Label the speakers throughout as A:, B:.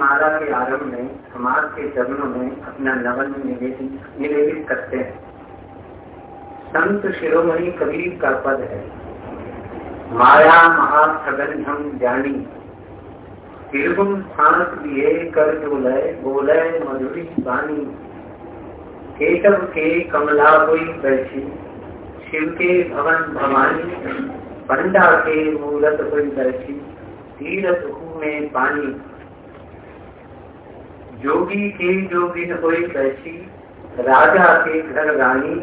A: माला के आरंभ में, समाज के चरणों में अपना नवन निवेदित करते हैं। संत शिरोमणि कबीर का पद है। माया महासगन हम जानी। तिरगुम सांस लिए कर बोले बोले मधुरी बानी केशव के कमला हुई बैठी, शिव के भवन भवानी, पंडा के मूरत हुई बैठी, तीरथ में पानी। जोगी के जोगिन हुई बैठी राजा के घर रानी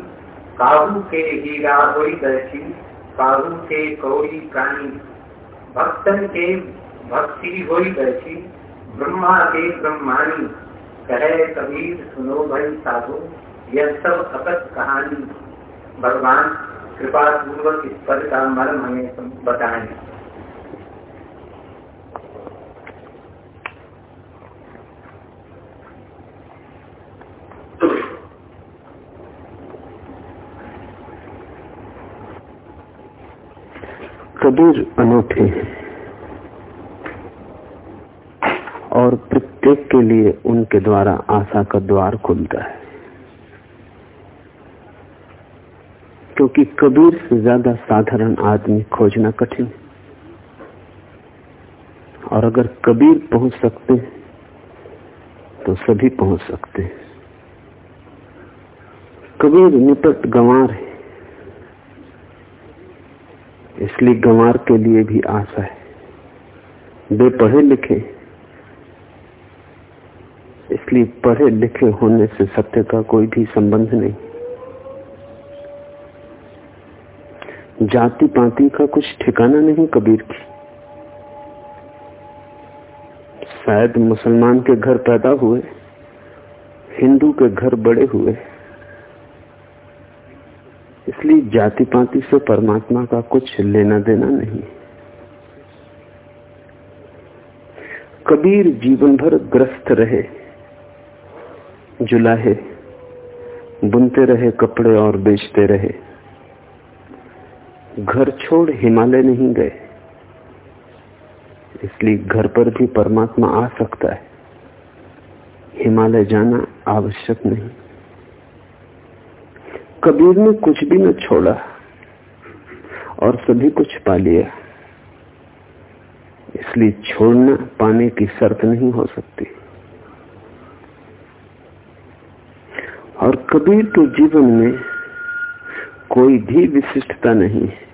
A: काबू के हीरा हुई बैठी काबू के कौड़ी प्राणी, भक्तन के भक्ति हुई बैठी ब्रह्मा के ब्रह्माणी, कहे कबीर, सुनो भाई साधु, यह सब अकत कहानी। भगवान कृपा पूर्वक इस पद का मर्म हमें बताएँ।
B: कबीर अनूठे हैं। और प्रत्येक के लिए उनके द्वारा आशा का द्वार खुलता है। क्योंकि कबीर से ज़्यादा साधारण आदमी खोजना कठिन और अगर कबीर पहुँच सकते हैं तो सभी पहुँच सकते हैं। कबीर निपट गंवार है। इसलिए गंवार के लिए भी आशा है। वे पढ़े लिखे, इसलिए पढ़े लिखे होने से सत्य का कोई भी संबंध नहीं। जाति पाति का कुछ ठिकाना नहीं कबीर की। शायद मुसलमान के घर पैदा हुए, हिंदू के घर बड़े हुए इसलिए जाति पाति से परमात्मा का कुछ लेना देना नहीं। कबीर जीवन भर ग्रस्त रहे, जुलाहे, बुनते रहे कपड़े और बेचते रहे। घर छोड़ हिमालय नहीं गए, इसलिए घर पर भी परमात्मा आ सकता है। हिमालय जाना आवश्यक नहीं। कबीर ने कुछ भी न छोड़ा और सभी कुछ पा लिया। इसलिए छोड़ना पाने की शर्त नहीं हो सकती। और कबीर के जीवन में कोई भी विशिष्टता नहीं है।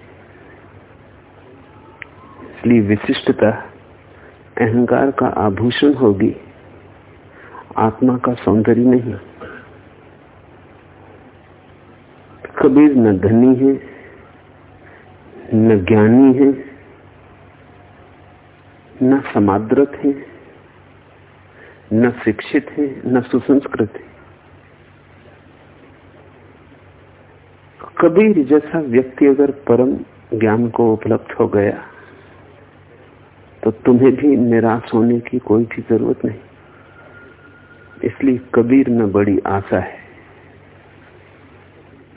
B: इसलिए विशिष्टता अहंकार का आभूषण होगी, आत्मा का सौंदर्य नहीं। कबीर न धनी है, न ज्ञानी है, न समाद्रत है, न शिक्षित है, न सुसंस्कृत है। कबीर जैसा व्यक्ति अगर परम ज्ञान को उपलब्ध हो गया तो तुम्हें भी निराश होने की कोई भी ज़रूरत नहीं। इसलिए कबीर में बड़ी आशा है।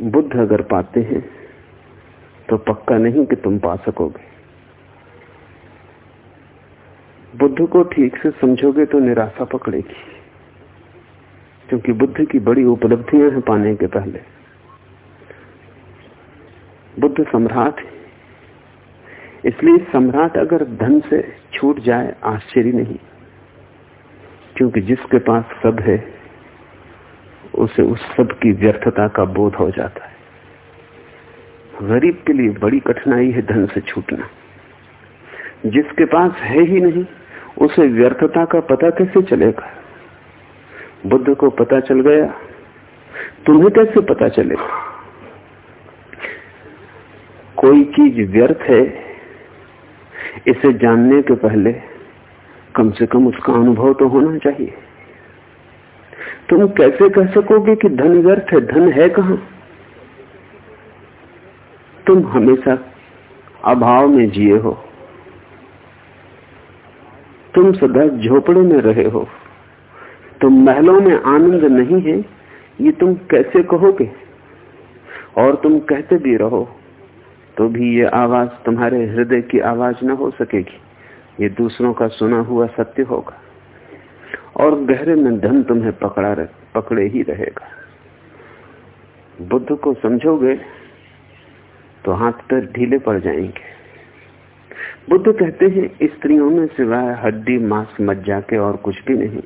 B: बुद्ध अगर पाते हैं तो पक्का नहीं कि तुम पा सकोगे। बुद्ध को ठीक से समझोगे तो निराशा पकड़ेगी, क्योंकि बुद्ध की बड़ी उपलब्धियाँ हैं पाने के पहले। बुद्ध सम्राट है, इसलिए सम्राट अगर धन से छूट जाए, आश्चर्य नहीं, क्योंकि जिसके पास सब है उसे उस सब की व्यर्थता का बोध हो जाता है। गरीब के लिए बड़ी कठिनाई है धन से छूटना। जिसके पास है ही नहीं, उसे व्यर्थता का पता कैसे चलेगा? बुद्ध को पता चल गया, तुम्हें कैसे पता चलेगा? कोई चीज़ व्यर्थ है, इसे जानने के पहले कम से कम उसका अनुभव तो होना चाहिए। तुम कैसे कह सकोगे कि धन व्यर्थ है? धन है कहा? तुम हमेशा अभाव में जिए हो। तुम सदा झोपड़े में रहे हो। तुम महलों में आनंद नहीं है, ये तुम कैसे कहोगे? और तुम कहते भी रहो तो भी ये आवाज़ तुम्हारे हृदय की आवाज़ न हो सकेगी। ये दूसरों का सुना हुआ सत्य होगा। और गहरे में धन तुम्हें पकड़ा रह, पकड़े ही रहेगा। बुद्ध को समझोगे तो हाथ पैर ढीले पड़ जाएँगे। बुद्ध कहते हैं स्त्रियों में सिवाय हड्डी मांस मज्जा के और कुछ भी नहीं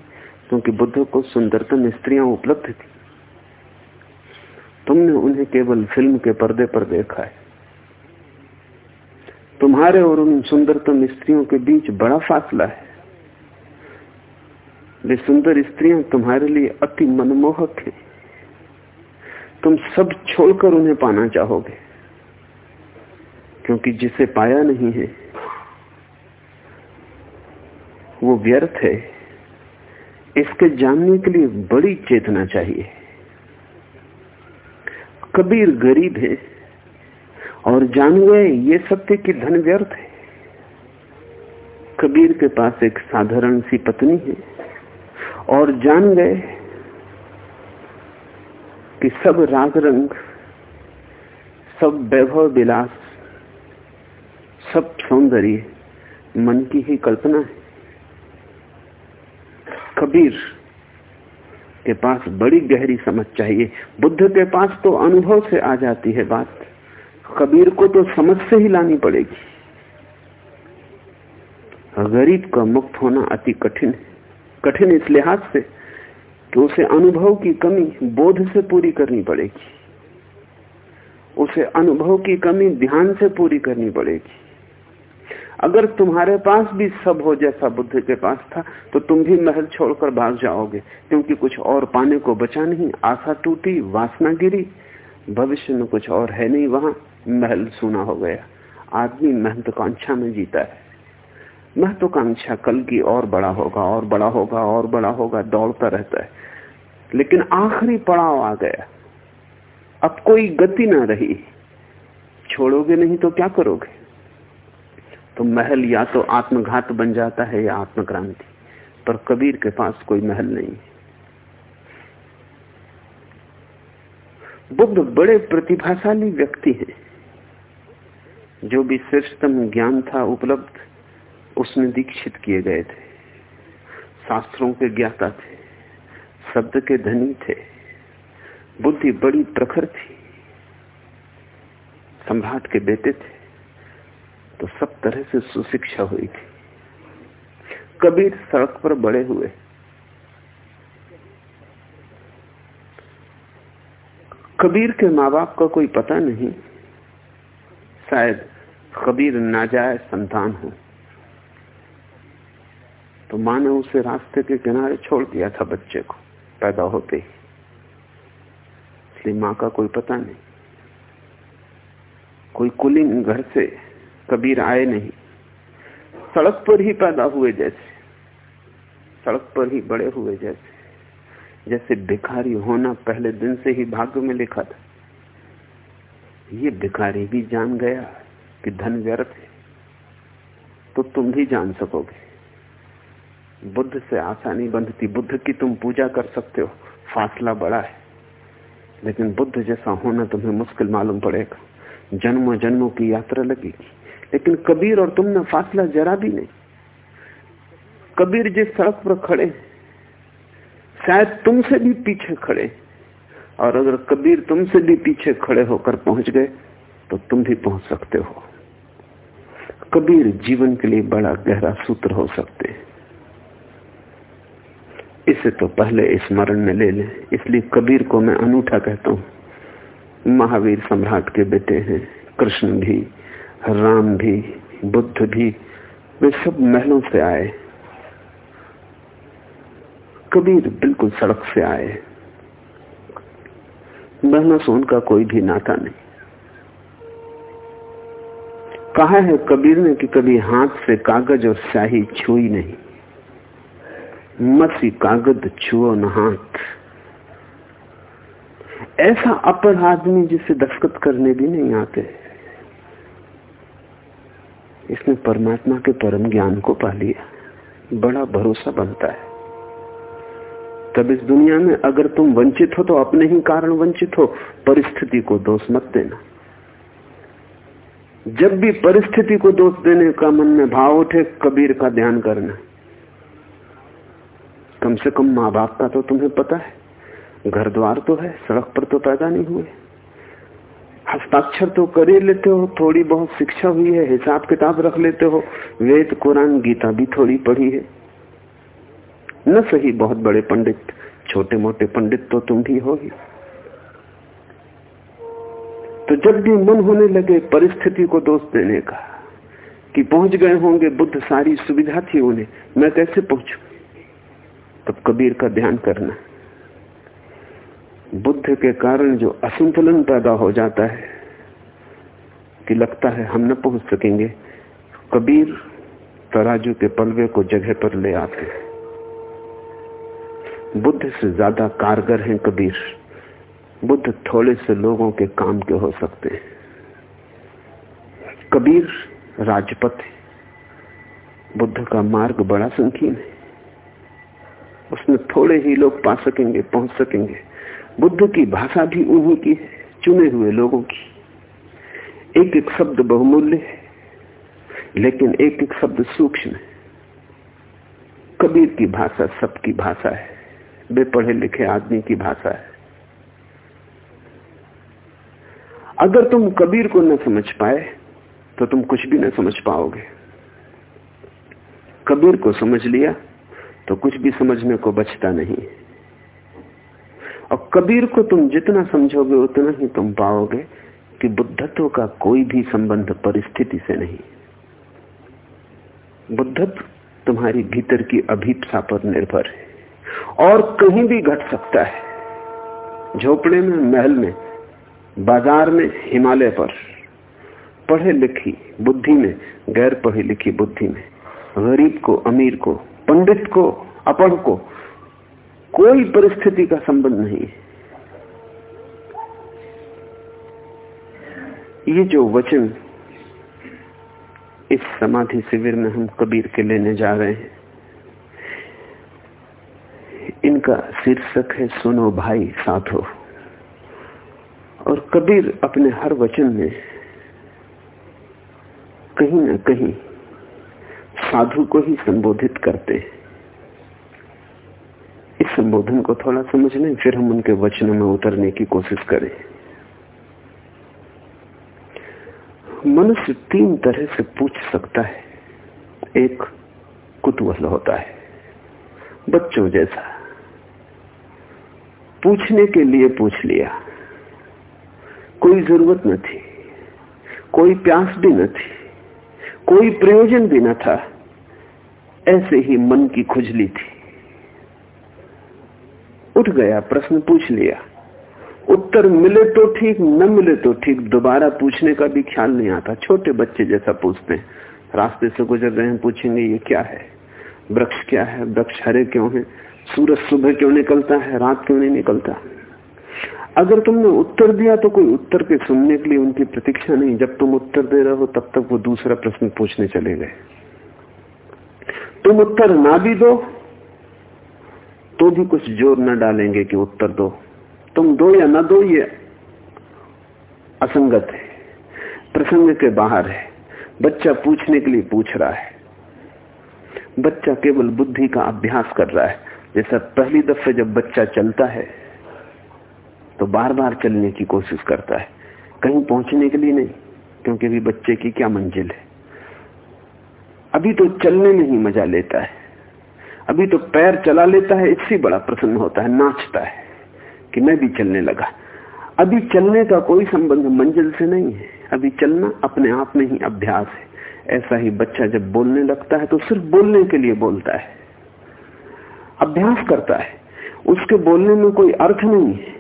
B: क्योंकि बुद्ध को सुंदरतम स्त्रियाँ उपलब्ध थी। तुमने उन्हें केवल फ़िल्म के पर्दे पर देखा है। तुम्हारे और उन सुंदरतम स्त्रियों के बीच बड़ा फासला है। वे सुंदर स्त्रियाँ तुम्हारे लिए अति मनमोहक है। तुम सब छोड़कर उन्हें पाना चाहोगे, क्योंकि जिसे पाया नहीं है, वो व्यर्थ है। इसके जानने के लिए बड़ी चेतना चाहिए। कबीर गरीब है, और जान गए ये सत्य की धन व्यर्थ है। कबीर के पास एक साधारण सी पत्नी है। और जान गए कि सब राग रंग, सब वैभव विलास, सब सौंदर्य मन की ही कल्पना है। कबीर के पास बड़ी गहरी समझ चाहिए। बुद्ध के पास तो अनुभव से आ जाती है बात। कबीर को तो समझ से ही लानी पड़ेगी। गरीब का मुक्त होना अति कठिन है। कठिन इस लिहाज से कि उसे अनुभव की कमी बोध से पूरी करनी पड़ेगी। उसे अनुभव की कमी ध्यान से पूरी करनी पड़ेगी। अगर तुम्हारे पास भी सब हो जैसा बुद्ध के पास था तो तुम भी महल छोड़कर भाग जाओगे, क्योंकि कुछ और पाने को बचा नहीं, आशा टूटी, वासना गिरी, भविष्य में कुछ और है नहीं वहाँ, महल सुना हो गया। आदमी महत्वाकांक्षा में जीता है। महत्वाकांक्षा कल की और बड़ा होगा, और बड़ा होगा, और बड़ा होगा, दौड़ता रहता है। लेकिन आखिरी पड़ाव आ गया। अब कोई गति ना रही। छोड़ोगे नहीं तो क्या करोगे? तो महल या तो आत्मघात बन जाता है या आत्मक्रांति। पर कबीर के पास कोई महल नहीं। बुद्ध बड़े प्रतिभाशाली व्यक्ति हैं। जो भी श्रेष्ठतम ज्ञान था उपलब्ध। उसमें दीक्षित किए गए थे। शास्त्रों के ज्ञाता थे, शब्द के धनी थे, बुद्धि बड़ी प्रखर थी। सम्राट के बेटे थे तो सब तरह से सुशिक्षा हुई थी। कबीर सड़क पर बड़े हुए। कबीर के माँ बाप का कोई पता नहीं, शायद कबीर नाजायज संतान हो। तो माँ ने उसे रास्ते के किनारे छोड़ दिया था बच्चे को, पैदा होते ही। इसलिए माँ का कोई पता नहीं। कोई कुलिंग घर से कबीर आए नहीं। सड़क पर ही पैदा हुए जैसे। सड़क पर ही बड़े हुए जैसे। जैसे भिखारी होना पहले दिन से ही भाग्य में लिखा था। ये भिखारी भी जान गया कि धन व्यर्थ है। तो तुम भी जान सकोगे। बुद्ध से आशा नहीं बंधती। बुद्ध की तुम पूजा कर सकते हो। फासला बड़ा है। लेकिन बुद्ध जैसा होना तुम्हें मुश्किल मालूम पड़ेगा। जन्मों जन्मों की यात्रा लगेगी। लेकिन कबीर और तुमने फासला जरा भी नहीं। कबीर जिस सड़क पर खड़े शायद तुमसे भी पीछे खड़े और अगर कबीर तुमसे भी पीछे खड़े होकर पहुँच गए तो तुम भी पहुँच सकते हो। कबीर जीवन के लिए बड़ा गहरा सूत्र हो सकते हैं। इसे तो पहले स्मरण में ले लें। इसलिए कबीर को मैं अनूठा कहता हूँ। महावीर सम्राट के बेटे हैं, कृष्ण भी, राम भी, बुद्ध भी, वे सब महलों से आए। कबीर बिल्कुल सड़क से आए। महलों से उनका कोई भी नाता नहीं। कहा है कबीर ने कि कभी हाथ से कागज़ और स्याही छुई नहीं। मसी कागद छुओ न हाथ। ऐसा अपर आदमी जिसे दस्खत करने भी नहीं आते। इसने परमात्मा के परम ज्ञान को पा लिया। बड़ा भरोसा बनता है। तब इस दुनिया में अगर तुम वंचित हो तो अपने ही कारण वंचित हो, परिस्थिति को दोष मत देना। जब भी परिस्थिति को दोष देने का मन में भाव उठे, कबीर का ध्यान करना। कम से कम माँ बाप का तो तुम्हें पता है। घर द्वार तो है, सड़क पर तो पैदा नहीं हुए। हस्ताक्षर तो कर ही लेते हो, थोड़ी बहुत शिक्षा हुई है, हिसाब किताब रख लेते हो, वेद, कुरान, गीता भी थोड़ी पढ़ी है। न सही बहुत बड़े पंडित छोटे मोटे पंडित तो तुम भी हो ही। तो जब भी मन होने लगे परिस्थिति को दोष देने का, कि पहुँच गए होंगे बुद्ध, सारी सुविधा थी उन्हें, मैं कैसे पहुंचू? तब कबीर का ध्यान करना। बुद्ध के कारण जो असंतुलन पैदा हो जाता है, कि लगता है हम न पहुँच सकेंगे, कबीर तराजू के पलवे को जगह पर ले आते हैं। बुद्ध से ज़्यादा कारगर हैं कबीर। बुद्ध थोड़े से लोगों के काम के हो सकते हैं। कबीर राजपथ बुद्ध का मार्ग बड़ा संकीर्ण है। उसमें थोड़े ही लोग पा सकेंगे, पहुँच सकेंगे। बुद्ध की भाषा भी उन्हीं की है, चुने हुए लोगों की। एक एक शब्द बहुमूल्य है, लेकिन एक एक शब्द सूक्ष्म है। कबीर की भाषा सबकी भाषा है बेपढ़े लिखे आदमी की भाषा है। अगर तुम कबीर को न समझ पाए तो तुम कुछ भी न समझ पाओगे। कबीर को समझ लिया तो कुछ भी समझने को बचता नहीं। और कबीर को तुम जितना समझोगे, उतना ही तुम पाओगे कि बुद्धत्व का कोई भी संबंध परिस्थिति से नहीं। बुद्धत्व तुम्हारी भीतर की अभीपसा पर निर्भर है। और कहीं भी घट सकता है। झोपड़े में, महल में, बाज़ार में, हिमालय पर। पढ़े लिखी बुद्धि में, गैर पढ़ी लिखी बुद्धि में। गरीब को, अमीर को पंडित को अपढ़ को, कोई परिस्थिति का संबंध नहीं है। ये जो वचन इस समाधि शिविर में हम कबीर के लेने जा रहे हैं, इनका शीर्षक है, सुनो भाई साधो और कबीर अपने हर वचन में कहीं ना कहीं साधु को ही संबोधित करते हैं। इस संबोधन को थोड़ा समझ लें फिर हम उनके वचनों में उतरने की कोशिश करें। मनुष्य तीन तरह से पूछ सकता है। एक, कुतूहल होता है, बच्चों जैसा। पूछने के लिए पूछ लिया। कोई ज़रूरत न थी, कोई प्यास भी न थी, कोई प्रयोजन भी न था। ऐसे ही मन की खुजली थी। उठ गया, प्रश्न पूछ लिया। उत्तर मिले तो ठीक, न मिले तो ठीक, दोबारा पूछने का भी ख्याल नहीं आता। छोटे बच्चे जैसा पूछते हैं, रास्ते से गुजर रहे हैं, पूछेंगे, ये क्या है? वृक्ष क्या है? वृक्ष हरे क्यों है? सूरज सुबह क्यों निकलता है? रात क्यों नहीं निकलता? अगर तुमने उत्तर दिया तो कोई उत्तर के सुनने के लिए उनकी प्रतीक्षा नहीं। जब तुम उत्तर दे रहे हो, तब तक वो दूसरा प्रश्न पूछने चले गए। तुम उत्तर ना भी दो तो भी कुछ ज़ोर न डालेंगे कि उत्तर दो। तुम दो या ना दो, ये असंगत है, प्रसंग के बाहर है। बच्चा पूछने के लिए पूछ रहा है। बच्चा केवल बुद्धि का अभ्यास कर रहा है। जैसा पहली दफे जब बच्चा चलता है तो बार बार चलने की कोशिश करता है। कहीं पहुँचने के लिए नहीं, क्योंकि अभी बच्चे की क्या मंजिल है। अभी तो चलने में ही मज़ा लेता है। अभी तो पैर चला लेता है, इससे बड़ा प्रसन्न होता है, नाचता है कि मैं भी चलने लगा। अभी चलने का कोई संबंध मंजिल से नहीं है। अभी चलना अपने आप में ही अभ्यास है। ऐसा ही बच्चा जब बोलने लगता है तो सिर्फ़ बोलने के लिए बोलता है। अभ्यास करता है। उसके बोलने में कोई अर्थ नहीं है।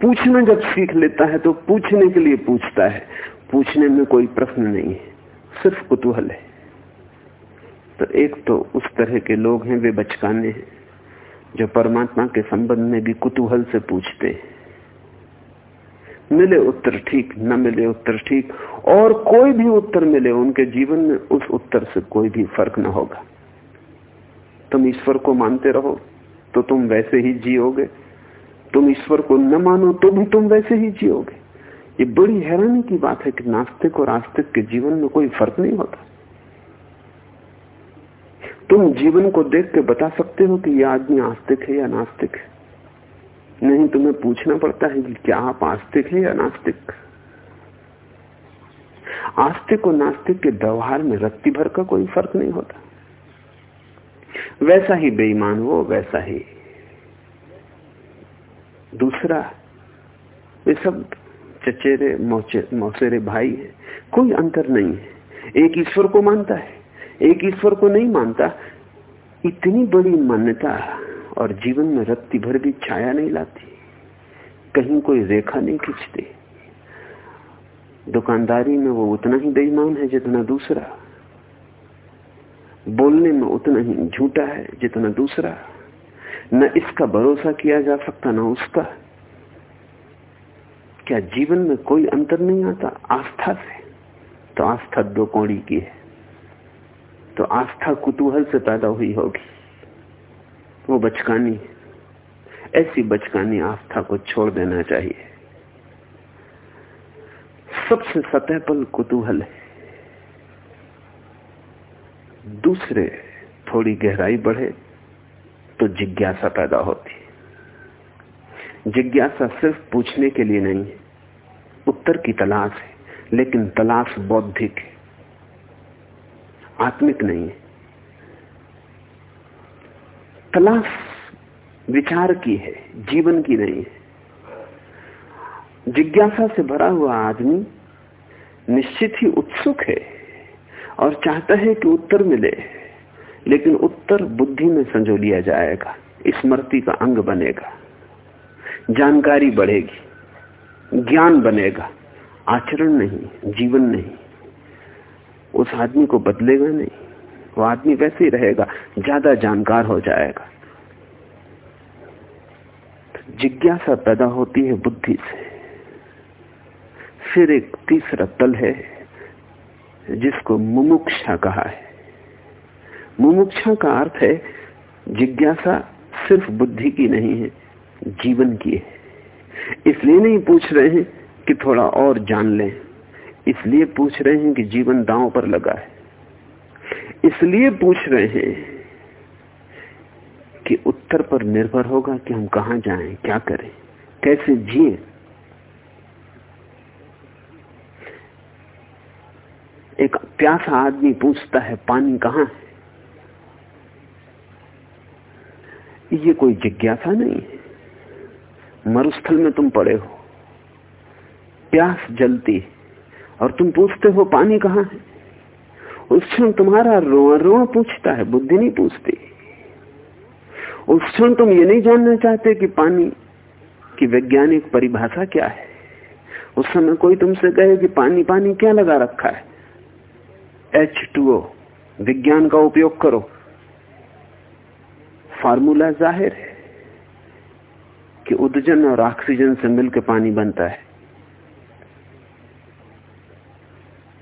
B: पूछना जब सीख लेता है तो पूछने के लिए पूछता है। पूछने में कोई प्रश्न नहीं है। सिर्फ़ कुतूहल है। तो एक तो उस तरह के लोग हैं, वे बचकाने हैं, जो परमात्मा के संबंध में भी कुतूहल से पूछते हैं। मिले उत्तर ठीक, न मिले उत्तर ठीक, और कोई भी उत्तर मिले, उनके जीवन में उस उत्तर से कोई भी फ़र्क न होगा। तुम ईश्वर को मानते रहो तो तुम वैसे ही जियोगे। तुम ईश्वर को न मानो तो भी तुम वैसे ही जियोगे। ये बड़ी हैरानी की बात है कि नास्तिक और आस्तिक के जीवन में कोई फ़र्क नहीं होता। तुम जीवन को देख के बता सकते हो कि यह आदमी आस्तिक है या नास्तिक है। नहीं, तुम्हें पूछना पड़ता है कि क्या आप आस्तिक है या नास्तिक? आस्तिक और नास्तिक के व्यवहार में रत्ती भर का कोई फ़र्क नहीं होता। वैसा ही बेईमान हो, वैसा ही। दूसरा, ये सब चचेरे मौसेरे भाई है। कोई अंतर नहीं है। एक ईश्वर को मानता है, एक ईश्वर को नहीं मानता। इतनी बड़ी मान्यता और जीवन में रत्ती भर भी छाया नहीं लाती। कहीं कोई रेखा नहीं खींचती। दुकानदारी में वो उतना ही बेईमान है जितना दूसरा। बोलने में उतना ही झूठा है जितना दूसरा। न इसका भरोसा किया जा सकता, न उसका। क्या जीवन में कोई अंतर नहीं आता? आस्था से। तो आस्था दो कौड़ी की है। तो आस्था कुतूहल से पैदा हुई होगी। वो बचकानी ऐसी बचकानी आस्था को छोड़ देना चाहिए। सबसे सतह पर कुतूहल है। दूसरे थोड़ी गहराई बढ़े तो जिज्ञासा पैदा होती जिज्ञासा सिर्फ़ पूछने के लिए नहीं है उत्तर की तलाश है, लेकिन तलाश बौद्धिक है, आत्मिक नहीं है। तलाश विचार की है, जीवन की नहीं है। जिज्ञासा से भरा हुआ आदमी निश्चित ही उत्सुक है और चाहता है कि उत्तर मिले, लेकिन उत्तर बुद्धि में संजो लिया जाएगा, स्मृति का अंग बनेगा। जानकारी बढ़ेगी, ज्ञान बनेगा, आचरण नहीं, जीवन नहीं। उस आदमी को बदलेगा नहीं, वो आदमी वैसे ही रहेगा, ज़्यादा जानकार हो जाएगा। जिज्ञासा पैदा होती है बुद्धि से। फिर एक तीसरा तल है, जिसको मुमुक्षा कहा है। मुमुक्षा का अर्थ है, जिज्ञासा सिर्फ़ बुद्धि की नहीं है जीवन की है इसलिए नहीं पूछ रहे हैं कि थोड़ा और जान लें। इसलिए पूछ रहे हैं कि जीवन दांव पर लगा है। इसलिए पूछ रहे हैं कि उत्तर पर निर्भर होगा कि हम कहा जाएँ, क्या करें कैसे जिए। एक प्यासा आदमी पूछता है पानी कहाँ है? ये कोई जिज्ञासा नहीं है। मरुस्थल में तुम पड़े हो। प्यास जलती और तुम पूछते हो, पानी कहाँ है? उस क्षण तुम्हारा रोआ रोआ पूछता है, बुद्धि नहीं पूछती। उस क्षण तुम ये नहीं जानना चाहते कि पानी की वैज्ञानिक परिभाषा क्या है। उस समय कोई तुमसे कहे कि पानी पानी क्या लगा रखा है? एच टू विज्ञान का उपयोग करो। फार्मूला ज़ाहिर है। कि उदजन और ऑक्सीजन से मिलकर पानी बनता है।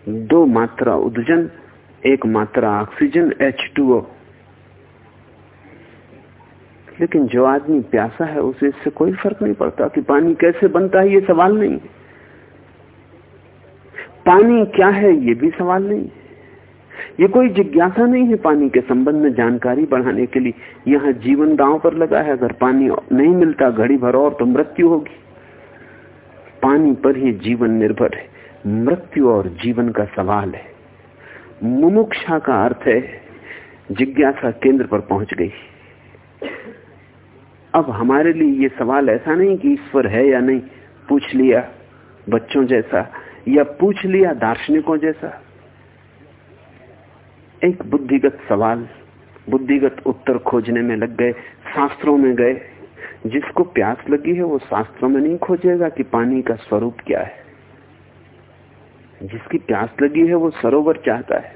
B: दो मात्रा उदजन, एक मात्रा ऑक्सीजन H2O लेकिन जो आदमी प्यासा है, उसे इससे कोई फ़र्क नहीं पड़ता कि पानी कैसे बनता है, ये सवाल नहीं। पानी क्या है, ये भी सवाल नहीं। ये कोई जिज्ञासा नहीं है पानी के संबंध में जानकारी बढ़ाने के लिए। यहाँ जीवन दांव पर लगा है। अगर पानी नहीं मिलता, घड़ी भर और तो मृत्यु होगी। पानी पर ही जीवन निर्भर है। मृत्यु और जीवन का सवाल है। मुमुक्षा का अर्थ है, जिज्ञासा केंद्र पर पहुँच गई। अब हमारे लिए ये सवाल ऐसा नहीं कि ईश्वर है या नहीं। पूछ लिया बच्चों जैसा, या पूछ लिया दार्शनिकों जैसा। एक बुद्धिगत सवाल, बुद्धिगत उत्तर खोजने में लग गए, शास्त्रों में गए। जिसको प्यास लगी है, वो शास्त्रों में नहीं खोजेगा कि पानी का स्वरूप क्या है। जिसकी प्यास लगी है, वो सरोवर चाहता है।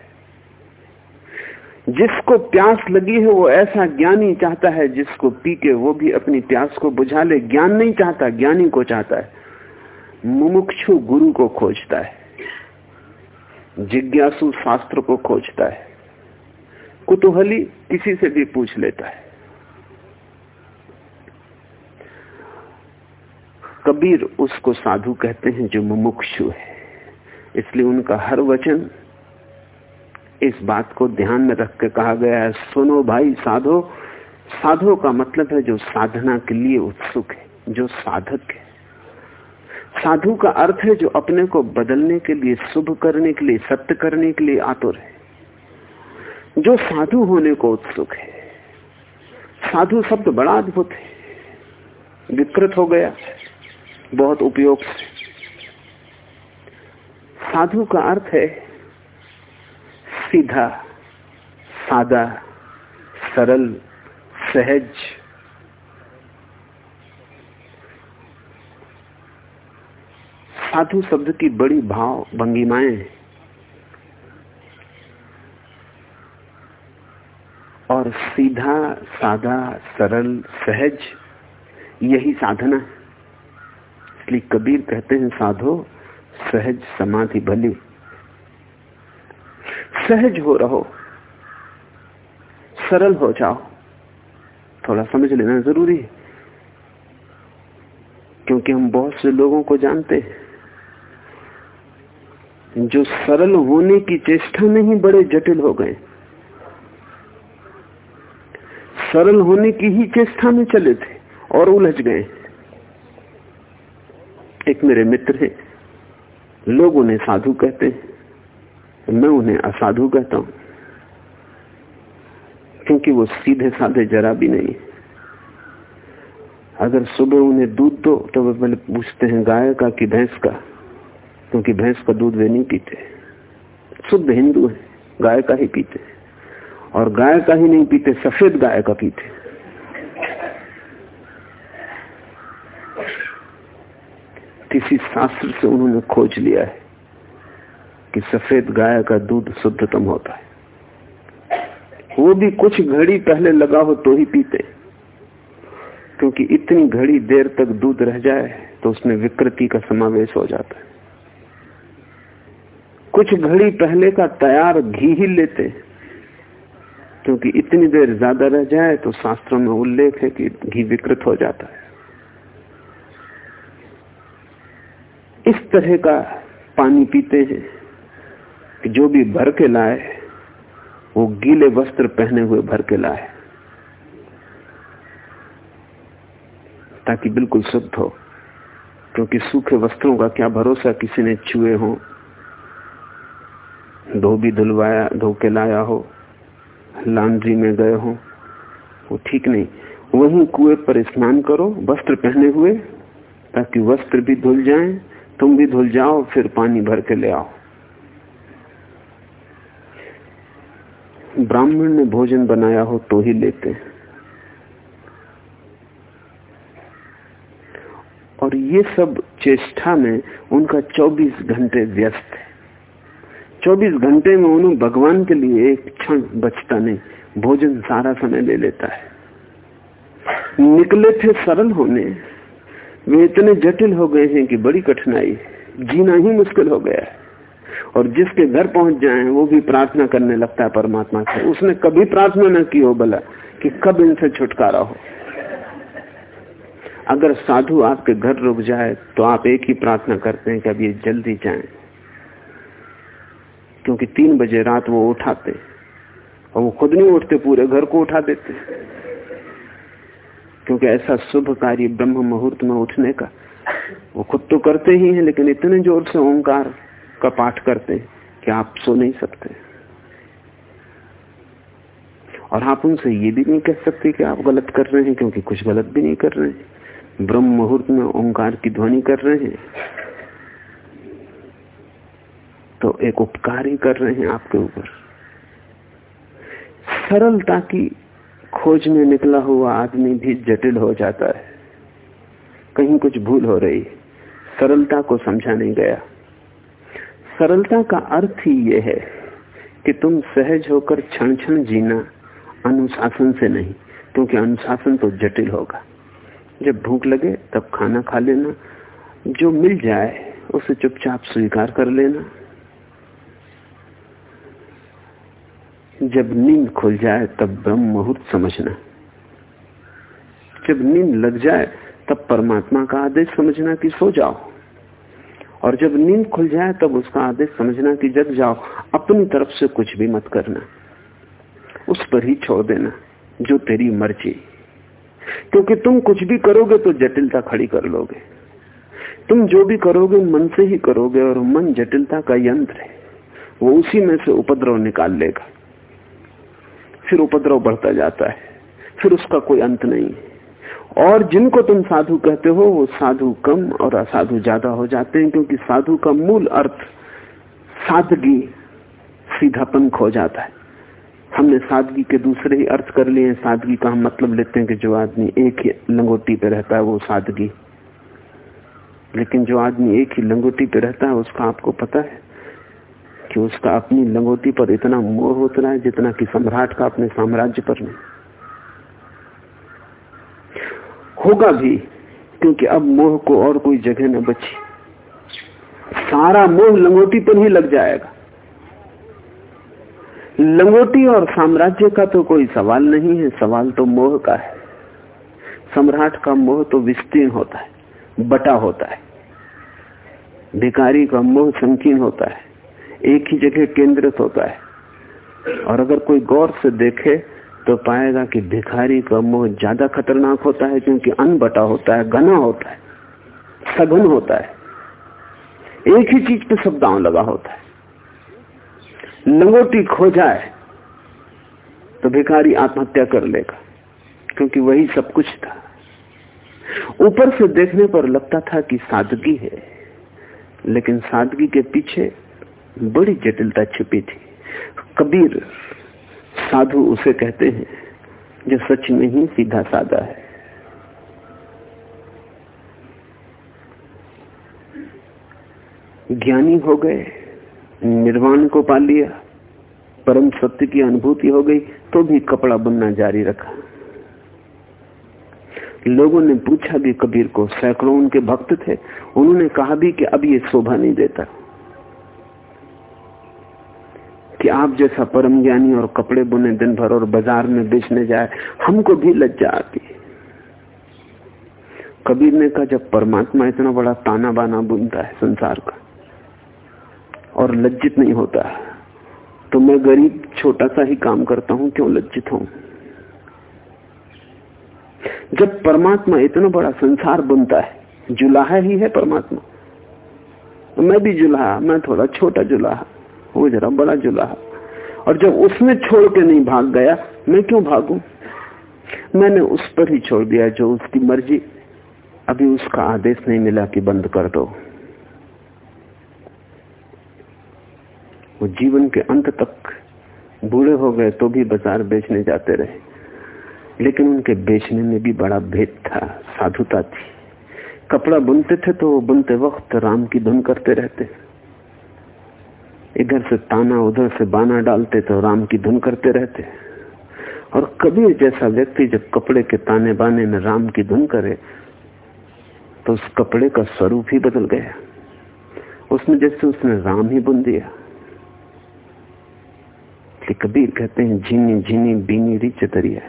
B: जिसको प्यास लगी है, वो ऐसा ज्ञानी चाहता है, जिसको पी के वो भी अपनी प्यास को बुझा ले। ज्ञान नहीं चाहता, ज्ञानी को चाहता है। मुमुक्षु गुरु को खोजता है। जिज्ञासु शास्त्र को खोजता है। कुतूहली किसी से भी पूछ लेता है। कबीर उसको साधु कहते हैं जो मुमुक्षु है। इसलिए उनका हर वचन इस बात को ध्यान में रख के कहा गया है, सुनो भाई साधो साधो का मतलब है जो साधना के लिए उत्सुक है, जो साधक है। साधु का अर्थ है जो अपने को बदलने के लिए, शुभ करने के लिए, सत्य करने के लिए आतुर है। जो साधु होने को उत्सुक है। साधु शब्द बड़ा अद्भुत है। विकृत हो गया। बहुत उपयोग से। साधु का अर्थ है सीधा, सादा, सरल, सहज। साधु शब्द की बड़ी भाव, भंगिमाएँ हैं। और सीधा, सादा, सरल, सहज, यही साधना है। इसलिए कबीर कहते हैं, साधो, सहज, समाधि, भली। सहज हो रहो, सरल हो जाओ। थोड़ा समझ लेना ज़रूरी है, क्योंकि हम बहुत से लोगों को जानते हैं, जो सरल होने की चेष्टा में ही बड़े जटिल हो गए सरल होने की ही चेष्टा में चले थे और उलझ गए। एक मेरे मित्र है। लोग उन्हें साधु कहते हैं। मैं उन्हें असाधु कहता हूँ। क्योंकि वो सीधे साधे जरा भी नहीं अगर सुबह उन्हें दूध दो तो वे पहले पूछते हैं, गाय का कि भैंस का? क्योंकि भैंस का दूध वे नहीं पीते। शुद्ध हिंदू है, गाय का ही पीते और गाय का ही नहीं पीते, सफ़ेद गाय का पीते। किसी शास्त्र से उन्होंने खोज लिया है कि सफ़ेद गाय का दूध शुद्धतम होता है। वो भी कुछ घड़ी पहले लगा हो तो ही पीते। क्योंकि इतनी घड़ी देर तक दूध रह जाए तो उसमें विकृति का समावेश हो जाता है। कुछ घड़ी पहले का तैयार घी ही लेते। क्योंकि इतनी देर ज़्यादा रह जाए तो शास्त्रों में उल्लेख है कि घी विकृत हो जाता है। इस तरह का पानी पीते हैं कि जो भी भर के लाए, वो गीले वस्त्र पहने हुए भर के लाए, ताकि बिल्कुल शुद्ध हो। क्योंकि सूखे वस्त्रों का क्या भरोसा? किसी ने छुए हो धोबी धुलवाया, धो के लाया हो लांड्री में गए हो, वो ठीक नहीं। वहीं कुएँ पर स्नान करो, वस्त्र पहने हुए, ताकि वस्त्र भी धुल जाएँ, तुम भी धुल जाओ, फिर पानी भर के ले आओ। ब्राह्मण ने भोजन बनाया हो तो ही लेते। और ये सब चेष्टा में उनका 24 घंटे व्यस्त है। 24 घंटे में उन्हें भगवान के लिए एक क्षण बचता नहीं, भोजन सारा समय ले लेता है। निकले थे सरल होने, वे इतने जटिल हो गए हैं कि बड़ी कठिनाई, जीना ही मुश्किल हो गया है। और जिसके घर पहुँच जाए, वो भी प्रार्थना करने लगता है परमात्मा से। उसने कभी प्रार्थना न की हो भला, कि कब इनसे छुटकारा हो। अगर साधु आपके घर रुक जाए तो आप एक ही प्रार्थना करते हैं कि अब ये जल्दी जाए। क्योंकि तीन बजे रात वो उठाते और वो खुद नहीं उठते, पूरे घर को उठा देते। क्योंकि ऐसा शुभ कार्य ब्रह्म मुहूर्त में उठने का। वो खुद तो करते ही हैं, लेकिन इतने ज़ोर से ओंकार का पाठ करते कि आप सो नहीं सकते। और आप उनसे ये भी नहीं कह सकते कि आप गलत कर रहे हैं, क्योंकि कुछ गलत भी नहीं कर रहे ब्रह्म मुहूर्त में ओंकार की ध्वनि कर रहे हैं। तो एक उपकार ही कर रहे हैं आपके ऊपर। सरलता की खोज में निकला हुआ आदमी भी जटिल हो जाता है। कहीं कुछ भूल हो रही सरलता को समझा नहीं गया। सरलता का अर्थ ही यह है कि तुम सहज होकर क्षण क्षण जीना अनुशासन से नहीं, क्योंकि अनुशासन तो जटिल होगा। जब भूख लगे, तब खाना खा लेना। जो मिल जाए, उसे चुपचाप स्वीकार कर लेना। जब नींद खुल जाए तब ब्रह्म मुहूर्त समझना। जब नींद लग जाए तब परमात्मा का आदेश समझना कि सो जाओ। और जब नींद खुल जाए तब उसका आदेश समझना कि जग जाओ, अपनी तरफ़ से कुछ भी मत करना। उस पर ही छोड़ देना, जो तेरी मर्ज़ी। क्योंकि तुम कुछ भी करोगे तो जटिलता खड़ी कर लोगे। तुम जो भी करोगे मन से ही करोगे और मन जटिलता का यंत्र है। वो उसी में से उपद्रव निकाल लेगा। फिर उपद्रव बढ़ता जाता है, फिर उसका कोई अंत नहीं। और जिनको तुम साधु कहते हो, वो साधु कम और असाधु ज़्यादा हो जाते हैं, क्योंकि साधु का मूल अर्थ सादगी, सीधापन खो जाता है। हमने सादगी के दूसरे ही अर्थ कर लिए हैं। सादगी का हम मतलब लेते हैं कि जो आदमी एक ही लंगोटी पे रहता है, वो सादगी। लेकिन जो आदमी एक ही लंगोटी पे रहता है, उसका आपको पता है कि उसका अपनी लंगोटी पर इतना मोह होता है जितना कि सम्राट का अपने साम्राज्य पर नहीं। होगा भी, क्योंकि अब मोह को और कोई जगह न बची। सारा मोह लंगोटी पर ही लग जाएगा। लंगोटी और साम्राज्य का तो कोई सवाल नहीं है, सवाल तो मोह का है। सम्राट का मोह तो विस्तीर्ण होता है, बटा होता है। भिकारी का मोह संकीर्ण होता है। एक ही जगह केंद्रित होता है। और अगर कोई गौर से देखे तो पाएगा कि भिखारी का मोह ज़्यादा खतरनाक होता है, क्योंकि अन बटा होता है, घना होता है, सघन होता है। एक ही चीज़ पे सब दांव लगा होता है। लंगोटी खो जाए तो भिखारी आत्महत्या कर लेगा, क्योंकि वही सब कुछ था। ऊपर से देखने पर लगता था कि सादगी है, लेकिन सादगी के पीछे बड़ी जटिलता छिपी थी। कबीर साधु उसे कहते हैं, जो सच में ही सीधा साधा है। ज्ञानी हो गए, निर्वाण को पा लिया, परम सत्य की अनुभूति हो गई तो भी कपड़ा बुनना जारी रखा। लोगों ने पूछा भी कबीर को, सैकड़ों उनके भक्त थे, उन्होंने कहा भी कि अब ये शोभा नहीं देता। कि आप जैसा परम ज्ञानी और कपड़े बुने दिन भर और बाज़ार में बेचने जाए, हमको भी लज्जा आती कबीर ने कहा, जब परमात्मा इतना बड़ा ताना बाना बुनता है संसार का और लज्जित नहीं होता तो मैं गरीब छोटा सा ही काम करता हूँ, क्यों लज्जित हूँ? जब परमात्मा इतना बड़ा संसार बुनता है, जुलाहा ही है परमात्मा। मैं भी जुलाहा, मैं थोड़ा छोटा जुलाहा। वो जरा बड़ा जुलाहा और जब उसने छोड़ के नहीं भाग गया, मैं क्यों भागू? मैंने उस पर ही छोड़ दिया, जो उसकी मर्ज़ी। अभी उसका आदेश नहीं मिला कि बंद कर दो। वो जीवन के अंत तक बूढ़े हो गए तो भी बाज़ार बेचने जाते रहे। लेकिन उनके बेचने में भी बड़ा भेद था, साधुता थी। कपड़ा बुनते थे तो बुनते वक्त राम की धुन करते रहते। इधर से ताना, उधर से बाना डालते तो राम की धुन करते रहते। और कभी जैसा व्यक्ति जब कपड़े के ताने बाने में राम की धुन करे तो उस कपड़े का स्वरूप ही बदल गया। उसमें जैसे उसने राम ही बुन दिया। कबीर कहते हैं झीनी झीनी बीनी रिच तरिया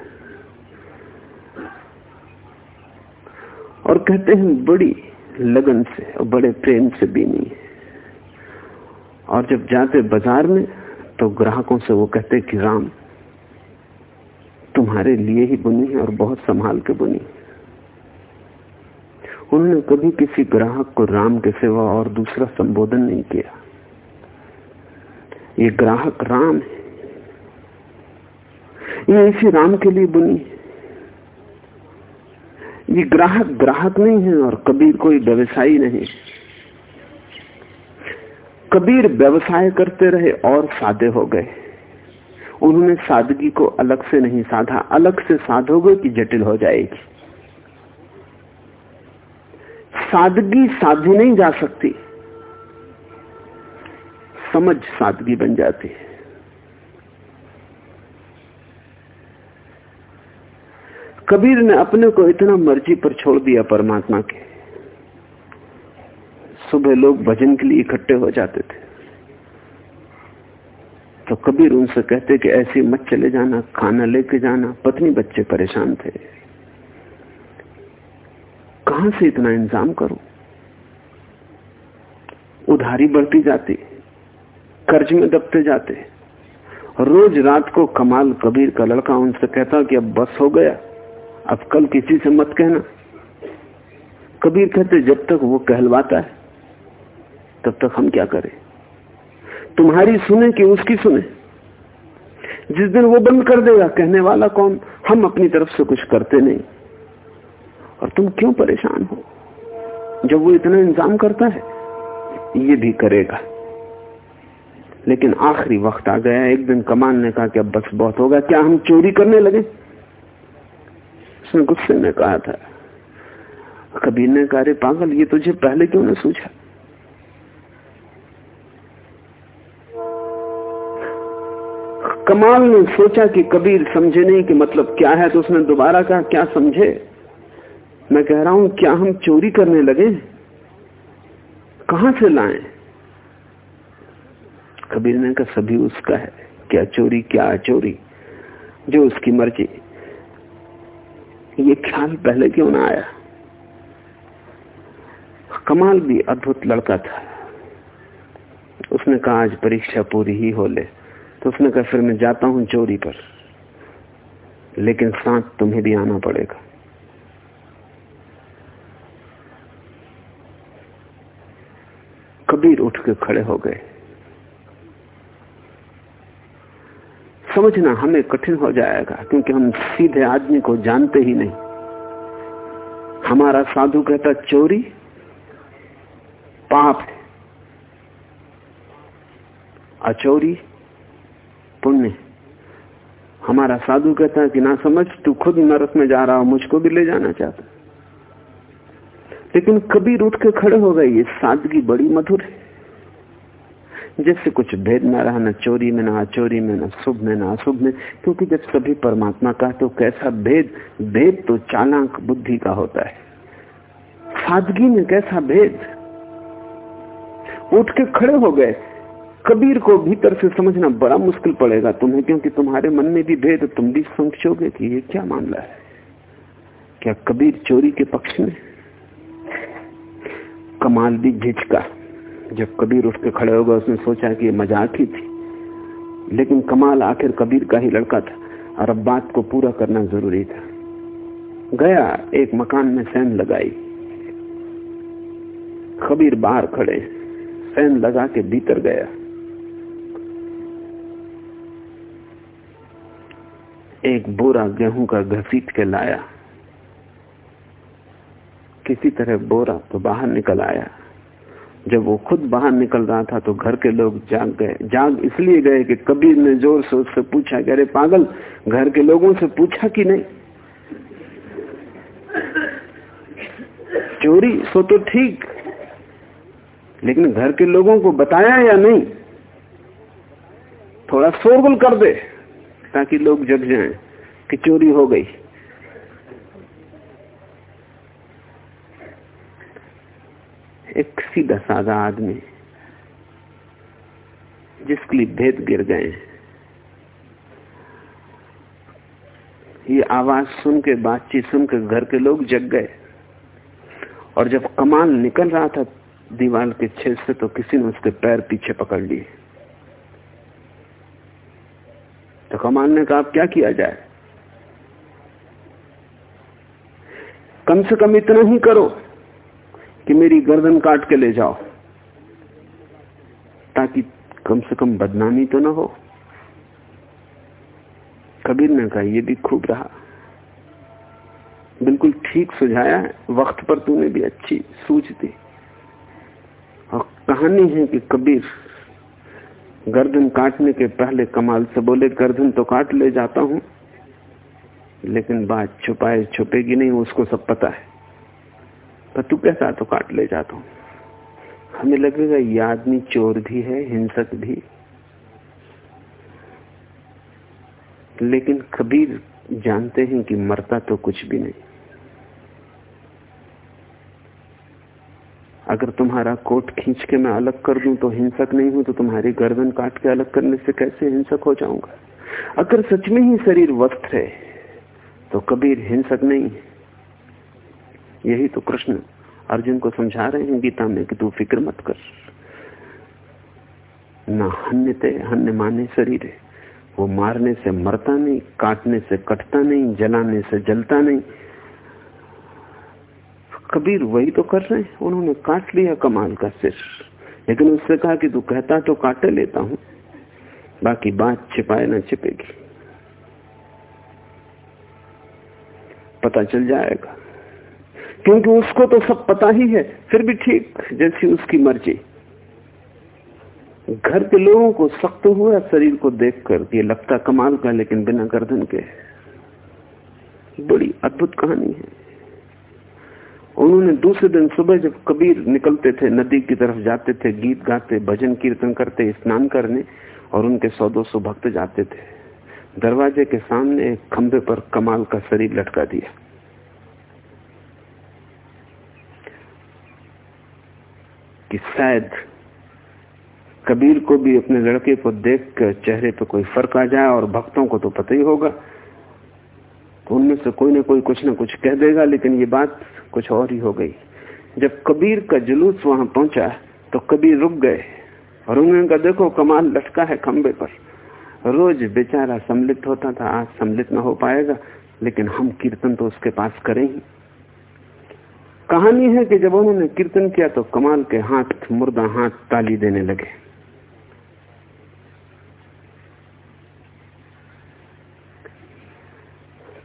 B: और कहते हैं, बड़ी लगन से और बड़े प्रेम से बीनी है। और जब जाते बाज़ार में तो ग्राहकों से वो कहते कि, राम, तुम्हारे लिए ही बुनी है और बहुत संभाल के बुनी उन्होंने कभी किसी ग्राहक को राम के सिवा और दूसरा संबोधन नहीं किया। ये ग्राहक राम है। ये इसी राम के लिए बुनी है। ये ग्राहक ग्राहक नहीं है और कबीर कोई व्यवसायी नहीं कबीर व्यवसाय करते रहे और सादे हो गए। उन्होंने सादगी को अलग से नहीं साधा, अलग से साधोगे कि जटिल हो जाएगी। सादगी साधी नहीं जा सकती। समझ सादगी बन जाती है। कबीर ने अपने को इतना मर्ज़ी पर छोड़ दिया परमात्मा के। सुबह लोग भजन के लिए इकट्ठे हो जाते थे। तो कबीर उनसे कहते कि ऐसे मत चले जाना, खाना लेके जाना, पत्नी बच्चे परेशान थे। कहाँ से इतना इंतज़ाम करूँ? उधारी बढ़ती जाती, कर्ज में दबते जाते। रोज रात को कमाल कबीर का लड़का उनसे कहता कि अब बस हो गया, अब कल किसी से मत कहना। कबीर कहते, जब तक वो कहलवाता है तब तक हम क्या करें? तुम्हारी सुने कि उसकी सुने? जिस दिन वो बंद कर देगा, कहने वाला कौन? हम अपनी तरफ़ से कुछ करते नहीं। और तुम क्यों परेशान हो? जब वो इतना इंतज़ाम करता है, ये भी करेगा। लेकिन आखिरी वक्त आ गया एक दिन कमान ने कहा कि अब बस बहुत होगा क्या हम चोरी करने लगे? उसने गुस्से में कहा था, कबीर ने कहा पागल, ये तुझे पहले क्यों ने सूझा? कमाल ने सोचा कि कबीर समझे नहीं कि मतलब क्या है तो उसने दोबारा कहा, क्या समझे? मैं कह रहा हूँ, क्या हम चोरी करने लगे कहाँ से लाएँ? कबीर ने कहा, सभी उसका है। क्या चोरी क्या चोरी जो उसकी मर्ज़ी। ये ख्याल पहले क्यों ना आया? कमाल भी अद्भुत लड़का था। उसने कहा, आज परीक्षा पूरी ही हो ले। तो उसने कहा, फिर मैं जाता हूँ चोरी पर। लेकिन साथ तुम्हें भी आना पड़ेगा। कबीर उठ के खड़े हो गए। समझना हमें कठिन हो जाएगा, क्योंकि हम सीधे आदमी को जानते ही नहीं। हमारा साधु कहता, चोरी? पाप है। अचोरी? पुण्य। हमारा साधु कहता है कि ना समझ, तू खुद नरक में जा रहा हो, मुझको भी ले जाना चाहता लेकिन कभी उठ के खड़े हो गए, ये सादगी बड़ी मधुर है। जैसे कुछ भेद ना रहा, ना चोरी में, ना चोरी में, ना शुभ में, ना अशुभ में, क्योंकि जब सभी परमात्मा का तो कैसा भेद? भेद तो चालाक बुद्धि का होता है। सादगी में कैसा भेद? उठ के खड़े हो गए कबीर को भीतर से समझना बड़ा मुश्किल पड़ेगा तुम्हें, क्योंकि तुम्हारे मन में भी भेद, तुम भी समझोगे कि ये क्या मामला है। क्या कबीर चोरी के पक्ष में? कमाल भी झिझका। जब कबीर उठ के खड़े हो गए, उसने सोचा कि ये मज़ाक ही थी। लेकिन कमाल आखिर कबीर का ही लड़का था, और अब बात को पूरा करना ज़रूरी था। गया एक मकान में सैन लगाई। कबीर बाहर खड़े सैन लगा के भीतर गया। एक बोरा गेहूँ का घसीट के लाया। किसी तरह बोरा तो बाहर निकल आया। जब वो खुद बाहर निकल रहा था तो घर के लोग जाग गए। जाग इसलिए गए कि कबीर ने ज़ोर से उससे पूछा कि अरे पागल, घर के लोगों से पूछा कि नहीं? चोरी, सो तो ठीक, लेकिन घर के लोगों को बताया या नहीं? थोड़ा शोरगुल कर दे। ताकि लोग जग जाएँ, कि चोरी हो गई। एक सीधा साधा आदमी, जिसके लिए भेद गिर गए ये आवाज़ सुन के, बातचीत सुन के घर के लोग जग गए। और जब कमाल निकल रहा था, दीवार के छेद से तो किसी ने उसके पैर पीछे पकड़ लिए। तो कमाल ने कहा क्या किया जाए? कम से कम इतना ही करो कि मेरी गर्दन काट के ले जाओ, ताकि कम से कम बदनामी तो ना हो। कबीर ने कहा यह भी खूब रहा। बिल्कुल ठीक सुझाया है। वक्त पर तूने भी अच्छी सूझ दी। और कहानी है कि कबीर गर्दन काटने के पहले कमाल से बोले, गर्दन तो काट ले, जाता हूँ। लेकिन बात छुपाए छुपेगी नहीं, उसको सब पता है। पर तू कैसा तो काट ले, जाता हूँ। हमें लगेगा ये आदमी चोर भी है, हिंसक भी। लेकिन कबीर जानते हैं कि मरता तो कुछ भी नहीं। अगर तुम्हारा कोट खींच के मैं अलग कर दूँ तो हिंसक नहीं हूँ तो तुम्हारी गर्दन काट के अलग करने से कैसे हिंसक हो जाऊँगा? अगर सच में ही शरीर वस्त्र है तो कबीर हिंसक नहीं यही तो कृष्ण अर्जुन को समझा रहे हैं, गीता में कि तू फ़िक्र मत कर। न हन्यते हन्य माने शरीर है। वो मारने से मरता नहीं, काटने से कटता नहीं, जलाने से जलता नहीं। कबीर वही तो कर रहे हैं। उन्होंने काट लिया कमाल का सिर। लेकिन उससे कहा कि तू कहता तो काटे लेता हूँ। बाकी बात छिपाए ना छिपेगी। पता चल जाएगा। क्योंकि उसको तो सब पता ही है, फिर भी ठीक जैसी उसकी मर्ज़ी। घर के लोगों को सख्त हुआ, शरीर को देखकर। ये लगता कमाल का, लेकिन बिना गर्दन के। बड़ी अद्भुत कहानी है। उन्होंने दूसरे दिन सुबह जब कबीर निकलते थे, नदी की तरफ़ जाते थे, गीत गाते, भजन कीर्तन करते, स्नान करने, और उनके सौ दो सौ भक्त जाते थे। दरवाजे के सामने एक खंभे पर कमाल का शरीर लटका दिया। कि शायद कबीर को भी अपने लड़के को देख कर चेहरे पर कोई फ़र्क आ जाए, और भक्तों को तो पता ही होगा उनमें से कोई ना कोई कुछ ना कुछ कह देगा, लेकिन ये बात कुछ और ही हो गई। जब कबीर का जुलूस वहाँ पहुँचा तो कबीर रुक गए और उन्होंने कहा, देखो, कमाल लटका है खंबे पर। रोज बेचारा सम्मिलित होता था, आज सम्मिलित ना हो पाएगा, लेकिन हम कीर्तन तो उसके पास करें ही कहानी है कि जब उन्होंने कीर्तन किया तो कमाल के हाथ मुर्दा हाथ ताली देने लगे।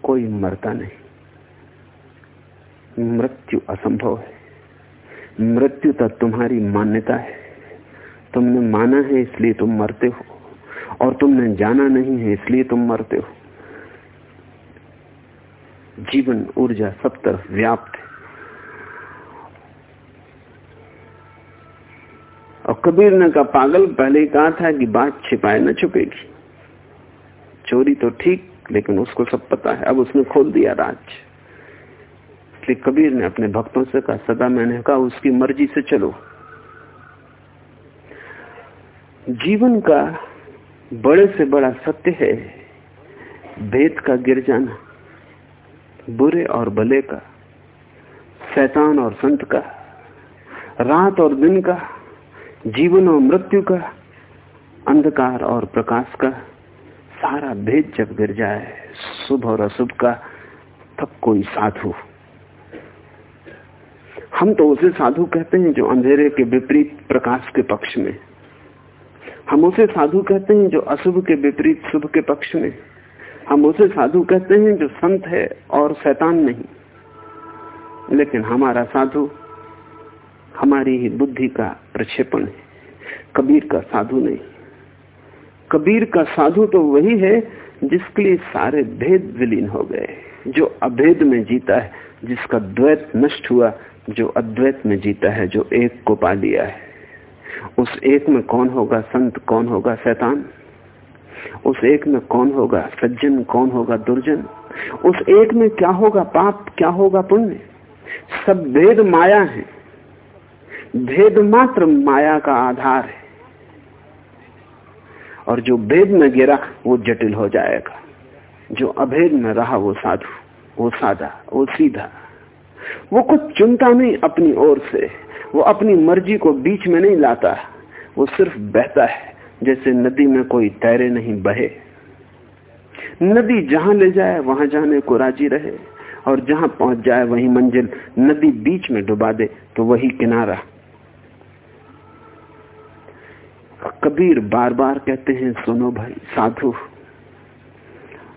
B: कोई मरता नहीं। मृत्यु असंभव है। मृत्यु तो तुम्हारी मान्यता है। तुमने माना है इसलिए तुम मरते हो, और तुमने जाना नहीं है इसलिए तुम मरते हो। जीवन ऊर्जा सब तरफ़ व्याप्त है। और कबीर ने कहा, पागल पहले कहा था कि बात छिपाए न छुपेगी। चोरी तो ठीक लेकिन उसको सब पता है। अब उसने खोल दिया राज। इसलिए कबीर ने अपने भक्तों से कहा, सदा मैंने कहा, उसकी मर्ज़ी से चलो। जीवन का बड़े से बड़ा सत्य है भेद का गिर जाना, बुरे और भले का, शैतान और संत का, रात और दिन का, जीवन और मृत्यु का, अंधकार और प्रकाश का। सारा भेद जब गिर जाए, शुभ और अशुभ का, तब कोई साधु। हम तो उसे साधु कहते हैं जो अंधेरे के विपरीत प्रकाश के पक्ष में। हम उसे साधु कहते हैं जो अशुभ के विपरीत शुभ के पक्ष में। हम उसे साधु कहते हैं जो संत है और शैतान नहीं। लेकिन हमारा साधु, हमारी ही बुद्धि का प्रक्षेपण है। कबीर का साधु नहीं। कबीर का साधु तो वही है जिसके लिए सारे भेद विलीन हो गए, जो अभेद में जीता है, जिसका द्वैत नष्ट हुआ, जो अद्वैत में जीता है, जो एक को पा लिया है। उस एक में कौन होगा संत, कौन होगा शैतान? उस एक में कौन होगा सज्जन, कौन होगा दुर्जन? उस एक में क्या होगा पाप, क्या होगा पुण्य? सब भेद माया है। भेद मात्र माया का आधार है। और जो भेद में गिरा, वो जटिल हो जाएगा। जो अभेद में रहा, वो साधु, वो सादा वो सीधा। वो कुछ चुनता नहीं अपनी ओर से। वो अपनी मर्ज़ी को बीच में नहीं लाता। वो सिर्फ़ बहता है, जैसे नदी में कोई तैरे नहीं बहे। नदी जहाँ ले जाए, वहाँ जाने को राज़ी रहे। और जहाँ पहुँच जाए, वही मंजिल नदी बीच में डुबा दे तो वही किनारा। कबीर बार बार कहते हैं, सुनो भाई, साधु,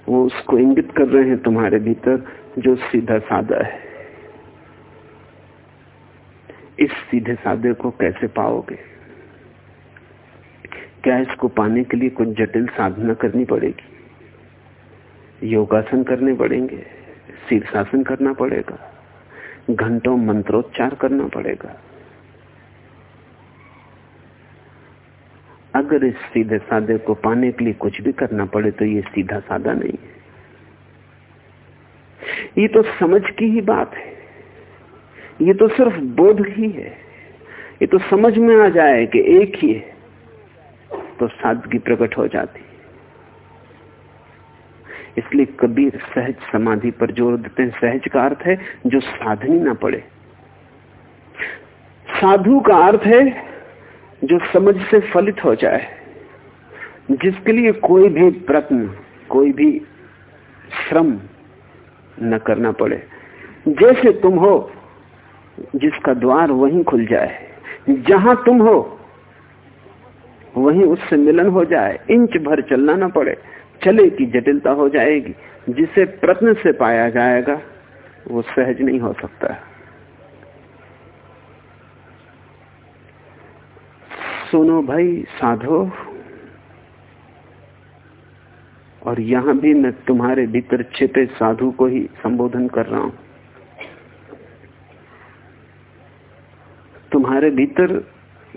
B: वो उसको इंगित कर रहे हैं तुम्हारे भीतर, जो सीधा साधा है। इस सीधे साधे को कैसे पाओगे? क्या इसको पाने के लिए कुछ जटिल साधना करनी पड़ेगी? योगासन करने पड़ेंगे, शीर्षासन करना पड़ेगा, घंटों मंत्रोच्चार करना पड़ेगा अगर इस सीधे साधे को पाने के लिए कुछ भी करना पड़े तो ये सीधा साधा नहीं है। ये तो समझ की ही बात है। ये तो सिर्फ़ बोध ही है। ये तो समझ में आ जाए कि एक ही है तो सादगी प्रकट हो जाती है। इसलिए कबीर सहज समाधि पर ज़ोर देते हैं। सहज का अर्थ है जो साधनी ना पड़े। साधु का अर्थ है जो समझ से फलित हो जाए, जिसके लिए कोई भी प्रश्न कोई भी श्रम न करना पड़े। जैसे तुम हो, जिसका द्वार वहीं खुल जाए, जहाँ तुम हो, वहीं उससे मिलन हो जाए, इंच भर चलना ना पड़े, चले की जटिलता हो जाएगी, जिसे प्रत्न से पाया जाएगा, वो सहज नहीं हो सकता। सुनो भाई, साधो। और यहाँ भी मैं तुम्हारे भीतर छिपे साधु को ही संबोधन कर रहा हूँ। तुम्हारे भीतर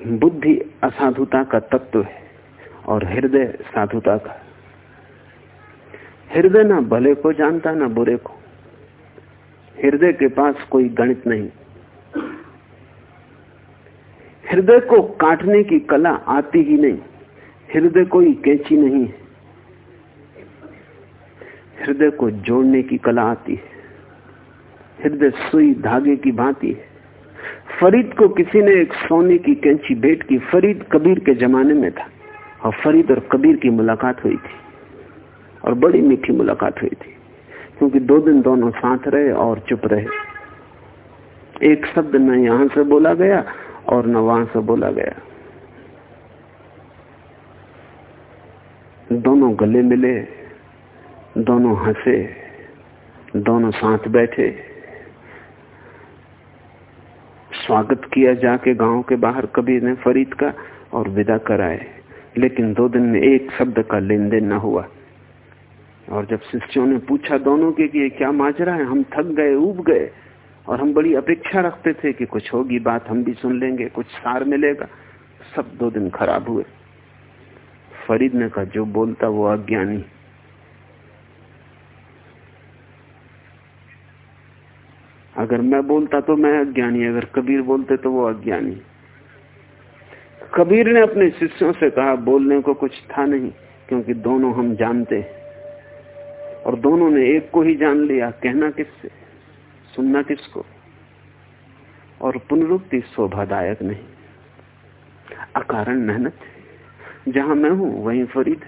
B: बुद्धि असाधुता का तत्व है और हृदय साधुता का। हृदय ना भले को जानता, ना बुरे को। हृदय के पास कोई गणित नहीं। हृदय को काटने की कला आती ही नहीं। हृदय कोई कैची नहीं है। हृदय को जोड़ने की कला आती है। हृदय सुई धागे की भांति है। फरीद को किसी ने एक सोने की कैंची भेंट की। फरीद कबीर के जमाने में था और फरीद और कबीर की मुलाकात हुई थी और बड़ी मीठी मुलाकात हुई थी, क्योंकि दो दिन दोनों साथ रहे और चुप रहे। एक शब्द न यहाँ से बोला गया और न वहाँ से बोला गया। दोनों गले मिले, दोनों हंसे, दोनों साथ बैठे। स्वागत किया जाके गाँव के बाहर कबीर ने फरीद का और विदा कराए। लेकिन दो दिन में एक शब्द का लेन देन न हुआ। और जब शिष्यों ने पूछा दोनों के कि क्या माजरा है, हम थक गए उब गए। और हम बड़ी अपेक्षा रखते थे कि कुछ होगी, बात हम भी सुन लेंगे, कुछ सार मिलेगा। सब दो दिन खराब हुए। फरीद ने कहा, जो बोलता वो अज्ञानी। अगर मैं बोलता तो मैं अज्ञानी, अगर कबीर बोलते तो वो अज्ञानी। कबीर ने अपने शिष्यों से कहा, बोलने को कुछ था नहीं, क्योंकि दोनों हम जानते और दोनों ने एक को ही जान लिया, कहना किससे? सुनना किसको? और पुनरुक्ति शोभादायक नहीं। अकारण मेहनत जहाँ मैं हूँ, वहीं फरीद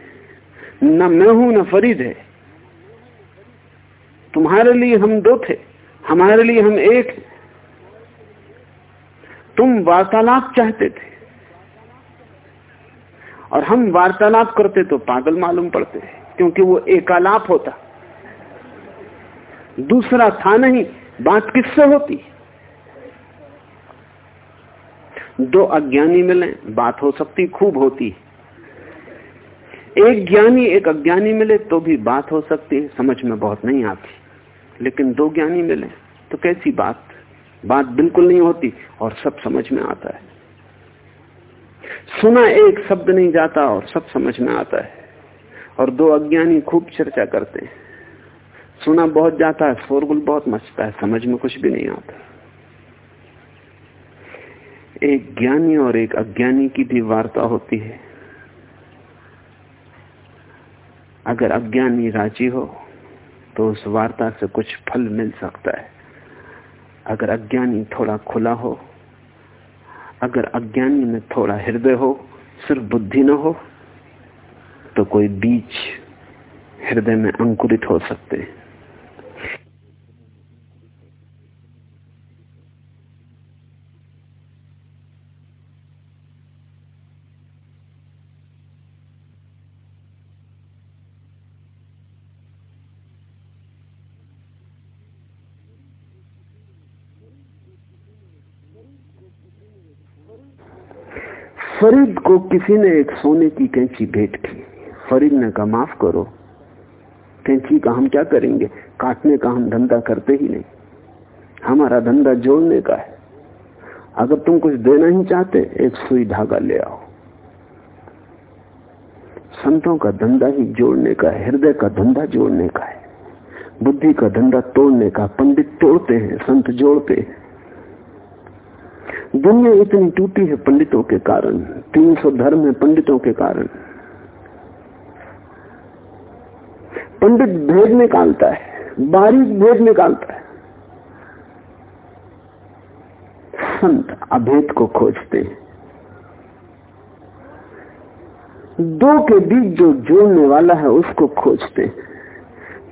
B: न मैं हूँ, न फरीद है। तुम्हारे लिए हम दो थे, हमारे लिए हम एक तुम वार्तालाप चाहते थे। और हम वार्तालाप करते तो पागल मालूम पड़ते, क्योंकि वो एकालाप होता। दूसरा था नहीं। बात किससे होती? दो अज्ञानी मिले, बात हो सकती, खूब होती। एक ज्ञानी एक अज्ञानी मिले तो भी बात हो सकती है समझ में बहुत नहीं आती। लेकिन दो ज्ञानी मिले तो कैसी बात? बात बिल्कुल नहीं होती और सब समझ में आता है। सुना एक शब्द नहीं जाता और सब समझ में आता है। और दो अज्ञानी खूब चर्चा करते हैं। सुना बहुत जाता है, शोरगुल बहुत मचता है, समझ में कुछ भी नहीं आता। एक ज्ञानी और एक अज्ञानी की भी वार्ता होती है। अगर अज्ञानी राज़ी हो तो उस वार्ता से कुछ फल मिल सकता है। अगर अज्ञानी थोड़ा खुला हो, अगर अज्ञानी में थोड़ा हृदय हो, सिर्फ़ बुद्धि न हो तो कोई बीज हृदय में अंकुरित हो सकते हैं फरीद को किसी ने एक सोने की कैंची भेंट की फरीद ने कहा, माफ़ करो। कैंची का हम क्या करेंगे? काटने का हम धंधा करते ही नहीं। हमारा धंधा जोड़ने का है। अगर तुम कुछ देना ही चाहते, एक सुई धागा ले आओ। संतों का धंधा ही जोड़ने का हृदय का धंधा जोड़ने का है। बुद्धि का धंधा तोड़ने का, पंडित तोड़ते हैं, संत जोड़ते हैं। दुनिया इतनी टूटी है पंडितों के कारण, तीन सौ धर्म है पंडितों के कारण। पंडित भेद निकालता है, बारीक भेद निकालता है। संत अभेद को खोजते हैं। दो के बीच जो जोड़ने वाला है, उसको खोजते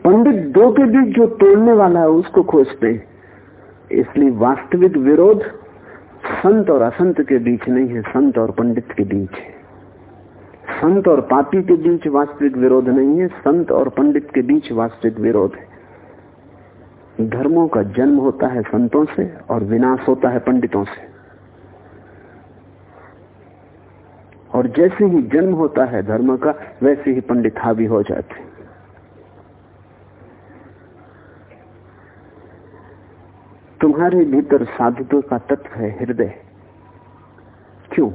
B: पंडित दो के बीच जो तोड़ने वाला है, उसको खोजते इसलिए वास्तविक विरोध संत और असंत के बीच नहीं है, संत और पंडित के बीच है। संत और पापी के बीच वास्तविक विरोध नहीं है, संत और पंडित के बीच वास्तविक विरोध है। धर्मों का जन्म होता है संतों से और विनाश होता है पंडितों से। और जैसे ही जन्म होता है धर्म का, वैसे ही पंडित हावी हो जाते तुम्हारे भीतर साधुत्व का तत्व है हृदय। क्यों?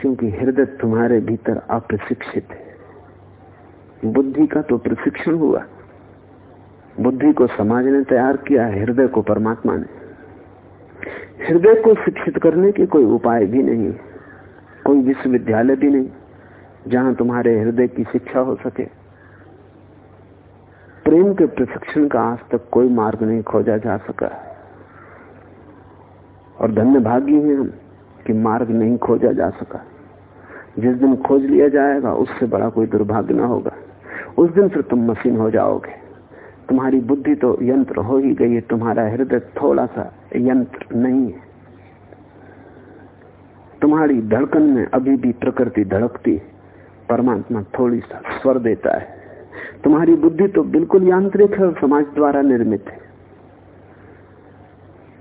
B: क्योंकि हृदय तुम्हारे भीतर अप्रशिक्षित है। बुद्धि का तो प्रशिक्षण हुआ। बुद्धि को समाज ने तैयार किया हृदय को परमात्मा ने। हृदय को शिक्षित करने के कोई उपाय भी नहीं, कोई विश्वविद्यालय भी नहीं, जहाँ तुम्हारे हृदय की शिक्षा हो सके। प्रेम के प्रशिक्षण का आज तक कोई मार्ग नहीं खोजा जा सका। और धन्य भागी हैं हम कि मार्ग नहीं खोजा जा सका। जिस दिन खोज लिया जाएगा, उससे बड़ा कोई दुर्भाग्य ना होगा। उस दिन फिर तुम मशीन हो जाओगे। तुम्हारी बुद्धि तो यंत्र हो ही गई है, तुम्हारा हृदय थोड़ा सा यंत्र नहीं है। तुम्हारी धड़कन में अभी भी प्रकृति धड़कती परमात्मा थोड़ी सा स्वर देता है। तुम्हारी बुद्धि तो बिल्कुल यांत्रिक है और समाज द्वारा निर्मित है।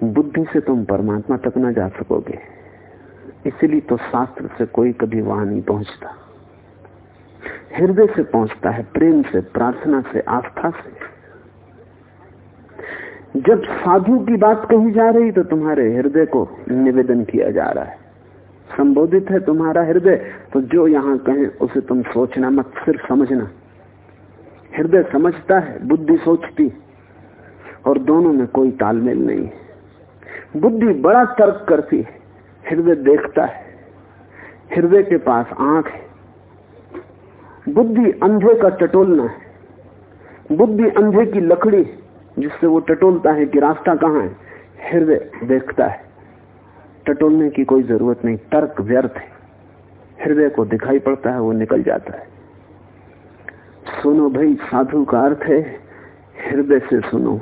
B: बुद्धि से तुम परमात्मा तक ना जा सकोगे। इसलिए तो शास्त्र से कोई कभी वहाँ नहीं पहुँचता। हृदय से पहुँचता है, प्रेम से, प्रार्थना से, आस्था से। जब साधु की बात कही जा रही तो तुम्हारे हृदय को निवेदन किया जा रहा है। संबोधित है तुम्हारा हृदय तो जो यहाँ कहें, उसे तुम सोचना मत, सिर्फ़ समझना। हृदय समझता है, बुद्धि सोचती और दोनों में कोई तालमेल नहीं है। बुद्धि बड़ा तर्क करती है, हृदय देखता है, हृदय के पास आँख है। बुद्धि अंधे का टटोलना है, बुद्धि अंधे की लकड़ी जिससे वो टटोलता है कि रास्ता कहाँ है, हृदय देखता है। टटोलने की कोई ज़रूरत नहीं, तर्क व्यर्थ है, हृदय को दिखाई पड़ता है, वो निकल जाता है। सुनो भाई, साधु का अर्थ है हृदय से सुनो,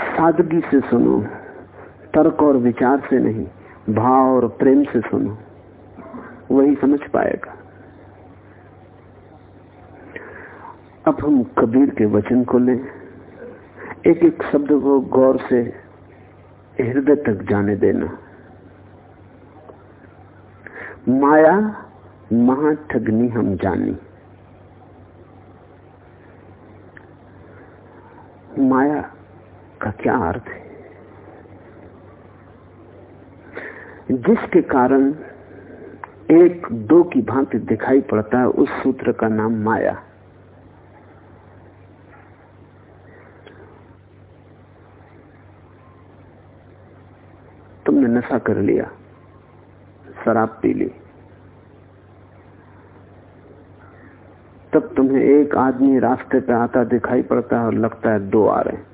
B: सादगी से सुनो, तर्क और विचार से नहीं, भाव और प्रेम से सुनो। वही समझ पाएगा। अब हम कबीर के वचन को लें। एक एक शब्द को गौर से हृदय तक जाने देना। माया, महाठगनी हम जानी। माया का क्या अर्थ है? जिसके कारण एक दो की भांति दिखाई पड़ता है, उस सूत्र का नाम माया। तुमने नशा कर लिया, शराब पी ली। तब तुम्हें एक आदमी रास्ते पे आता दिखाई पड़ता है और लगता है दो आ रहे हैं।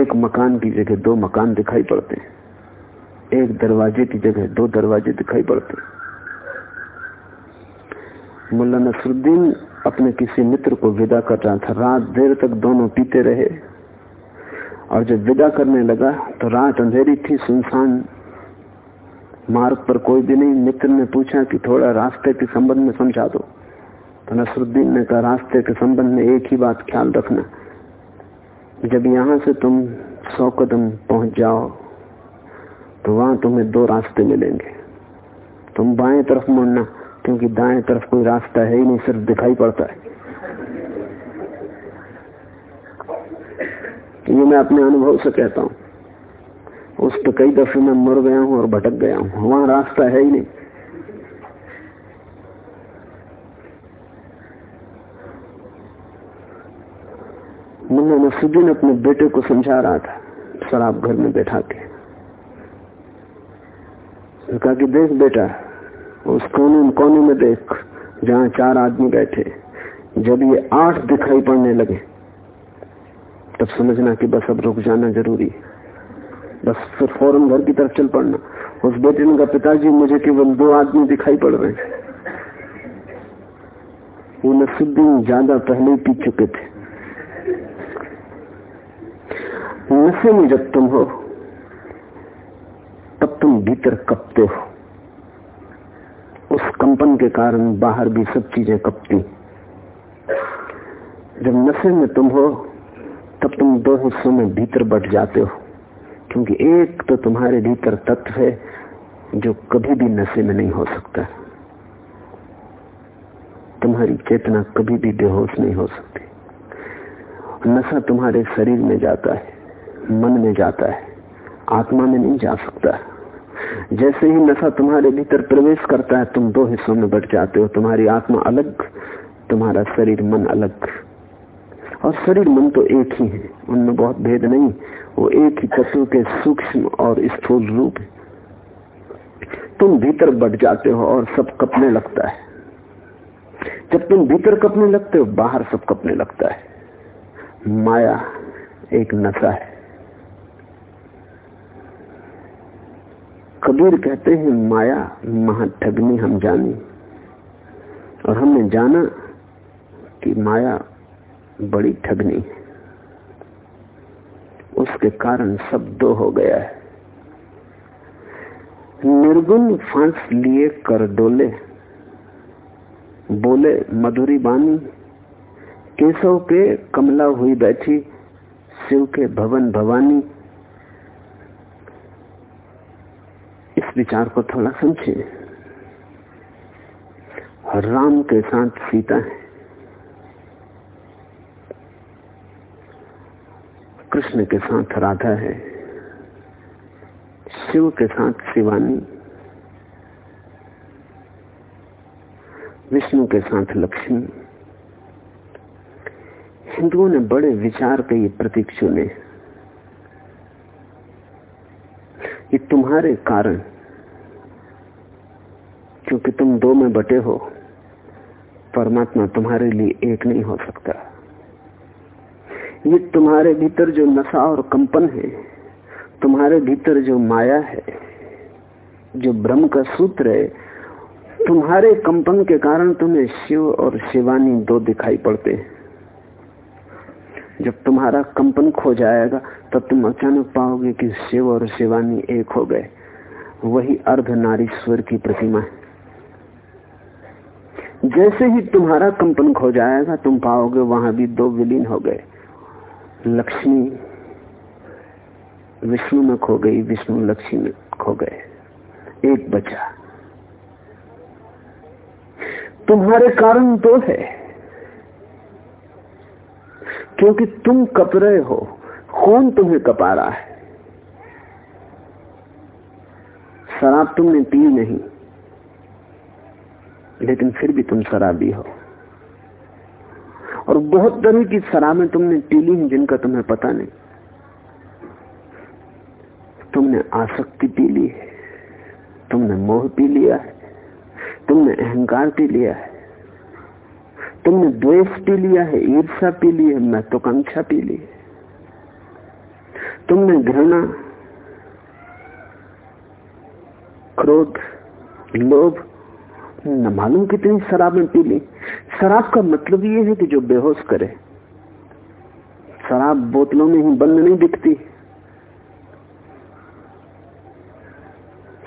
B: एक मकान की जगह दो मकान दिखाई पड़ते हैं। एक दरवाजे की जगह दो दरवाजे दिखाई पड़ते हैं। मुल्ला नसरुद्दीन अपने किसी मित्र को विदा कर रहा था। रात देर तक दोनों पीते रहे। और जब विदा करने लगा तो रात अंधेरी थी, सुनसान। मार्ग पर कोई भी नहीं, मित्र ने पूछा कि थोड़ा रास्ते के संबंध में समझा दो। तो नसरुद्दीन ने कहा, रास्ते के संबंध में एक ही बात ख्याल रखना। जब यहाँ से तुम सौ कदम पहुँच जाओ तो वहाँ तुम्हें दो रास्ते मिलेंगे। तुम बाएँ तरफ़ मुड़ना, क्योंकि दाएँ तरफ़ कोई रास्ता है ही नहीं, सिर्फ़ दिखाई पड़ता है। ये मैं अपने अनुभव से कहता हूँ। उस पर कई दफे मैं मर गया हूँ और भटक गया हूँ। वहाँ रास्ता है ही नहीं। मुन्ना नसुद्दीन अपने बेटे को समझा रहा था, शराब घर में बैठा के। कहा कि देख बेटा, उस कोने कोने में देख, जहाँ चार आदमी बैठे, जब ये आठ दिखाई पड़ने लगे तब समझना कि बस अब रुक जाना ज़रूरी है। बस फिर फ़ौरन घर की तरफ़ चल पड़ना। उस बेटे कहा पिताजी मुझे केवल दो आदमी दिखाई पड़ रहे हैं वो नसुद्दीन ज़्यादा पहले पी चुके थे। नशे में जब तुम हो, तब तुम भीतर कपते हो। उस कंपन के कारण बाहर भी सब चीज़ें कपती। जब नशे में तुम हो तब तुम दो हिस्सों में भीतर बट जाते हो। क्योंकि एक तो तुम्हारे भीतर तत्व है, जो कभी भी नशे में नहीं हो सकता। तुम्हारी चेतना कभी भी बेहोश नहीं हो सकती। नशा तुम्हारे शरीर में जाता है, मन में जाता है, आत्मा में नहीं जा सकता। जैसे ही नशा तुम्हारे भीतर प्रवेश करता है, तुम दो हिस्सों में बट जाते हो। तुम्हारी आत्मा अलग, तुम्हारा शरीर, मन अलग। और शरीर मन तो एक ही है। उनमें बहुत भेद नहीं। वो एक ही तत्व के सूक्ष्म और स्थूल रूप है। तुम भीतर बढ़ जाते हो और सब कपने लगता है। जब तुम भीतर कपने लगते हो, बाहर सब कपने लगता है। माया एक नशा है। कबीर कहते हैं, माया महाठगनी हम जानी। और हमने जाना कि माया बड़ी ठगनी। उसके कारण सब दो हो गया है। निर्गुण फांस लिए कर डोले। बोले, मधुरी बानी, केशव के कमला हुई बैठी, शिव के भवन भवानी। इस विचार को थोड़ा समझे राम के साथ सीता है। कृष्ण के साथ राधा है, शिव के साथ शिवानी, विष्णु के साथ लक्ष्मी। हिंदुओं ने बड़े विचार के ये प्रतीक चुने। ये तुम्हारे कारण, क्योंकि तुम दो में बटे हो, परमात्मा तुम्हारे लिए एक नहीं हो सकता। ये तुम्हारे भीतर जो नशा और कंपन है, तुम्हारे भीतर जो माया है, जो ब्रह्म का सूत्र है, तुम्हारे कंपन के कारण तुम्हें शिव और शिवानी दो दिखाई पड़ते हैं। जब तुम्हारा कंपन खो जाएगा, तब तुम अचानक पाओगे कि शिव और शिवानी एक हो गए। वही अर्ध नारीश्वर की प्रतिमा है। जैसे ही तुम्हारा कंपन खो जाएगा, तुम पाओगे वहाँ भी दो विलीन हो गए। लक्ष्मी, विष्णु में खो गई, विष्णु लक्ष्मी में खो गए। एक बचा। तुम्हारे कारण दो है, क्योंकि तुम कप रहे हो कौन तुम्हें कपा रहा है। शराब तुमने पी नहीं, लेकिन फिर भी तुम शराबी हो। और बहुत तरह की शराबें तुमने पी ली जिनका तुम्हें पता नहीं। तुमने आसक्ति पी ली है, तुमने मोह पी लिया है, तुमने अहंकार पी लिया है, तुमने द्वेष पी लिया है ईर्षा पी ली है महत्वाकांक्षा पी ली है। तुमने घृणा, क्रोध, लोभ न मालूम कितनी शराबें पी ली। शराब का मतलब ये है कि जो बेहोश करे, शराब बोतलों में ही बंद नहीं दिखती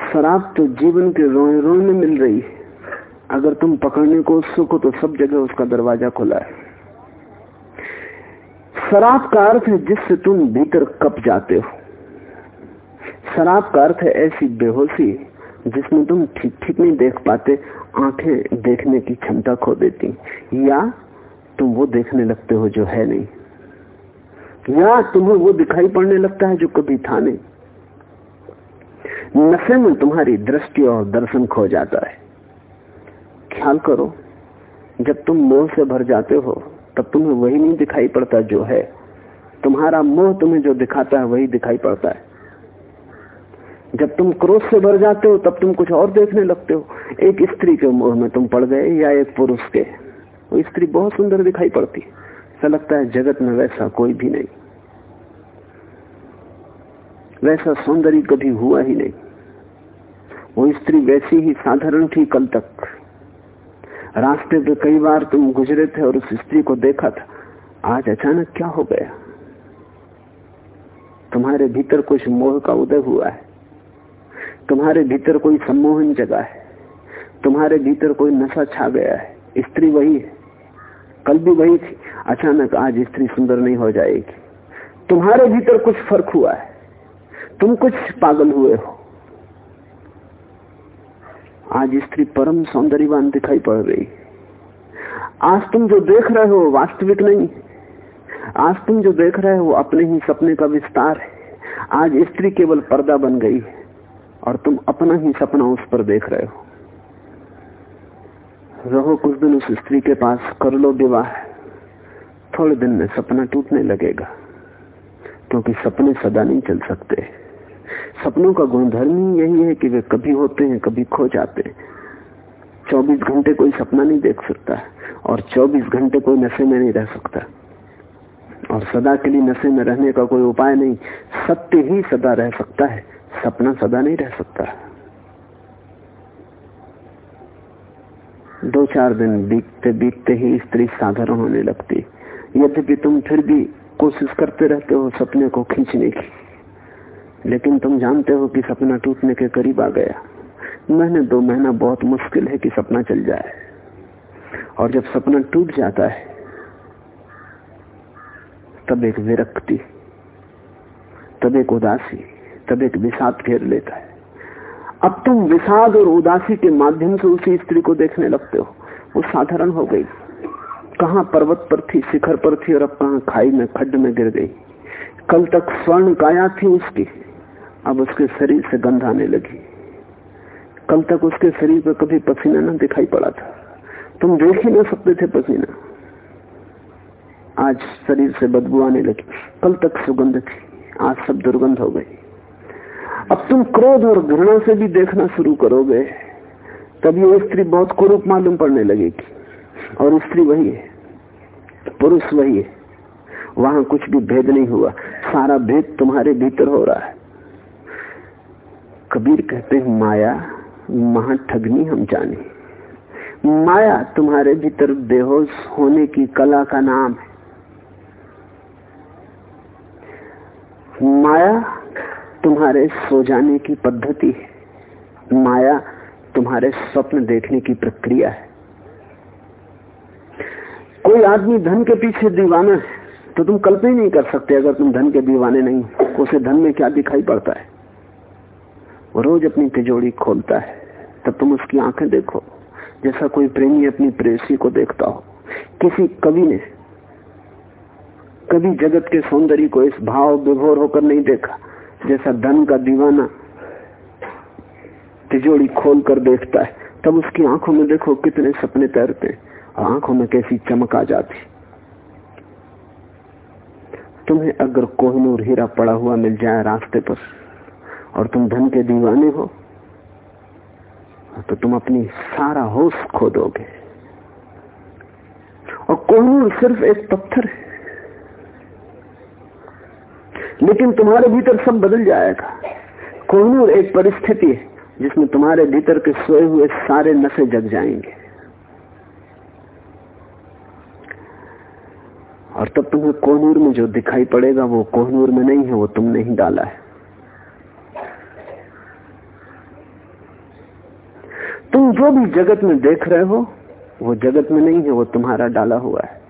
B: शराब तो जीवन के रोए रोए में मिल रही है। अगर तुम पकड़ने को उत्सुक हो तो सब जगह उसका दरवाज़ा खुला है। शराब का अर्थ है जिससे तुम भीतर कप जाते हो। शराब का अर्थ है ऐसी बेहोशी जिसमें तुम ठीक ठीक नहीं देख पाते आँखें देखने की क्षमता खो देती। या तुम वो देखने लगते हो जो है नहीं। या तुम्हें वो दिखाई पड़ने लगता है जो कभी था नहीं। नशे में तुम्हारी दृष्टि और दर्शन खो जाता है। ख्याल करो, जब तुम मोह से भर जाते हो, तब तुम्हें वही नहीं दिखाई पड़ता जो है। तुम्हारा मोह तुम्हें जो दिखाता है, वही दिखाई पड़ता है। जब तुम क्रोध से भर जाते हो, तब तुम कुछ और देखने लगते हो। एक स्त्री के मोह में तुम पड़ गए या एक पुरुष के? वो स्त्री बहुत सुंदर दिखाई पड़ती। ऐसा लगता है जगत में वैसा कोई भी नहीं। वैसा सौंदर्य कभी हुआ ही नहीं। वो स्त्री वैसी ही साधारण थी कल तक। रास्ते पे कई बार तुम गुजरे थे और उस स्त्री को देखा था। आज अचानक क्या हो गया? तुम्हारे भीतर कुछ मोह का उदय हुआ है। तुम्हारे भीतर कोई सम्मोहन जगा है, तुम्हारे भीतर कोई नशा छा गया है, स्त्री वही है। कल भी वही थी, अचानक आज स्त्री सुंदर नहीं हो जाएगी। तुम्हारे भीतर कुछ फ़र्क हुआ है, तुम कुछ पागल हुए हो। आज स्त्री परम सौंदर्यवान दिखाई पड़ रही आज तुम जो देख रहे हो वास्तविक नहीं आज तुम जो देख रहे हो अपने ही सपने का विस्तार है। आज स्त्री केवल पर्दा बन गई है। और तुम अपना ही सपना उस पर देख रहे हो। रहो कुछ दिन उस स्त्री के पास, कर लो विवाह। थोड़े दिन में सपना टूटने लगेगा, क्योंकि सपने सदा नहीं चल सकते। सपनों का गुणधर्म ही यही है कि वे कभी होते हैं, कभी खो जाते हैं। चौबीस घंटे कोई सपना नहीं देख सकता, और चौबीस घंटे कोई नशे में नहीं रह सकता। और सदा के लिए नशे में रहने का कोई उपाय नहीं, सत्य ही सदा रह सकता है। सपना सदा नहीं रह सकता। दो चार दिन बीतते बीतते ही स्त्री साधारण होने लगती। यद्यपि तुम फिर भी कोशिश करते रहते हो सपने को खींचने की, लेकिन तुम जानते हो कि सपना टूटने के करीब आ गया। महीने दो महीना बहुत मुश्किल है कि सपना चल जाए। और जब सपना टूट जाता है, तब एक विरक्ति, तब एक उदासी तब एक विषाद घेर लेता है। अब तुम विषाद और उदासी के माध्यम से उसी स्त्री को देखने लगते हो। वो साधारण हो गई। कहा पर्वत पर थी, शिखर पर थी और अब कहा खाई में, खड्ड में गिर गई। कल तक स्वर्ण काया थी उसकी। अब उसके शरीर से गंध आने लगी। कल तक उसके शरीर पर कभी पसीना न दिखाई पड़ा था। तुम देख ही ना सकते थे पसीना। आज शरीर से बदबू आने लगी। कल तक सुगंध थी। आज सब दुर्गंध हो गई। अब तुम क्रोध और घृणा से भी देखना शुरू करोगे तब ये स्त्री बहुत कुरूप मालूम पड़ने लगेगी। और स्त्री वही है, पुरुष वही है। वहाँ कुछ भी भेद नहीं हुआ, सारा भेद तुम्हारे भीतर हो रहा है। कबीर कहते हैं, माया महा ठगनी हम जाने। माया तुम्हारे भीतर बेहोश होने की कला का नाम है। माया तुम्हारे सो जाने की पद्धति है। माया तुम्हारे स्वप्न देखने की प्रक्रिया है। कोई आदमी धन के पीछे दीवाना है तो तुम कल्पना ही नहीं कर सकते अगर तुम धन के दीवाने नहीं हो। उसे धन में क्या दिखाई पड़ता है? वो रोज अपनी तिजोड़ी खोलता है, तब तुम उसकी आँखें देखो। जैसा कोई प्रेमी अपनी प्रेसी को देखता हो। किसी कवि ने कभी जगत के सौंदर्य को इस भाव विभोर होकर नहीं देखा। जैसा धन का दीवाना तिजोड़ी खोल कर देखता है, तब उसकी आँखों में देखो कितने सपने तैरते और आँखों में कैसी चमक आ जाती। तुम्हें अगर कोहनूर हीरा पड़ा हुआ मिल जाए रास्ते पर, और तुम धन के दीवाने हो तो तुम अपनी सारा होश खो दोगे। और कोहनूर सिर्फ़ एक पत्थर है। लेकिन तुम्हारे भीतर सब बदल जाएगा। कोहनूर एक परिस्थिति है, जिसमें तुम्हारे भीतर के सोए हुए सारे नशे जग जाएँगे। और तब तुम्हें कोहनूर में जो दिखाई पड़ेगा, वो कोहनूर में नहीं है, वो तुमने ही डाला है। तुम जो भी जगत में देख रहे हो, वो जगत में नहीं है, वो तुम्हारा डाला हुआ है।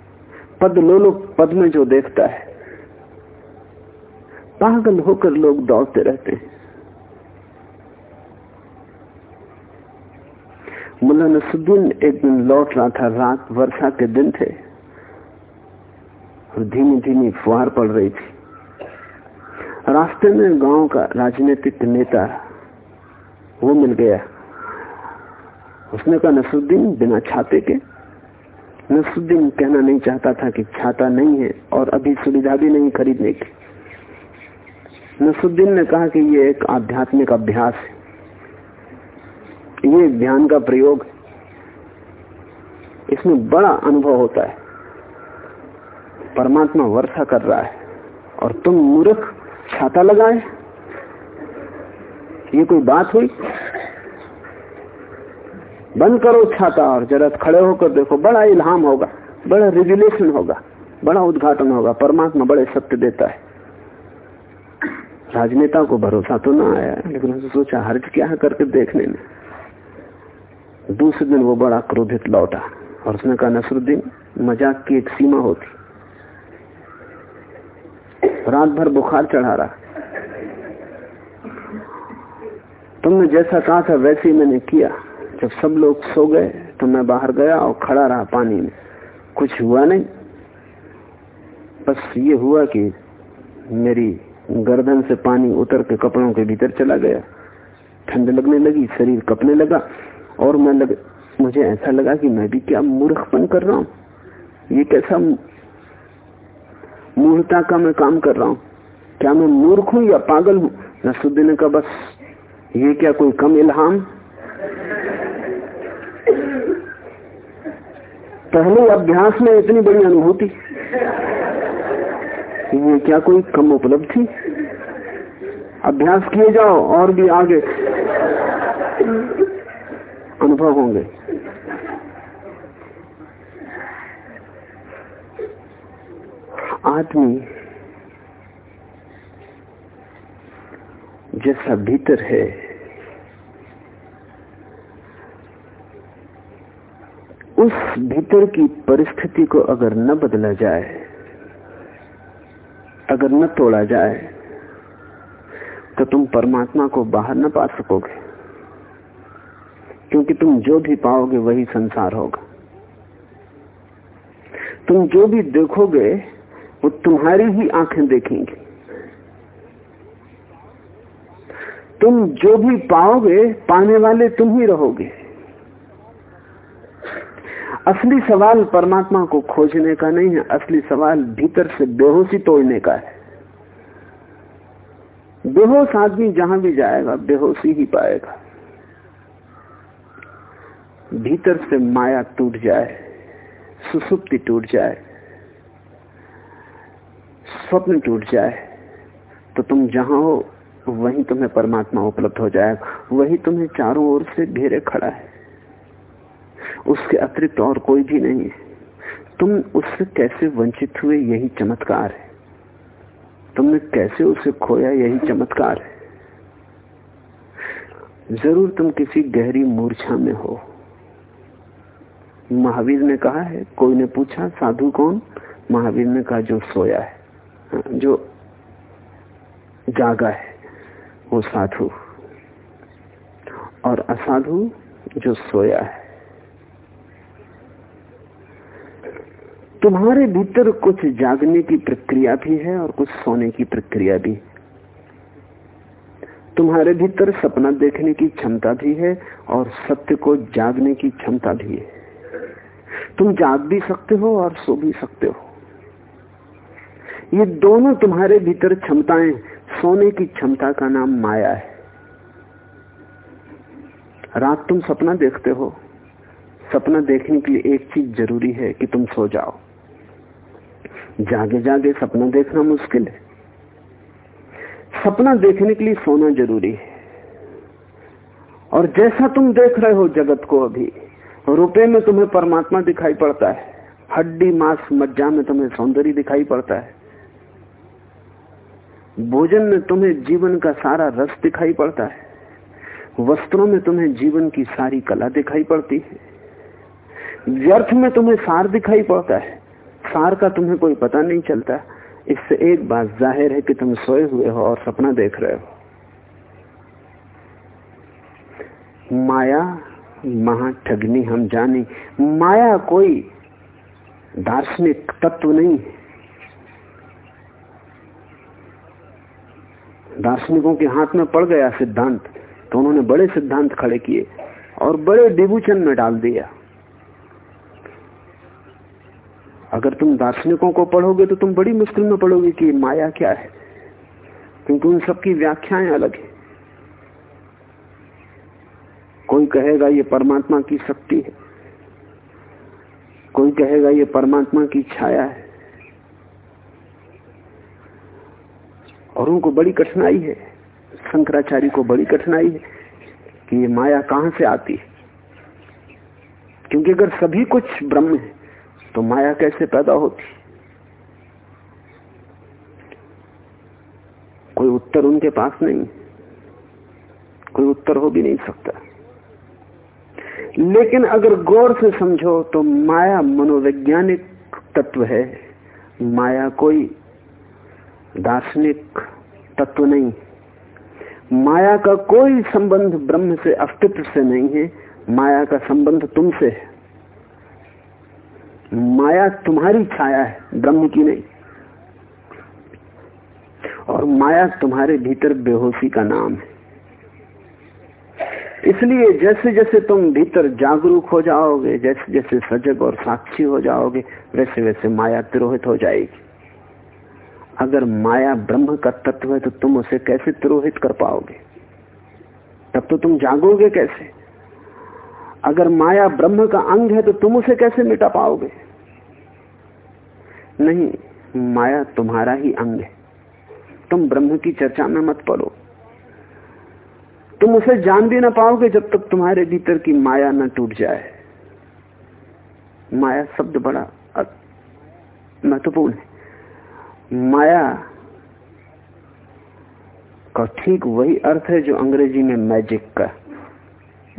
B: पद लो लो, पद में जो देखता है पागल होकर लोग दौड़ते रहते हैं। मुला नसुद्दीन एक दिन लौट रहा था, रात वर्षा के दिन थे, और धीमी धीमी फुहार पड़ रही थी। रास्ते में गाँव का राजनीतिक नेता वो मिल गया। उसने कहा, नसरुद्दीन, बिना छाते के? नसरुद्दीन कहना नहीं चाहता था कि छाता नहीं है और अभी सुविधा भी नहीं खरीदने की। नसरुद्दीन ने कहा कि ये एक आध्यात्मिक अभ्यास है। ये ध्यान का प्रयोग इसमें बड़ा अनुभव होता है। परमात्मा वर्षा कर रहा है और तुम मूर्ख छाता लगाए। ये कोई बात हुई? बंद करो छाता और जरा खड़े होकर देखो। बड़ा इल्हाम होगा, बड़ा रिविलेशन होगा, बड़ा उद्घाटन होगा। परमात्मा बड़े सत्य देता है। राजनेता को भरोसा तो ना आया, लेकिन उसने सोचा हर्ज क्या है करके देखने में। दूसरे दिन वो बड़ा क्रोधित लौटा और उसने कहा, नसरुद्दीन, मज़ाक की एक सीमा होती। रात भर बुखार चढ़ा रहा। तुमने जैसा कहा था, वैसे ही मैंने किया। जब सब लोग सो गए तो मैं बाहर गया और खड़ा रहा पानी में। कुछ हुआ नहीं। बस ये हुआ कि मेरी गर्दन से पानी उतर के कपड़ों के भीतर चला गया। ठंड लगने लगी शरीर कपने लगा और मैं लग, मुझे ऐसा लगा कि मैं भी क्या मूर्खपन कर रहा हूँ। ये कैसा मूर्खता का मैं काम कर रहा हूँ? क्या मैं मूर्ख हूँ या पागल हूँ? नसुद्दीन का बस ये क्या कोई कम इल्हाम? पहले अभ्यास में इतनी बड़ी अनुभूति। ये क्या कोई कम उपलब्धि अभ्यास किए जाओ और भी आगे। अनुभव होंगे। आदमी जैसा भीतर है, उस भीतर की परिस्थिति को अगर न बदला जाए अगर न तोड़ा जाए तो तुम परमात्मा को बाहर न पा सकोगे। क्योंकि तुम जो भी पाओगे, वही संसार होगा। तुम जो भी देखोगे, वो तुम्हारी ही आँखें देखेंगी। तुम जो भी पाओगे, पाने वाले तुम ही रहोगे। असली सवाल परमात्मा को खोजने का नहीं है, असली सवाल भीतर से बेहोशी तोड़ने का है। बेहोश आदमी जहाँ भी जाएगा, बेहोशी ही पाएगा। भीतर से माया टूट जाए, सुसुप्ति टूट जाए, स्वप्न टूट जाए तो तुम जहाँ हो, वहीं तुम्हें परमात्मा उपलब्ध हो जाएगा। वही तुम्हें चारों ओर से घेरे खड़ा है। उसके अतिरिक्त और कोई भी नहीं। है तुम उससे कैसे वंचित हुए, यही चमत्कार है। तुमने कैसे उसे खोया, यही चमत्कार है। ज़रूर तुम किसी गहरी मूर्छा में हो। महावीर ने कहा है, कोई ने पूछा, साधु कौन? महावीर ने कहा, जो सोया है, जो जागा है, वो साधु। और असाधु, जो सोया है। तुम्हारे भीतर कुछ जागने की प्रक्रिया भी है और कुछ सोने की प्रक्रिया भी तुम्हारे भीतर सपना देखने की क्षमता भी है और सत्य को जागने की क्षमता भी है। तुम जाग भी सकते हो और सो भी सकते हो। ये दोनों तुम्हारे भीतर क्षमताएँ, सोने की क्षमता का नाम माया है। रात तुम सपना देखते हो। सपना देखने के लिए एक चीज़ ज़रूरी है कि तुम सो जाओ। जागे जागे सपना देखना मुश्किल है। सपना देखने के लिए सोना ज़रूरी है। और जैसा तुम देख रहे हो जगत को अभी, रुपए में तुम्हें परमात्मा दिखाई पड़ता है, हड्डी, मांस, मज्जा में तुम्हें सौंदर्य दिखाई पड़ता है। भोजन में तुम्हें जीवन का सारा रस दिखाई पड़ता है। वस्त्रों में तुम्हें जीवन की सारी कला दिखाई पड़ती है। व्यर्थ में तुम्हें सार दिखाई पड़ता है। सार का तुम्हें कोई पता नहीं चलता। इससे एक बात ज़ाहिर है कि तुम सोए हुए हो और सपना देख रहे हो। माया, महा ठगनी, हम जानी। माया कोई दार्शनिक तत्व नहीं। दार्शनिकों के हाथ में पड़ गया सिद्धांत तो उन्होंने बड़े सिद्धांत खड़े किए और बड़े डिबूचन में डाल दिया। अगर तुम दार्शनिकों को पढ़ोगे तो तुम बड़ी मुश्किल में पढ़ोगे कि माया क्या है। क्योंकि उन सबकी व्याख्याएँ अलग है। कोई कहेगा ये परमात्मा की शक्ति है। कोई कहेगा ये परमात्मा की छाया है। और उनको बड़ी कठिनाई है। शंकराचार्य को बड़ी कठिनाई है कि ये माया कहाँ से आती है? क्योंकि अगर सभी कुछ ब्रह्म है तो माया कैसे पैदा होती? कोई उत्तर उनके पास नहीं, कोई उत्तर हो भी नहीं सकता। लेकिन अगर गौर से समझो तो माया मनोवैज्ञानिक तत्व है। माया कोई दार्शनिक तत्व नहीं। माया का कोई संबंध ब्रह्म से अस्तित्व से नहीं है, माया का संबंध तुमसे है। माया तुम्हारी छाया है, ब्रह्म की नहीं। और माया तुम्हारे भीतर बेहोशी का नाम है। इसलिए जैसे जैसे तुम भीतर जागरूक हो जाओगे, जैसे जैसे सजग और साक्षी हो जाओगे, वैसे वैसे माया तिरोहित हो जाएगी। अगर माया ब्रह्म का तत्व है तो तुम उसे कैसे तिरोहित कर पाओगे? तब तो तुम जागोगे कैसे? अगर माया ब्रह्म का अंग है तो तुम उसे कैसे मिटा पाओगे? नहीं, माया तुम्हारा ही अंग है। तुम ब्रह्म की चर्चा में मत पड़ो। तुम उसे जान भी ना पाओगे जब तक तुम्हारे भीतर की माया न टूट जाए। माया शब्द बड़ा महत्वपूर्ण है। माया का ठीक वही अर्थ है जो अंग्रेज़ी में मैजिक का।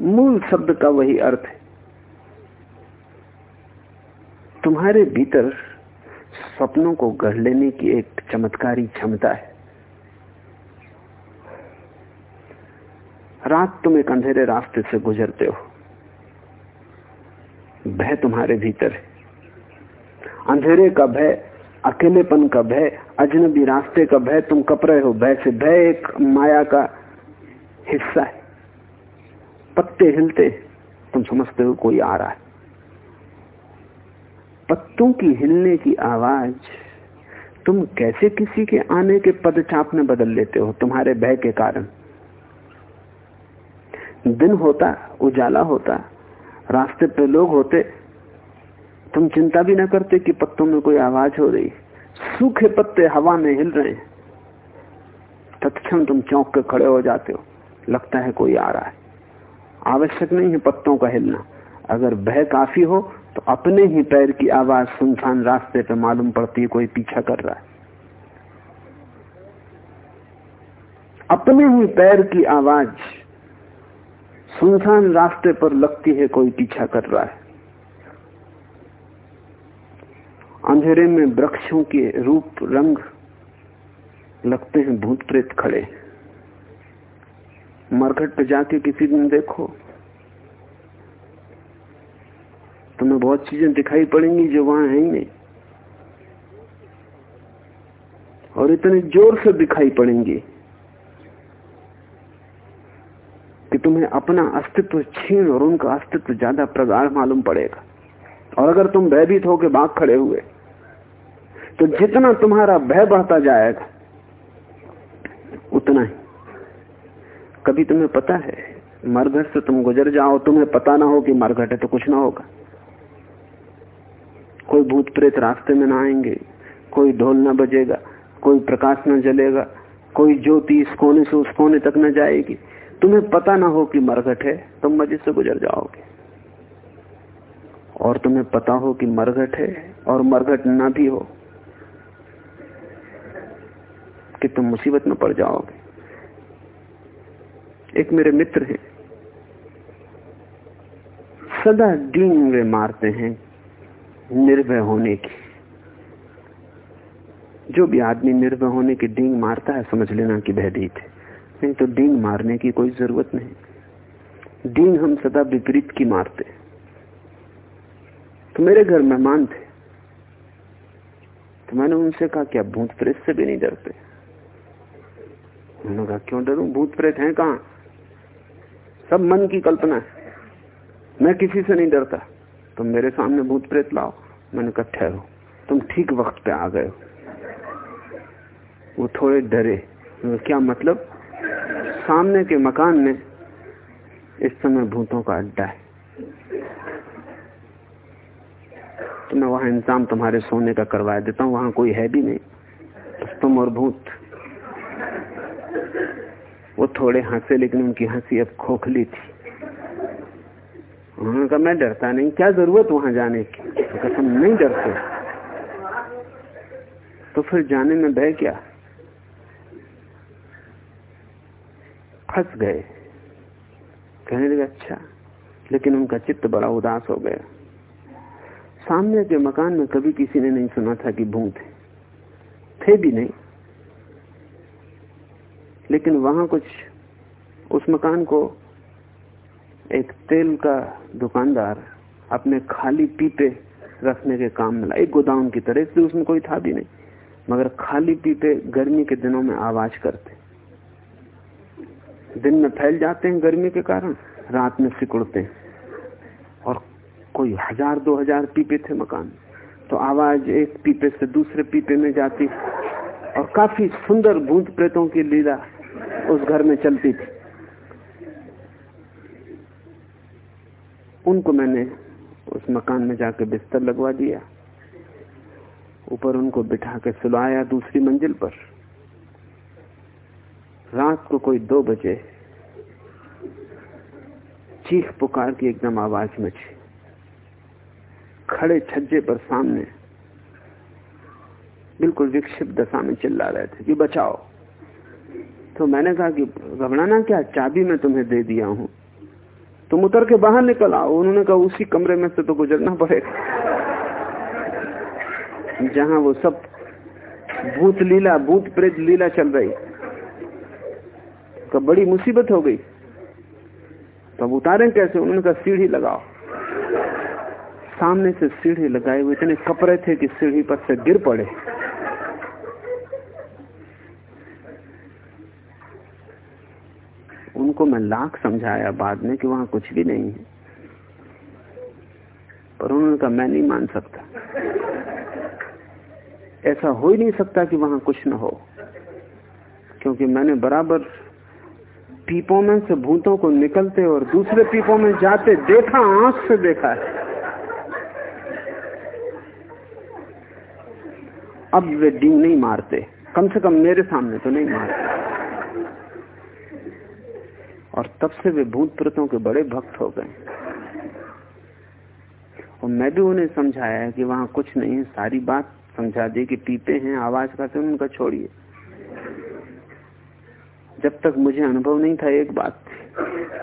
B: मूल शब्द का वही अर्थ है। तुम्हारे भीतर सपनों को गढ़ लेने की एक चमत्कारी क्षमता है। रात तुम एक अंधेरे रास्ते से गुजरते हो। भय तुम्हारे भीतर है। अंधेरे का भय, अकेलेपन का भय, अजनबी रास्ते का भय, तुम कप रहे हो भय से। भय एक माया का हिस्सा है। पत्ते हिलते, तुम समझते हो कोई आ रहा है। पत्तों की हिलने की आवाज़। तुम कैसे किसी के आने के पदचाप में बदल लेते हो? तुम्हारे भय के कारण। दिन होता, उजाला होता, रास्ते पे लोग होते। तुम चिंता भी ना करते कि पत्तों में कोई आवाज़ हो रही। सूखे पत्ते हवा में हिल रहे तत्क्षण तुम चौंक के खड़े हो जाते हो। लगता है कोई आ रहा है। आवश्यक नहीं है पत्तों का हिलना। अगर भय काफ़ी हो तो अपने ही पैर की आवाज़ सुनसान रास्ते पे मालूम पड़ती है कोई पीछा कर रहा है। अपने ही पैर की आवाज़ सुनसान रास्ते पर लगती है कोई पीछा कर रहा है। अंधेरे में वृक्षों के रूप रंग लगते हैं भूत प्रेत खड़े। मरघट पे जाके किसी दिन देखो तुम्हें बहुत चीज़ें दिखाई पड़ेंगी जो वहाँ है ही नहीं। और इतने ज़ोर से दिखाई पड़ेंगी कि तुम्हें अपना अस्तित्व छीन और उनका अस्तित्व ज़्यादा प्रगाढ़ मालूम पड़ेगा। और अगर तुम भयभीत होकर भाग खड़े हुए तो जितना तुम्हारा भय बढ़ता जाएगा, उतना ही। कभी तुम्हें पता है, मरघट से तुम गुजर जाओ, तुम्हें पता ना हो कि मरघट है तो कुछ ना होगा। कोई भूत प्रेत रास्ते में ना आएँगे, कोई ढोल ना बजेगा, कोई प्रकाश न जलेगा, कोई ज्योति इस कोने से उस कोने तक न जाएगी। तुम्हें पता ना हो कि मरघट है, तुम मज़े से गुजर जाओगे। और तुम्हें पता हो कि मरघट है और मरघट ना भी हो, कि तुम मुसीबत में पड़ जाओगे। एक मेरे मित्र हैं, सदा वे मारते हैं निर्भय होने की। जो भी आदमी निर्भय होने की डींग मारता है, समझ लेना कि भयभीत है। नहीं तो डींग मारने की कोई ज़रूरत नहीं। डींग हम सदा विपरीत की मारते तो मेरे घर मेहमान थे। तो मैंने उनसे कहा क्या भूत प्रेत से भी नहीं डरते। उन्होंने कहा, क्यों डरू? भूत प्रेत हैं कहा? सब मन की कल्पना है। मैं किसी से नहीं डरता। तुम मेरे सामने भूत प्रेत लाओ। मैंने कहा ठहरो तुम ठीक वक्त पे आ गए हो। वो थोड़े डरे। क्या मतलब? सामने के मकान में इस समय भूतों का अड्डा है। तो मैं वहाँ इंतज़ाम तुम्हारे सोने का करवा देता हूँ। वहाँ कोई है भी नहीं। तो तुम और भूत। वो थोड़े हंसे, लेकिन उनकी हँसी अब खोखली थी। उन्होंने कहा मैं डरता नहीं, क्या ज़रूरत वहाँ जाने की? तो कसम, नहीं डरते। तो फिर जाने में भय क्या? फंस गए। कहने लगे अच्छा। लेकिन उनका चित्त बड़ा उदास हो गया। सामने के मकान में कभी किसी ने नहीं सुना था कि भूत थे थे भी नहीं। लेकिन वहाँ कुछ, उस मकान को एक तेल का दुकानदार अपने खाली पीपे रखने के काम में एक गोदाम की तरह, इसलिए उसमें कोई था भी नहीं। मगर खाली पीपे गर्मी के दिनों में आवाज़ करते। दिन में फैल जाते हैं गर्मी के कारण, रात में सिकुड़ते। हैं और कोई हज़ार, दो हज़ार पीपे थे मकान तो आवाज़ एक पीपे से दूसरे पीपे में जाती। और काफ़ी सुंदर भूत प्रेतों की लीला उस घर में चलती थी। उनको मैंने उस मकान में जाके बिस्तर लगवा दिया। ऊपर उनको बिठा के सुलाया दूसरी मंजिल पर। रात को कोई दो बजे चीख पुकार की एकदम आवाज़ मची खड़े छज्जे पर सामने बिल्कुल विक्षिप्त दशा में चिल्ला रहे थे कि बचाओ। तो मैंने कहा कि घबराना क्या? चाबी मैं तुम्हें दे दिया हूँ। तुम उतर के बाहर निकल आओ। उन्होंने कहा, उसी कमरे में से तो गुजरना पड़ेगा। जहाँ वो सब भूत लीला, भूत प्रेत लीला चल रही तो बड़ी मुसीबत हो गई। तब तो उतारे कैसे? उन्होंने कहा, सीढ़ी लगाओ। सामने से सीढ़ी लगाए हुए इतने कपड़े थे कि सीढ़ी पर से गिर पड़े उनको मैं लाख समझाया बाद में कि वहाँ कुछ भी नहीं है। पर उन्होंने कहा, मैं नहीं मान सकता। ऐसा हो ही नहीं सकता कि वहाँ कुछ न हो। क्योंकि मैंने बराबर पीपों में से भूतों को निकलते और दूसरे पीपों में जाते देखा, आँख से देखा है। अब वे डींग नहीं मारते। कम से कम मेरे सामने तो नहीं मारते। और तब से वे भूत प्रेतों के बड़े भक्त हो गए। और मैं भी उन्हें समझाया कि वहाँ कुछ नहीं है सारी बात समझा दी कि पीते हैं, आवाज़ करते हैं, उनका छोड़िए। जब तक मुझे अनुभव नहीं था एक बात।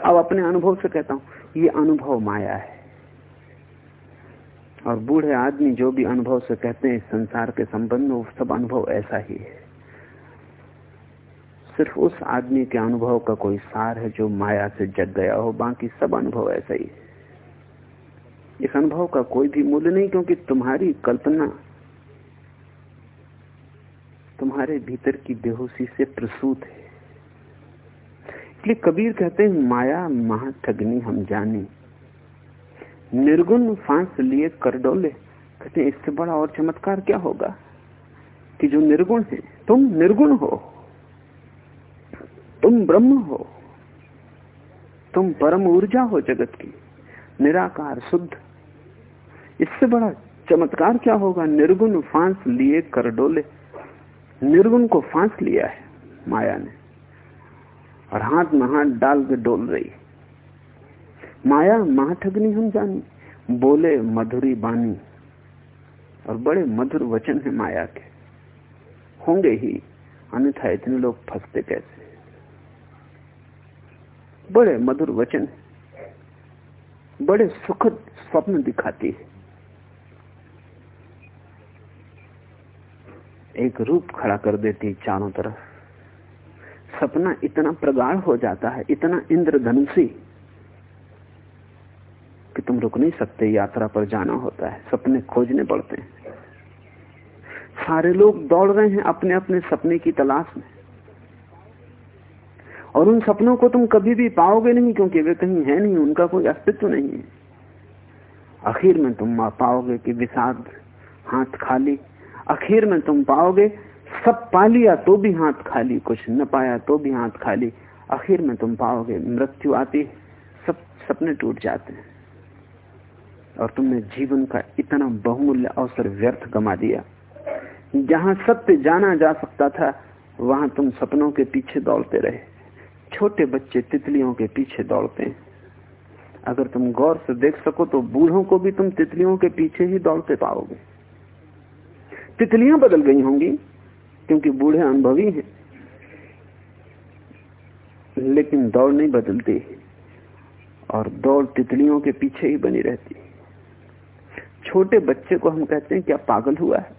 B: अब अपने अनुभव से कहता हूँ, ये अनुभव माया है। और बूढ़े आदमी जो भी अनुभव से कहते हैं संसार के संबंध में सब अनुभव ऐसा ही है। सिर्फ़ उस आदमी के अनुभव का कोई सार है जो माया से जग गया हो, बाकी सब अनुभव ऐसा ही। है इस अनुभव का कोई भी मूल्य नहीं, क्योंकि तुम्हारी कल्पना, तुम्हारे भीतर की बेहोशी से प्रसूत है। इसलिए कबीर कहते हैं, माया महाठगनी हम जानी। निर्गुण फांस लिए कर डोले कहते इससे बड़ा और चमत्कार क्या होगा कि जो निर्गुण है, तुम निर्गुण हो। तुम ब्रह्म हो। तुम परम ऊर्जा हो जगत की। निराकार, शुद्ध। इससे बड़ा चमत्कार क्या होगा? निर्गुण फांस लिए कर डोले। निर्गुण को फांस लिया है माया ने। और हाथ में हाथ डाल के डोल रही माया महाठगनी हम जानी। बोले मधुरी बानी। और बड़े मधुर वचन है माया के। होंगे ही। अन्यथा इतने लोग फंसते कैसे? बड़े मधुर वचन बड़े सुखद स्वप्न दिखाती है। एक रूप खड़ा कर देती चारों तरफ़। सपना इतना प्रगाढ़ हो जाता है, इतना इंद्रधनुषी कि तुम रुक नहीं सकते, यात्रा पर जाना होता है, सपने खोजने पड़ते हैं। सारे लोग दौड़ रहे हैं अपने अपने सपने की तलाश में। और उन सपनों को तुम कभी भी पाओगे नहीं, क्योंकि वे कहीं है नहीं, उनका कोई अस्तित्व नहीं है। आखिर में तुम पाओगे कि विषाद हाथ खाली। आखिर में तुम पाओगे, सब पा लिया तो भी हाथ खाली, कुछ न पाया तो भी हाथ खाली। आखिर में तुम पाओगे, मृत्यु आती सब सपने टूट जाते हैं। और तुमने जीवन का इतना बहुमूल्य अवसर व्यर्थ गमा दिया। जहाँ सत्य जाना जा सकता था, वहाँ तुम सपनों के पीछे दौड़ते रहे। छोटे बच्चे तितलियों के पीछे दौड़ते हैं। अगर तुम गौर से देख सको तो बूढ़ों को भी तुम तितलियों के पीछे ही दौड़ते पाओगे। तितलियाँ बदल गई होंगी, क्योंकि बूढ़े अनुभवी हैं। लेकिन दौड़ नहीं बदलती, और दौड़ तितलियों के पीछे ही बनी रहती। छोटे बच्चे को हम कहते हैं, क्या पागल हुआ है?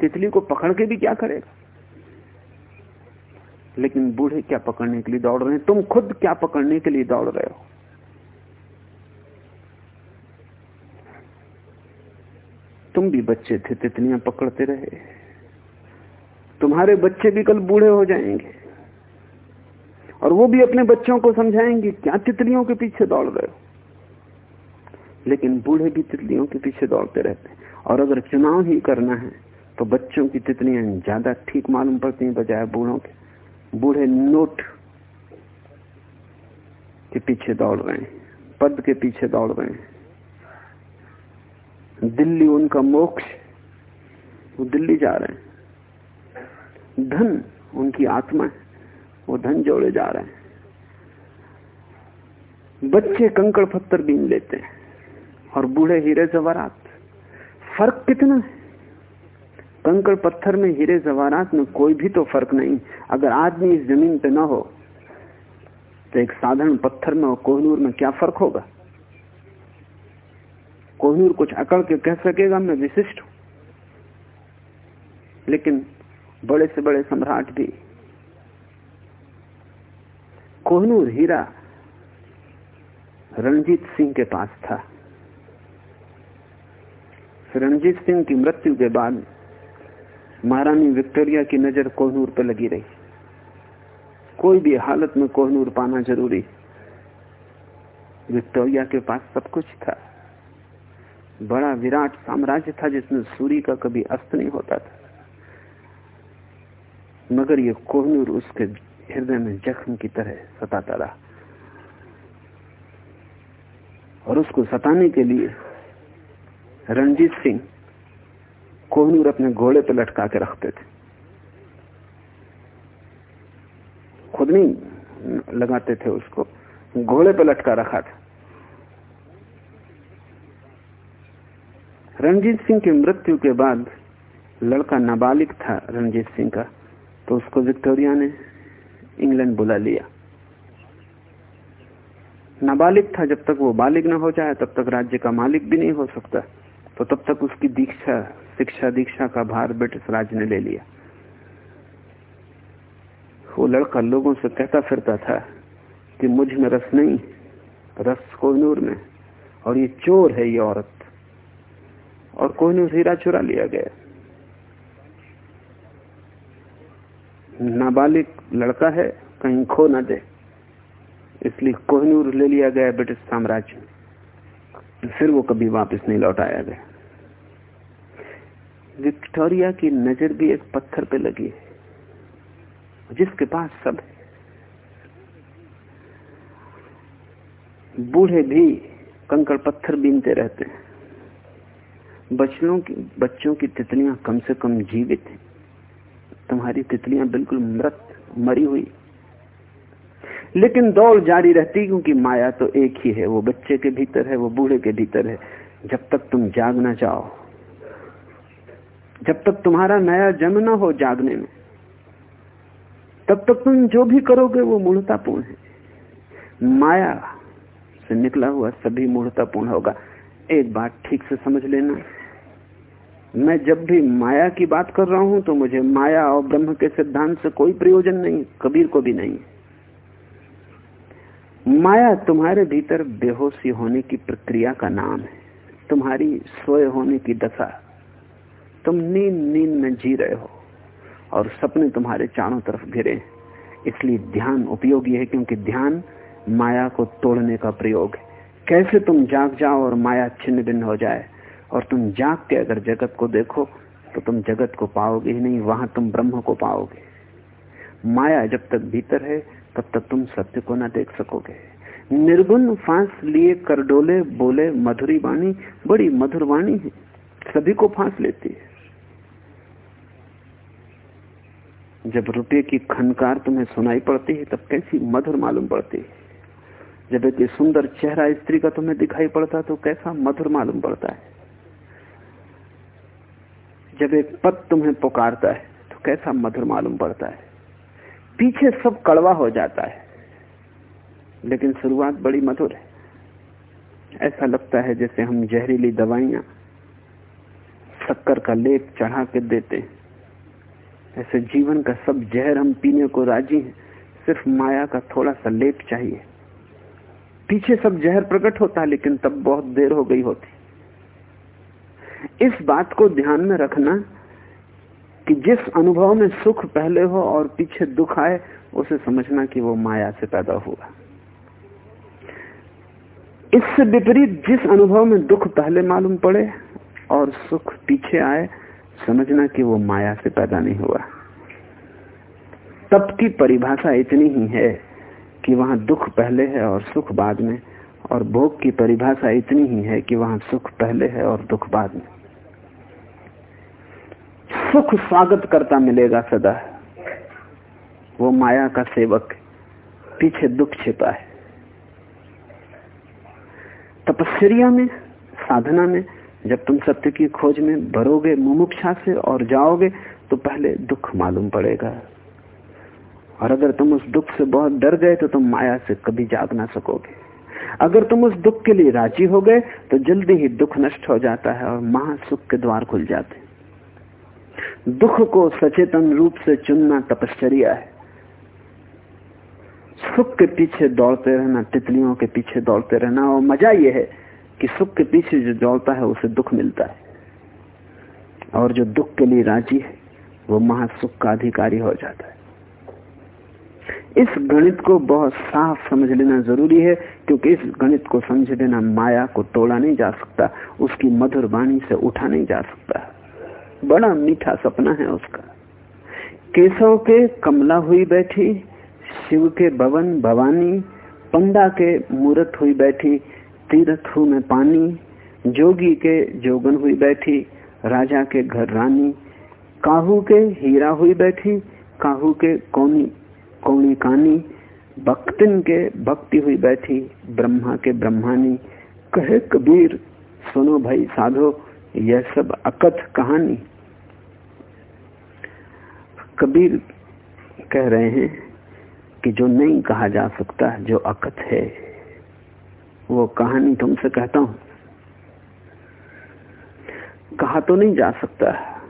B: तितली को पकड़ के भी क्या करेगा? लेकिन बूढ़े क्या पकड़ने के लिए दौड़ रहे हैं? तुम खुद क्या पकड़ने के लिए दौड़ रहे हो? तुम भी बच्चे थे, तितलियाँ पकड़ते रहे। तुम्हारे बच्चे भी कल बूढ़े हो जाएँगे। और वो भी अपने बच्चों को समझाएँगे क्या तितलियों के पीछे दौड़ रहे हो। लेकिन बूढ़े भी तितलियों के पीछे दौड़ते रहते हैं। और अगर चुनाव ही करना है तो बच्चों की तितलियाँ ज़्यादा ठीक मालूम पड़ती हैं बजाय बूढ़ों के। बूढ़े नोट के पीछे दौड़ रहे पद के पीछे दौड़ रहे हैं। दिल्ली उनका मोक्ष, वो दिल्ली जा रहे हैं। धन उनकी आत्मा वो धन जोड़े जा रहे हैं। बच्चे कंकड़ पत्थर बीन लेते हैं, और बूढ़े हीरे जवारात फ़र्क कितना है? कंकड़ पत्थर में हीरे जवारात में कोई भी तो फ़र्क नहीं। अगर आदमी इस ज़मीन पे ना हो तो एक साधारण पत्थर में और कोहनूर में क्या फ़र्क होगा? कोहनूर कुछ अकड़ के कह सकेगा, मैं विशिष्ट हूँ। लेकिन बड़े से बड़े सम्राट भी। कोहनूर हीरा रणजीत सिंह के पास था। रणजीत सिंह की मृत्यु के बाद महारानी विक्टोरिया की नज़र कोहनूर पर लगी रही। कोई भी हालत में कोहनूर पाना ज़रूरी। विक्टोरिया के पास सब कुछ था। बड़ा विराट साम्राज्य था जिसमें सूर्य का कभी अस्त नहीं होता था। मगर ये कोहनूर उसके हृदय में जख्म की तरह सताता रहा। और उसको सताने के लिए रणजीत सिंह कोहनूर अपने घोड़े पर लटका के रखते थे। खुद नहीं लगाते थे उसको, घोड़े पर लटका रखा था। रणजीत सिंह की मृत्यु के बाद लड़का नाबालिग था रणजीत सिंह का तो उसको विक्टोरिया ने इंग्लैंड बुला लिया। नाबालिग था जब तक वो बालिग ना हो जाए, तब तक राज्य का मालिक भी नहीं हो सकता। तो तब तक उसकी दीक्षा, शिक्षा दीक्षा का भार ब्रिटिश राज ने ले लिया। वो लड़का लोगों से कहता फिरता था कि मुझमें रस नहीं, रस कोहनूर में, और ये चोर है ये औरत। और कोहनूर हीरा चुरा लिया गया। नाबालिग लड़का है, कहीं खो ना दे, इसलिए कोहनूर ले लिया गया ब्रिटिश साम्राज्य। फिर वो कभी वापस नहीं लौटाया गया। विक्टोरिया की नज़र भी एक पत्थर पे लगी है, जिसके पास सब है। बूढ़े भी कंकड़ पत्थर बीनते रहते हैं। बच्चों की बच्चों की तितलियाँ कम से कम जीवित हैं। तुम्हारी तितलियाँ बिल्कुल मृत, मरी हुई लेकिन दौड़ जारी रहती क्योंकि माया तो एक ही है, वो बच्चे के भीतर है, वो बूढ़े के भीतर है। जब तक तुम जागना चाहो जब तक तुम्हारा नया जन्म ना हो जागने में, तब तक तुम जो भी करोगे वो मूर्तापूर्ण है। माया से निकला हुआ सभी मूर्तापूर्ण होगा। एक बात ठीक से समझ लेना। मैं जब भी माया की बात कर रहा हूँ तो मुझे माया और ब्रह्म के सिद्धांत से कोई प्रयोजन नहीं, कबीर को भी नहीं। माया तुम्हारे भीतर बेहोशी होने की प्रक्रिया का नाम है। तुम्हारी सोए होने की दशा। तुम नींद नींद में जी रहे हो और सपने तुम्हारे चारों तरफ़ घिरे इसलिए ध्यान उपयोगी है क्योंकि ध्यान माया को तोड़ने का प्रयोग है। कैसे तुम जाग जाओ और माया छिन्न भिन्न हो जाए? और तुम जाग के अगर जगत को देखो तो तुम जगत को पाओगे ही नहीं, वहाँ तुम ब्रह्म को पाओगे। माया जब तक भीतर है तब तक तुम सत्य को ना देख सकोगे। निर्गुण फांस लिए कर डोले बोले मधुरी वाणी, बड़ी मधुर वाणी है। सभी को फांस लेती है। जब रुपये की खनकार तुम्हें सुनाई पड़ती है, तब कैसी मधुर मालूम पड़ती है? जब एक सुंदर चेहरा स्त्री का तुम्हें दिखाई पड़ता है तो कैसा मधुर मालूम पड़ता है? जब एक पद तुम्हें पुकारता है तो कैसा मधुर मालूम पड़ता है? पीछे सब कड़वा हो जाता है। लेकिन शुरुआत बड़ी मधुर है। ऐसा लगता है जैसे हम जहरीली दवाइयाँ, शक्कर का लेप चढ़ा के देते ऐसे जीवन का सब जहर हम पीने को राज़ी हैं। सिर्फ़ माया का थोड़ा सा लेप चाहिए। पीछे सब जहर प्रकट होता है, लेकिन तब बहुत देर हो गई होती। इस बात को ध्यान में रखना कि जिस अनुभव में सुख पहले हो और पीछे दुख आए, उसे समझना कि वो माया से पैदा हुआ। इससे विपरीत जिस अनुभव में दुख पहले मालूम पड़े और सुख पीछे आए, समझना कि वो माया से पैदा नहीं हुआ। तप की परिभाषा इतनी ही है कि वहाँ दुख पहले है और सुख बाद में, और भोग की परिभाषा इतनी ही है कि वहाँ सुख पहले है और दुख बाद में। सुख स्वागत करता मिलेगा सदा। वो माया का सेवक पीछे दुख छिपा है। तपस्या में, साधना में, जब तुम सत्य की खोज में भरोगे मुमुक्षा से और जाओगे तो पहले दुख मालूम पड़ेगा। और अगर तुम उस दुख से बहुत डर गए तो तुम माया से कभी जाग ना सकोगे। अगर तुम उस दुख के लिए राज़ी हो गए तो जल्दी ही दुख नष्ट हो जाता है और महासुख के द्वार खुल जाते दुख को सचेतन रूप से चुनना तपश्चर्या है। सुख के पीछे दौड़ते रहना, तितलियों के पीछे दौड़ते रहना, और मज़ा यह है कि सुख के पीछे जो दौड़ता है, उसे दुख मिलता है। और जो दुख के लिए राज़ी है, वो महासुख का अधिकारी हो जाता है। इस गणित को बहुत साफ़ समझ लेना ज़रूरी है, क्योंकि इस गणित को समझ लेना माया को तोड़ा नहीं जा सकता, उसकी मधुर वाणी से उठा नहीं जा सकता। बड़ा मीठा सपना है उसका। केशव के कमला हुई बैठी, शिव के भवन भवानी, पंडा के मूर्त हुई बैठी, तीर्थ हूँ में पानी, जोगी के जोगन हुई बैठी, राजा के घर रानी, काहू के हीरा हुई बैठी, काहू के कौनी कौनी कानी भक्तिन के भक्ति हुई बैठी, ब्रह्मा के ब्रह्मानी। कहे कबीर, सुनो भाई साधो, यह सब अकथ कहानी। कबीर कह रहे हैं कि जो नहीं कहा जा सकता, जो अकथ है, वो कहानी तुमसे कहता हूँ। कहा तो नहीं जा सकता।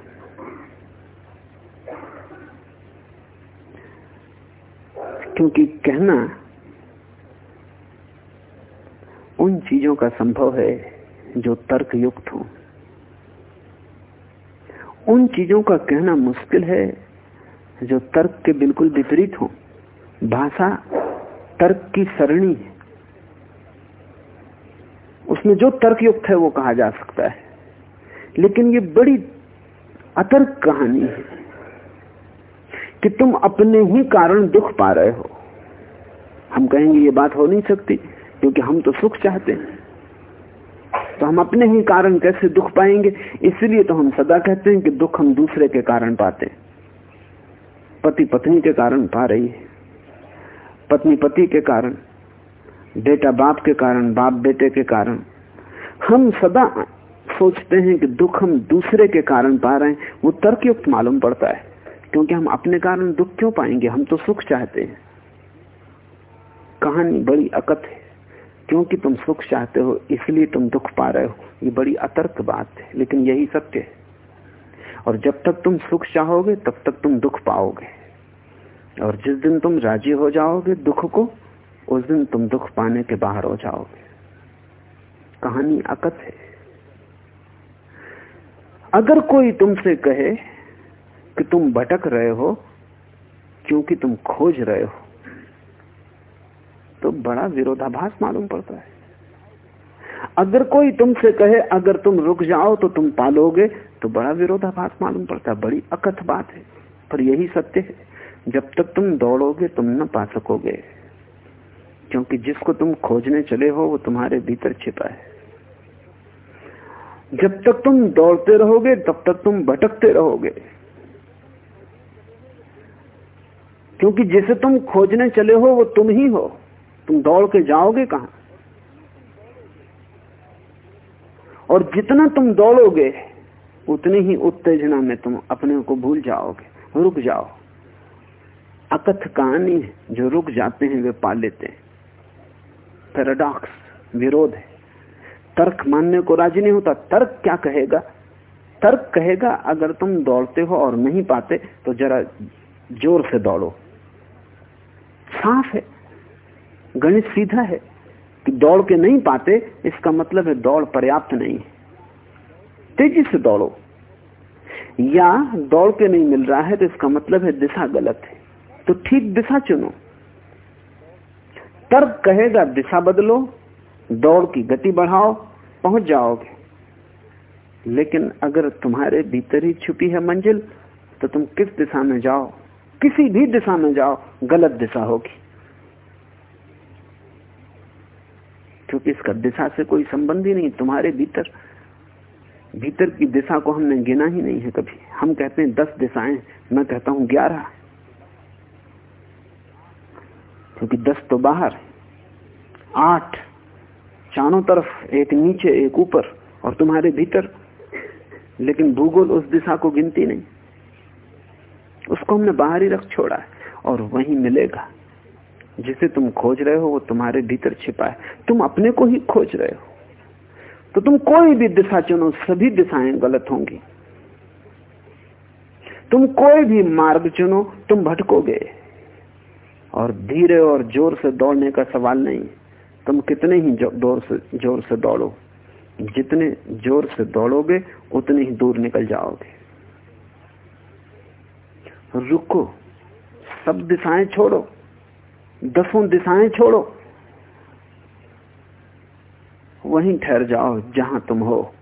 B: क्योंकि कहना उन चीज़ों का संभव है जो तर्क युक्त हो। उन चीज़ों का कहना मुश्किल है जो तर्क के बिल्कुल विपरीत हो, भाषा तर्क की सरणी है। उसमें जो तर्क युक्त है वो कहा जा सकता है। लेकिन ये बड़ी अतर्क कहानी है कि तुम अपने ही कारण दुख पा रहे हो। हम कहेंगे ये बात हो नहीं सकती, क्योंकि हम तो सुख चाहते हैं। तो हम अपने ही कारण कैसे दुख पाएँगे? इसलिए तो हम सदा कहते हैं कि दुख हम दूसरे के कारण पाते हैं। पति पत्नी के कारण पा रही है। पत्नी पति के कारण, बेटा बाप के कारण, बाप बेटे के कारण। हम सदा सोचते हैं कि दुख हम दूसरे के कारण पा रहे हैं। वो तर्कयुक्त मालूम पड़ता है, क्योंकि हम अपने कारण दुख क्यों पाएँगे? हम तो सुख चाहते हैं। कहानी बड़ी अकत है, क्योंकि तुम सुख चाहते हो, इसलिए तुम दुख पा रहे हो। ये बड़ी अतर्क बात है, लेकिन यही सत्य है। और जब तक तुम सुख चाहोगे, तब तक तुम दुख पाओगे। और जिस दिन तुम राज़ी हो जाओगे दुख को, उस दिन तुम दुख पाने के बाहर हो जाओगे। कहानी अकत है। अगर कोई तुमसे कहे कि तुम भटक रहे हो, क्योंकि तुम खोज रहे हो तो बड़ा विरोधाभास मालूम पड़ता है। अगर कोई तुमसे कहे, अगर तुम रुक जाओ तो तुम पालोगे तो बड़ा विरोधाभास मालूम पड़ता है, बड़ी अकथ बात है। पर यही सत्य है, जब तक तुम दौड़ोगे, तुम न पा सकोगे। क्योंकि जिसको तुम खोजने चले हो, वो तुम्हारे भीतर छिपा है। जब तक तुम दौड़ते रहोगे, तब तक तुम भटकते रहोगे। क्योंकि जिसे तुम खोजने चले हो, वो तुम ही हो। तुम दौड़ के जाओगे कहाँ? और जितना तुम दौड़ोगे, उतनी ही उत्तेजना में तुम अपने को भूल जाओगे, रुक जाओ। अकथ कहानी जो रुक जाते हैं, वे पा लेते हैं। पैराडॉक्स, विरोध है। तर्क मानने को राज़ी नहीं होता। तर्क क्या कहेगा? तर्क कहेगा, अगर तुम दौड़ते हो और नहीं पाते तो जरा ज़ोर से दौड़ो। साफ़ है। गणित सीधा है। कि दौड़ के नहीं पाते, इसका मतलब है दौड़ पर्याप्त नहीं है। तेज़ी से दौड़ो। या दौड़ के नहीं मिल रहा है तो इसका मतलब है दिशा गलत है। तो ठीक दिशा चुनो। तर्क कहेगा, दिशा बदलो, दौड़ की गति बढ़ाओ, पहुँच जाओगे। लेकिन अगर तुम्हारे भीतर ही छुपी है मंजिल तो तुम किस दिशा में जाओ? किसी भी दिशा में जाओ, गलत दिशा होगी। क्योंकि इसका दिशा से कोई संबंध ही नहीं, तुम्हारे भीतर। भीतर की दिशा को हमने गिना ही नहीं है कभी। हम कहते हैं दस दिशाएँ, मैं कहता हूँ ग्यारह। क्योंकि दस तो बाहर आठ चारों तरफ़, एक नीचे, एक ऊपर, और तुम्हारे भीतर। लेकिन भूगोल उस दिशा को गिनती नहीं। उसको हमने बाहर ही रख छोड़ा है, और वही मिलेगा। जिसे तुम खोज रहे हो, वो तुम्हारे भीतर छिपा है। तुम अपने को ही खोज रहे हो। तो तुम कोई भी दिशा चुनो, सभी दिशाएँ गलत होंगी। तुम कोई भी मार्ग चुनो, तुम भटकोगे। और धीरे और ज़ोर से दौड़ने का सवाल नहीं, तुम कितने ही ज़ोर से ज़ोर से दौड़ो। जितने ज़ोर से दौड़ोगे, उतने ही दूर निकल जाओगे। रुको, सब दिशाएँ छोड़ो। दसों दिशाएँ छोड़ो। वहीं ठहर जाओ जहाँ तुम हो।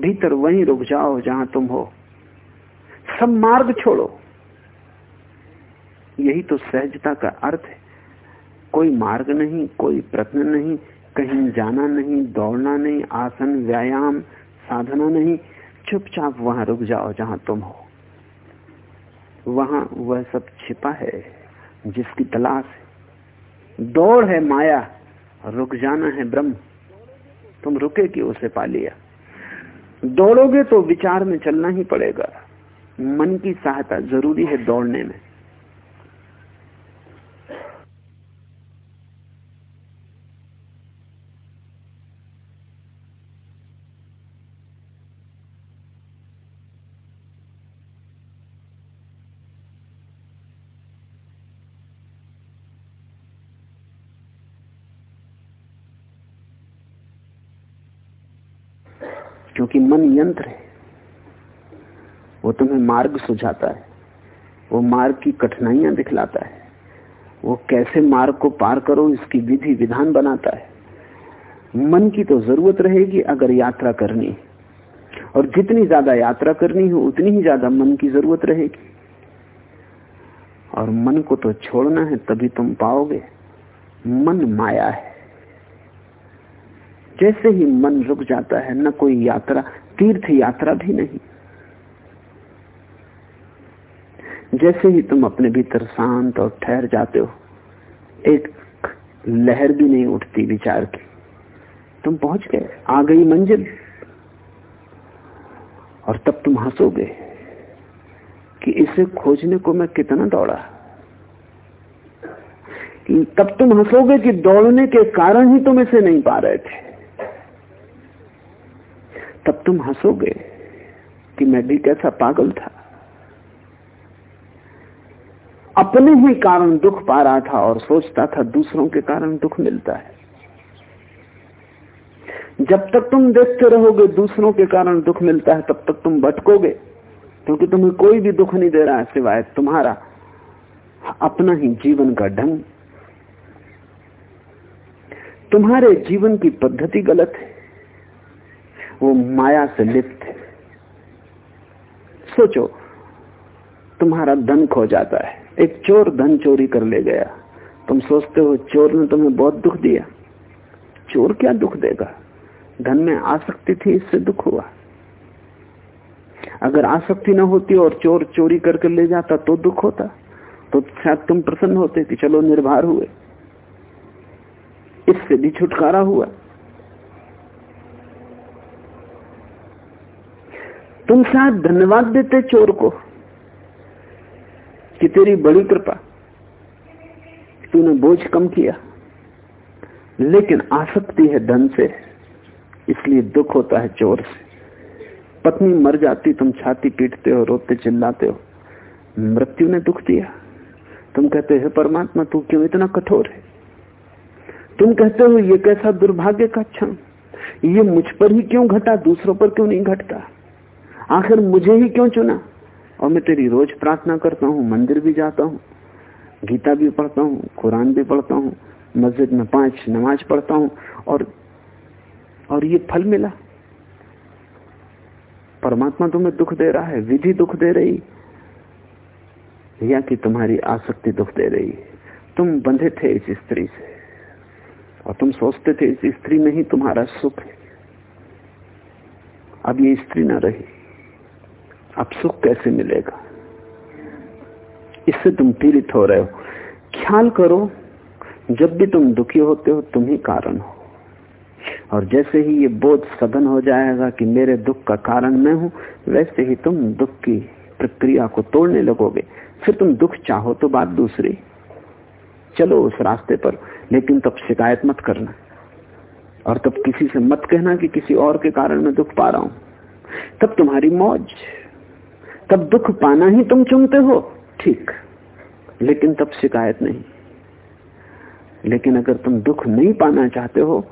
B: भीतर वहीं रुक जाओ जहाँ तुम हो। सब मार्ग छोड़ो। यही तो सहजता का अर्थ है। कोई मार्ग नहीं, कोई प्रश्न नहीं, कहीं जाना नहीं, दौड़ना नहीं, आसन, व्यायाम, साधना नहीं। चुपचाप वहाँ रुक जाओ जहाँ तुम हो। वहाँ वह सब छिपा है। जिसकी तलाश है। दौड़ है माया, रुक जाना है ब्रह्म। तुम रुके कि उसे पा लिया? दौड़ोगे तो विचार में चलना ही पड़ेगा। मन की सहायता ज़रूरी है दौड़ने में। क्योंकि मन यंत्र है। वो तुम्हें मार्ग सुझाता है। वो मार्ग की कठिनाइयाँ दिखलाता है। वो कैसे मार्ग को पार करो, इसकी विधि विधान बनाता है। मन की तो ज़रूरत रहेगी अगर यात्रा करनी और जितनी ज़्यादा यात्रा करनी हो, उतनी ही ज़्यादा मन की ज़रूरत रहेगी। और मन को तो छोड़ना है, तभी तुम पाओगे, मन माया है। जैसे ही मन रुक जाता है, न कोई यात्रा, तीर्थ यात्रा भी नहीं। जैसे ही तुम अपने भीतर शांत और ठहर जाते हो, एक लहर भी नहीं उठती विचार की। तुम पहुँच गए, आ गई मंजिल, और तब तुम हंसोगे कि इसे खोजने को मैं कितना दौड़ा। तब तुम हंसोगे कि दौड़ने के कारण ही तुम इसे नहीं पा रहे थे। तुम हंसोगे कि मैं भी कैसा पागल था। अपने ही कारण दुख पा रहा था और सोचता था दूसरों के कारण दुख मिलता है। जब तक तुम देखते रहोगे दूसरों के कारण दुख मिलता है, तब तक तुम भटकोगे, क्योंकि तुम्हें कोई भी दुख नहीं दे रहा है सिवाय तुम्हारा। अपना ही जीवन का ढंग। तुम्हारे जीवन की पद्धति गलत है। वो माया से लिप्त है। सोचो, तुम्हारा धन खो जाता है। एक चोर धन चोरी कर ले गया। तुम सोचते हो चोर ने तुम्हें बहुत दुख दिया। चोर क्या दुख देगा? धन में आसक्ति थी, इससे दुख हुआ। अगर आसक्ति ना होती और चोर चोरी करके ले जाता तो दुख होता। तो शायद तुम प्रसन्न होते कि चलो निर्भर हुए। इससे भी छुटकारा हुआ। तुम शायद धन्यवाद देते चोर को कि तेरी बड़ी कृपा, तूने बोझ कम किया। लेकिन आसक्ति है धन से, इसलिए दुख होता है चोर से। पत्नी मर जाती, तुम छाती पीटते हो, रोते चिल्लाते हो। मृत्यु ने दुख दिया। तुम कहते हो परमात्मा, तू क्यों इतना कठोर है? तुम कहते हो, ये कैसा दुर्भाग्य का क्षण। ये मुझ पर ही क्यों घटा, दूसरों पर क्यों नहीं घटता? आखिर मुझे ही क्यों चुना? और मैं तेरी रोज प्रार्थना करता हूँ, मंदिर भी जाता हूँ, गीता भी पढ़ता हूँ, कुरान भी पढ़ता हूँ, मस्जिद में पाँच नमाज़ पढ़ता हूँ, और और ये फल मिला। परमात्मा तुम्हें दुख दे रहा है, विधि दुख दे रही, या कि तुम्हारी आसक्ति दुख दे रही। तुम बंधे थे इस स्त्री से, और तुम सोचते थे इस स्त्री में ही तुम्हारा सुख है। अब ये स्त्री ना रही। अब सुख कैसे मिलेगा? इससे तुम पीड़ित हो रहे हो। ख्याल करो, जब भी तुम दुखी होते हो, तुम ही कारण हो। और जैसे ही ये बोध सघन हो जाएगा कि मेरे दुख का कारण मैं हूँ, वैसे ही तुम दुख की प्रक्रिया को तोड़ने लगोगे। फिर तुम दुख चाहो तो बात दूसरी। चलो उस रास्ते पर, लेकिन तब शिकायत मत करना। और तब किसी से मत कहना कि किसी और के कारण मैं दुख पा रहा हूँ। तब तुम्हारी मौज तब दुख पाना ही तुम चुनते हो। ठीक। लेकिन तब शिकायत नहीं। लेकिन अगर तुम दुख नहीं पाना चाहते हो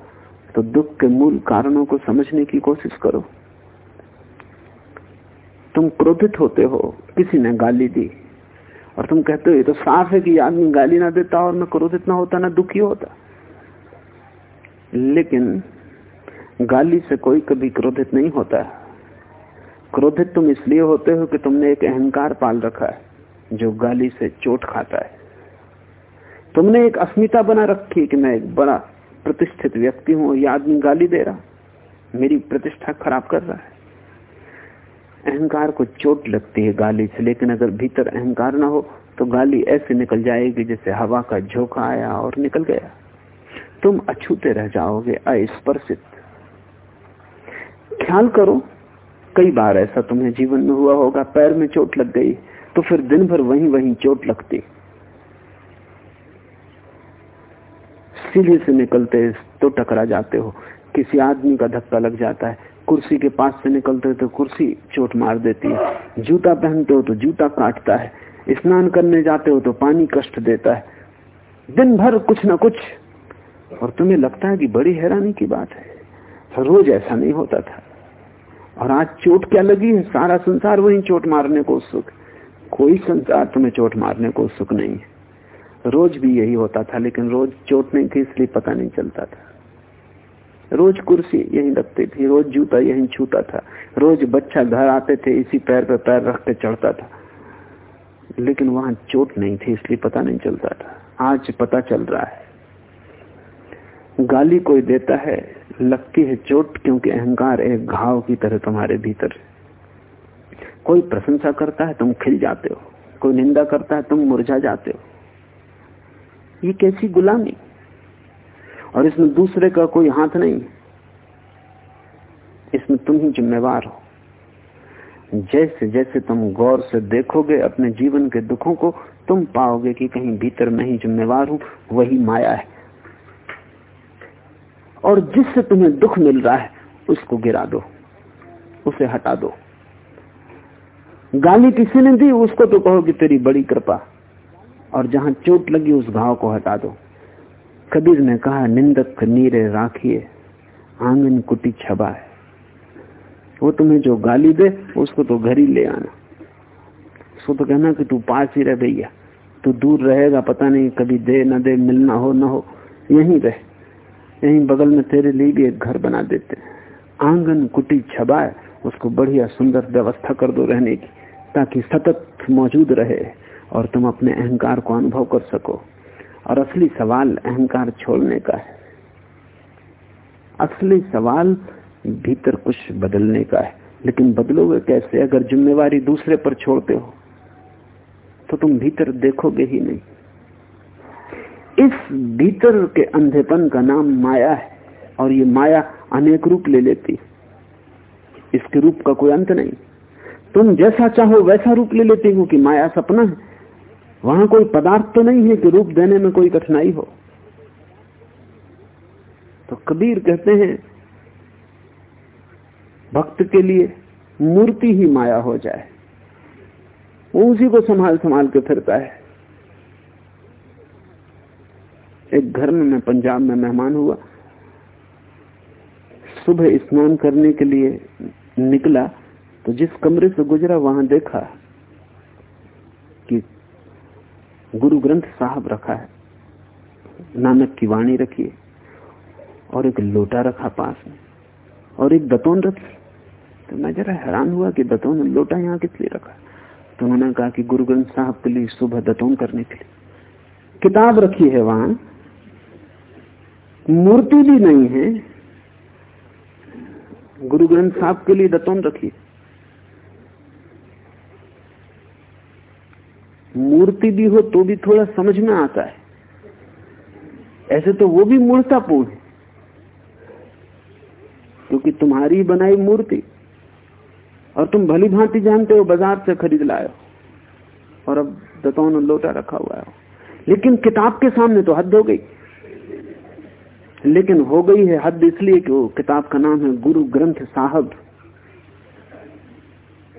B: तो दुख के मूल कारणों को समझने की कोशिश करो। तुम क्रोधित होते हो, किसी ने गाली दी, और तुम कहते हो, ये तो साफ़ है कि आदमी गाली ना देता और मैं क्रोधित ना होता, ना दुखी होता। लेकिन गाली से कोई कभी क्रोधित नहीं होता। क्रोधित तुम इसलिए होते हो कि तुमने एक अहंकार पाल रखा है, जो गाली से चोट खाता है। तुमने एक अस्मिता बना रखी कि मैं एक बड़ा प्रतिष्ठित व्यक्ति हूँ यह आदमी गाली दे रहा। मेरी प्रतिष्ठा खराब कर रहा है। अहंकार को चोट लगती है गाली से, लेकिन अगर भीतर अहंकार ना हो तो गाली ऐसे निकल जाएगी जैसे हवा का झोंका आया और निकल गया। तुम अछूते रह जाओगे अस्पर्शित ख्याल करो कई बार ऐसा तुम्हें जीवन में हुआ होगा, पैर में चोट लग गई तो फिर दिन भर वहीं वहीं चोट लगती। सीढ़ी से निकलते तो टकरा जाते हो, किसी आदमी का धक्का लग जाता है, कुर्सी के पास से निकलते तो कुर्सी चोट मार देती है, जूता पहनते हो तो जूता काटता है, स्नान करने जाते हो तो पानी कष्ट देता है, दिन भर कुछ ना कुछ। और तुम्हें लगता है कि बड़ी हैरानी की बात है रोज ऐसा नहीं होता था। और आज चोट क्या लगी है? सारा संसार वही चोट मारने को उत्सुक कोई संसार तुम्हें चोट मारने को उत्सुक नहीं है। रोज भी यही होता था, लेकिन रोज चोट नहीं थी, इसलिए पता नहीं चलता था। रोज कुर्सी यहीं लगती थी, रोज जूता यहीं छूता था, रोज बच्चा घर आते थे, इसी पैर पर पैर रख के चढ़ता था। लेकिन वहाँ चोट नहीं थी, इसलिए पता नहीं चलता था। आज पता चल रहा है। गाली कोई देता है लगती है, चोट, क्योंकि अहंकार एक घाव की तरह तुम्हारे भीतर कोई प्रशंसा करता है, तुम खिल जाते हो। कोई निंदा करता है, तुम मुरझा जाते हो। ये कैसी गुलामी? और इसमें दूसरे का कोई हाथ नहीं इसमें तुम ही जिम्मेवार हो। जैसे जैसे तुम गौर से देखोगे अपने जीवन के दुखों को, तुम पाओगे कि कहीं भीतर मैं ही जिम्मेवार हूँ, वही माया है। और जिससे तुम्हें दुख मिल रहा है, उसको गिरा दो, उसे हटा दो। गाली किसी ने दी, उसको तो कहो कि तेरी बड़ी कृपा, और जहाँ चोट लगी, उस घाव को हटा दो। कबीर ने कहा, निंदक नीरे राखिए, आँगन कुटी छबा है। वो तुम्हें जो गाली दे, उसको तो घर ही ले आना। उसको तो कहना कि तू पास ही रह भैया, तू दूर रहेगा, पता नहीं कभी दे ना दे, मिलना हो न हो, यहीं रहे। यहीं बगल में तेरे लिए भी एक घर बना देते। आँगन कुटी छबाए, उसको बढ़िया सुंदर व्यवस्था कर दो रहने की, ताकि सतत मौजूद रहे और तुम अपने अहंकार को अनुभव कर सको। और असली सवाल अहंकार छोड़ने का है। असली सवाल भीतर कुछ बदलने का है। लेकिन बदलोगे कैसे? अगर जिम्मेवारी दूसरे पर छोड़ते हो तो तुम भीतर देखोगे ही नहीं। इस भीतर के अंधेपन का नाम माया है और ये माया अनेक रूप ले लेती इसके रूप का कोई अंत नहीं। तुम जैसा चाहो वैसा रूप ले लेती हो कि माया सपना है। वहाँ कोई पदार्थ तो नहीं है कि रूप देने में कोई कठिनाई हो। तो कबीर कहते हैं, भक्त के लिए मूर्ति ही माया हो जाए। वो उसी को संभाल संभाल के फिरता है। एक घर में मैं पंजाब में मेहमान हुआ। सुबह स्नान करने के लिए निकला तो जिस कमरे से गुजरा वहाँ देखा कि गुरु ग्रंथ साहब रखा है, नानक की वाणी रखी है, और एक लोटा रखा पास में, और एक दतौन रखी तो मैं जरा हैरान हुआ कि दतौन लोटा यहाँ किस लिए रखा? तो उन्होंने कहा कि गुरु ग्रंथ साहब के लिए सुबह दतौन करने के लिए। किताब रखी है वहाँ मूर्ति भी नहीं है। गुरु ग्रंथ साहब के लिए दतौन रखी मूर्ति भी हो तो भी थोड़ा समझ में आता है। ऐसे तो वो भी मूर्तापूर्ण है। क्योंकि तुम्हारी बनाई मूर्ति और तुम भली भांति जानते हो, बाज़ार से खरीद लाए हो और अब दतौन लोटा रखा हुआ है। लेकिन किताब के सामने तो हद हो गई। लेकिन हो गई है हद इसलिए कि वो किताब का नाम है गुरु ग्रंथ साहब।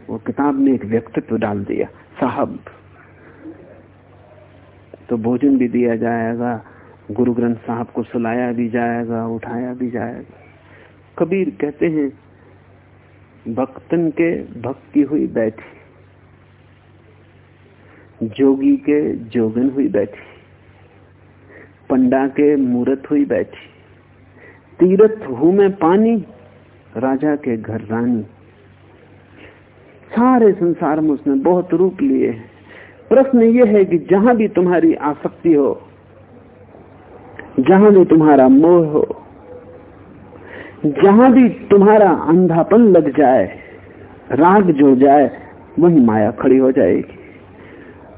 B: वो किताब ने एक व्यक्तित्व डाल दिया, साहब। तो भोजन भी दिया जाएगा, गुरु ग्रंथ साहब को सुलाया भी जाएगा, उठाया भी जाएगा। कबीर कहते हैं, भक्तन के भक्ति हुई बैठी, जोगी के जोगन हुई बैठी, पंडा के मूरत हुई बैठी। तीरथ हूँ में पानी, राजा के घर रानी। सारे संसार में उसने बहुत रूप लिए। प्रश्न यह है कि जहाँ भी तुम्हारी आसक्ति हो, जहाँ भी तुम्हारा मोह हो, जहाँ भी तुम्हारा अंधापन लग जाए, राग जुड़ जाए, वही माया खड़ी हो जाएगी।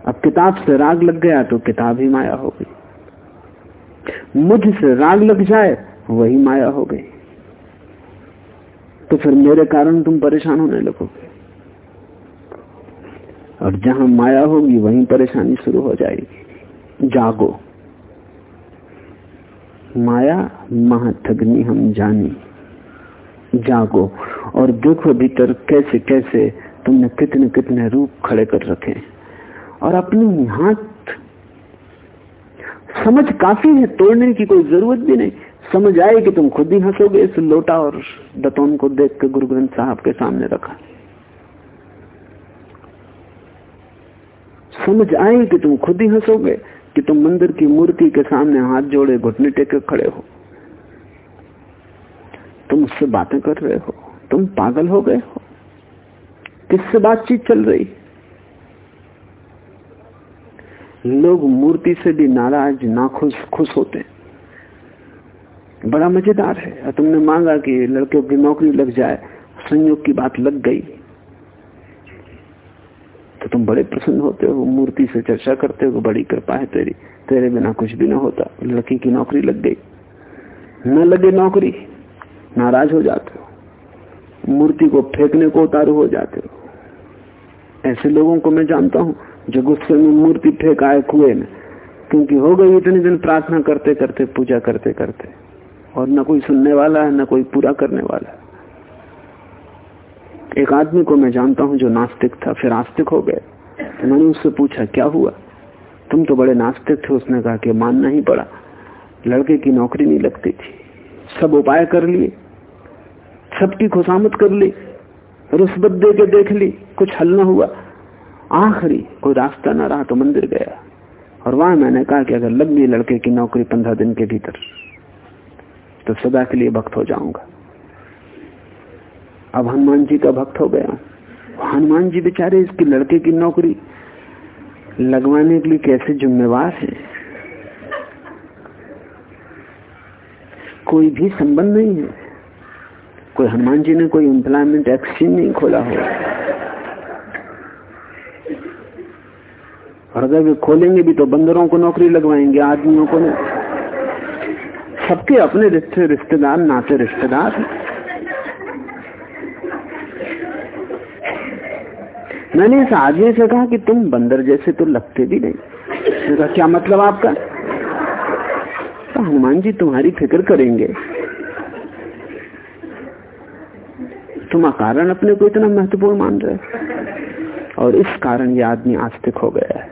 B: अब किताब से राग लग गया तो किताब ही माया हो गई। मुझ से राग लग जाए वही माया हो गई। तो फिर मेरे कारण तुम परेशान होने लगोगे। और जहाँ माया होगी, वहीं परेशानी शुरू हो जाएगी। जागो। माया महाथगनी हम जानी। जागो। और देखो भीतर कैसे कैसे तुमने कितने कितने रूप खड़े कर रखे और अपने हाथ समझ काफ़ी है, तोड़ने की कोई ज़रूरत भी नहीं। समझ आए कि तुम खुद ही हंसोगे? इस लोटा और दतौन को देख के गुरु ग्रंथ साहब के सामने रखा। समझ आए कि तुम खुद ही हंसोगे कि तुम मंदिर की मूर्ति के सामने हाथ जोड़े घुटने टेके खड़े हो? तुम उससे बातें कर रहे हो? तुम पागल हो गए हो? किससे बातचीत चल रही? लोग मूर्ति से भी नाराज़, नाखुश, खुश होते बड़ा मज़ेदार है। तुमने मांगा कि लड़के की नौकरी लग जाए, संयोग की बात लग गई। तो तुम बड़े प्रसन्न होते हो मूर्ति से चर्चा करते हो बड़ी कृपा है तेरी। तेरे बिना कुछ भी ना होता। लड़की की नौकरी लग गई। न लगे नौकरी, नाराज़ हो जाते हो। मूर्ति को फेंकने को उतारू हो जाते हो। ऐसे लोगों को मैं जानता हूँ, जो गुस्से में मूर्ति फेंक आए कुएँ में। क्योंकि हो गई इतने दिन प्रार्थना करते करते पूजा करते करते और न कोई सुनने वाला है, न कोई पूरा करने वाला है। एक आदमी को मैं जानता हूँ जो नास्तिक था, फिर आस्तिक हो गए। तो मैंने उससे पूछा, क्या हुआ? तुम तो बड़े नास्तिक थे, उसने कहा कि मानना ही पड़ा। लड़के की नौकरी नहीं लगती थी। सब उपाय कर लिए, सबकी खुशामद कर ली रुस्बत दे के देख ली, कुछ हल ना हुआ। आखिरी कोई रास्ता ना रहा तो मंदिर गया। और वहाँ मैंने कहा कि अगर लग गई लड़के की नौकरी पंद्रह दिन के भीतर तो सदा के लिए भक्त हो जाऊँगा। अब हनुमान जी का भक्त हो गया। हनुमान जी बेचारे इसकी लड़के की नौकरी लगवाने के लिए कैसे जिम्मेवार है? कोई भी संबंध नहीं है। कोई हनुमान जी ने कोई एम्प्लॉयमेंट एक्सचेंज नहीं खोला हो। और अगर वे खोलेंगे भी तो बंदरों को नौकरी लगवाएँगे, आदमियों को नहीं सबके अपने रिश्ते, रिश्तेदार, नाते रिश्तेदार। मैंने इस आदमी से कहा कि तुम बंदर जैसे तो लगते भी नहीं। कहा, क्या मतलब आपका? तो हनुमान जी तुम्हारी फ़िक्र करेंगे। तुम कारण अपने को इतना महत्वपूर्ण मान रहे और इस कारण ये आदमी आस्तिक हो गया है।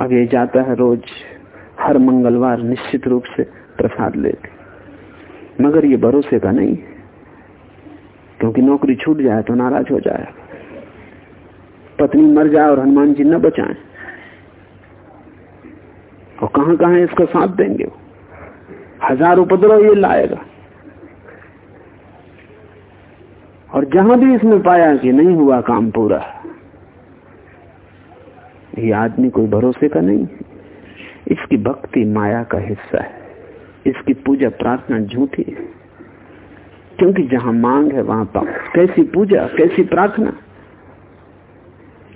B: अब ये जाता है रोज, हर मंगलवार निश्चित रूप से प्रसाद लेते मगर ये भरोसे का नहीं क्योंकि नौकरी छूट जाए तो नाराज़ हो जाए। पत्नी मर जाए और हनुमान जी न बचाएँ। और कहाँ कहाँ इसका साथ देंगे हज़ार उपद्रव ये लाएगा। और जहाँ भी इसने पाया कि नहीं हुआ काम पूरा, ये आदमी कोई भरोसे का नहीं इसकी भक्ति माया का हिस्सा है। इसकी पूजा प्रार्थना झूठी है। क्योंकि जहाँ मांग है, वहाँ पाप। कैसी पूजा, कैसी प्रार्थना?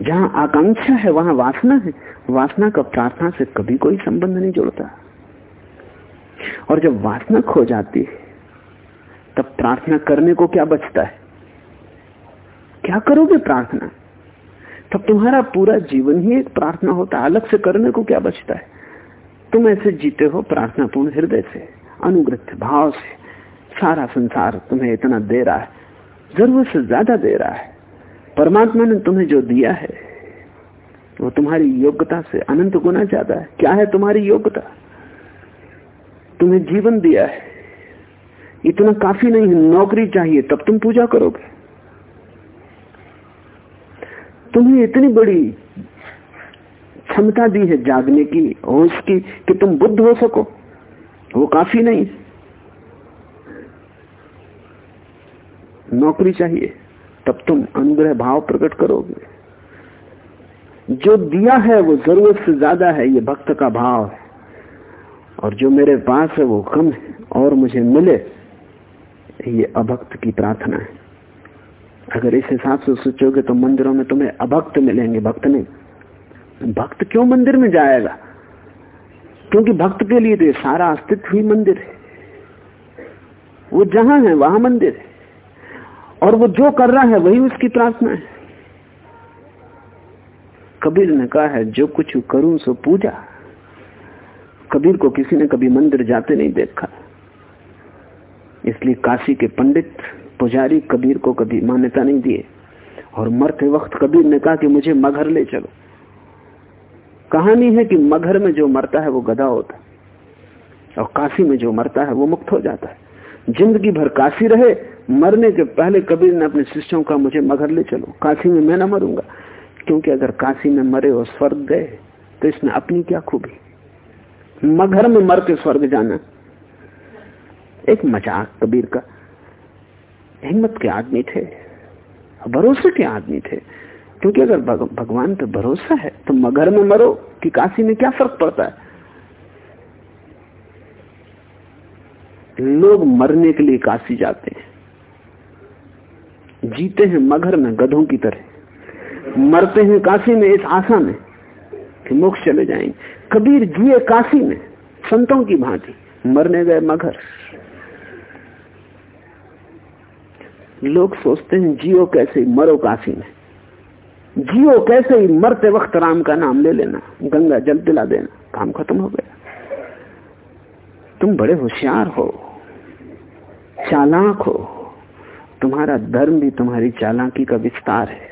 B: जहाँ आकांक्षा है, वहाँ वासना है। वासना का प्रार्थना से कभी कोई संबंध नहीं जुड़ता। और जब वासना खो जाती है, तब प्रार्थना करने को क्या बचता है? क्या करोगे प्रार्थना? तब तुम्हारा पूरा जीवन ही एक प्रार्थना होता है। अलग से करने को क्या बचता है? तुम ऐसे जीते हो प्रार्थना पूर्ण हृदय से अनुग्रत भाव से। सारा संसार तुम्हें इतना दे रहा है, ज़रूरत से ज़्यादा दे रहा है। परमात्मा ने तुम्हें जो दिया है, वो तुम्हारी योग्यता से अनंत गुना ज़्यादा है। क्या है तुम्हारी योग्यता? तुम्हें जीवन दिया है। इतना काफ़ी नहीं है नौकरी चाहिए, तब तुम पूजा करोगे। तुम्हें इतनी बड़ी क्षमता दी है जागने की, होश की, कि तुम बुद्ध हो सको। वो काफ़ी नहीं। नौकरी चाहिए, तब तुम अनुग्रह भाव प्रकट करोगे। जो दिया है, वो ज़रूरत से ज़्यादा है, ये भक्त का भाव है। और जो मेरे पास है, वो कम है। और मुझे मिले, ये अभक्त की प्रार्थना है। अगर इस हिसाब से सोचोगे तो मंदिरों में तुम्हें अभक्त मिलेंगे, भक्त नहीं। भक्त क्यों मंदिर में जाएगा? क्योंकि भक्त के लिए तो सारा अस्तित्व ही मंदिर है। वो जहाँ है, वहाँ मंदिर है। और वो जो कर रहा है, वही उसकी प्रार्थना है। कबीर ने कहा है, जो कुछ करूँ, सो पूजा। कबीर को किसी ने कभी मंदिर जाते नहीं देखा। इसलिए काशी के पंडित, पुजारी कबीर को कभी मान्यता नहीं दिए। और मरते वक्त कबीर ने कहा कि मुझे मगर ले चलो। कहानी है कि मगर में जो मरता है वो गधा होता है और काशी में जो मरता है वो मुक्त हो जाता है। ज़िंदगी भर काशी रहे, मरने के पहले कबीर ने अपने शिष्यों का मुझे मगर ले चलो, काशी में मैं ना मरूँगा। क्योंकि अगर काशी में मरे और स्वर्ग गए तो इसमें अपनी क्या खूबी? मगर में मर के स्वर्ग जाना। एक मज़ाक कबीर का। हिम्मत के आदमी थे, भरोसे के आदमी थे। क्योंकि अगर भगवान पे भरोसा है तो मगर में मरो कि काशी में क्या फ़र्क पड़ता है? लोग मरने के लिए काशी जाते हैं। जीते हैं मगर में, गधों की तरह। मरते हैं काशी में, इस आशा में कि मोक्ष चले जाएँगे। कबीर जिए काशी में, संतों की भांति, मरने गए मगर। लोग सोचते हैं, जियो कैसे मरो काशी में। जियो कैसे ही मरते वक्त राम का नाम ले लेना। गंगा जल दिला देना। काम खत्म हो गया। तुम बड़े होशियार हो। चालाक हो। तुम्हारा धर्म भी तुम्हारी चालाकी का विस्तार है।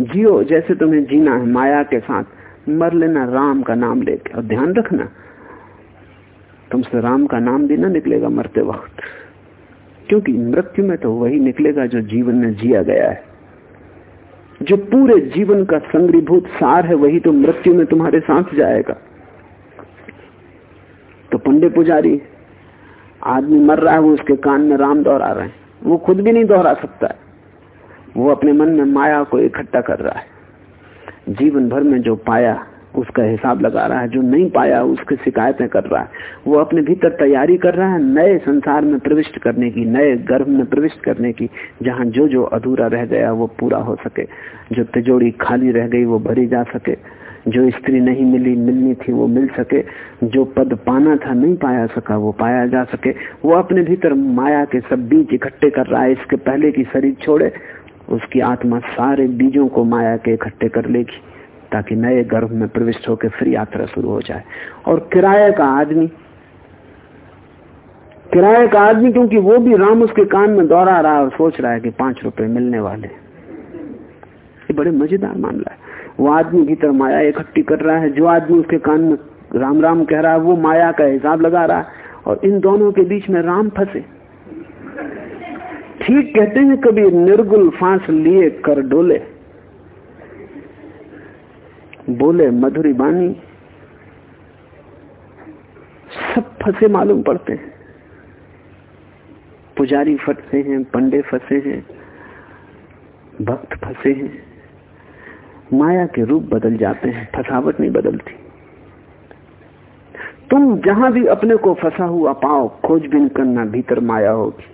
B: जियो, जैसे तुम्हें जीना है माया के साथ, मर लेना राम का नाम लेके। और ध्यान रखना, तुमसे राम का नाम भी ना निकलेगा मरते वक्त। क्योंकि मृत्यु में तो वही निकलेगा जो जीवन में जिया गया है। जो पूरे जीवन का संग्रीभूत सार है, वही तो मृत्यु में तुम्हारे साथ जाएगा। तो पंडे पुजारी, आदमी मर रहा है, वो उसके कान में राम दोहरा रहे हैं। वो खुद भी नहीं दोहरा सकता है। वो अपने मन में माया को इकट्ठा कर रहा है। जीवन भर में जो पाया उसका हिसाब लगा रहा है, जो नहीं पाया उसकी शिकायतें कर रहा है। वो अपने भीतर तैयारी कर रहा है नए संसार में प्रविष्ट करने की, नए गर्भ में प्रविष्ट करने की, जहाँ जो जो अधूरा रह गया वो पूरा हो सके। जो तिजोड़ी खाली रह गई वो भरी जा सके। जो स्त्री नहीं मिली, मिलनी थी वो मिल सके। जो पद पाना था, नहीं पाया सका, वो पाया जा सके। वो अपने भीतर माया के सब बीज इकट्ठे कर रहा है, इसके पहले की शरीर छोड़े। उसकी आत्मा सारे बीजों को माया के इकट्ठे कर लेगी। ताकि नए गर्भ में प्रविष्ट होकर फिर यात्रा शुरू हो जाए। और किराए का आदमी, किराए का आदमी क्योंकि वो भी राम उसके कान में दौड़ा रहा है और सोच रहा है कि पाँच रुपए मिलने वाले ये बड़े मज़ेदार मामला है। वो आदमी भीतर माया इकट्ठी कर रहा है। जो आदमी उसके कान में राम राम कह रहा है, वो माया का हिसाब लगा रहा है और इन दोनों के बीच में राम फंसे। ठीक कहते हैं कभी निर्गुल फांस लिए कर डोले। बोले, मधुरी बानी, सब फंसे मालूम पड़ते हैं। पुजारी फंसे हैं, पंडे फंसे हैं, भक्त फंसे हैं। माया के रूप बदल जाते हैं, फसावट नहीं बदलती। तुम जहाँ भी अपने को फंसा हुआ पाओ खोजबीन करना भीतर माया होगी।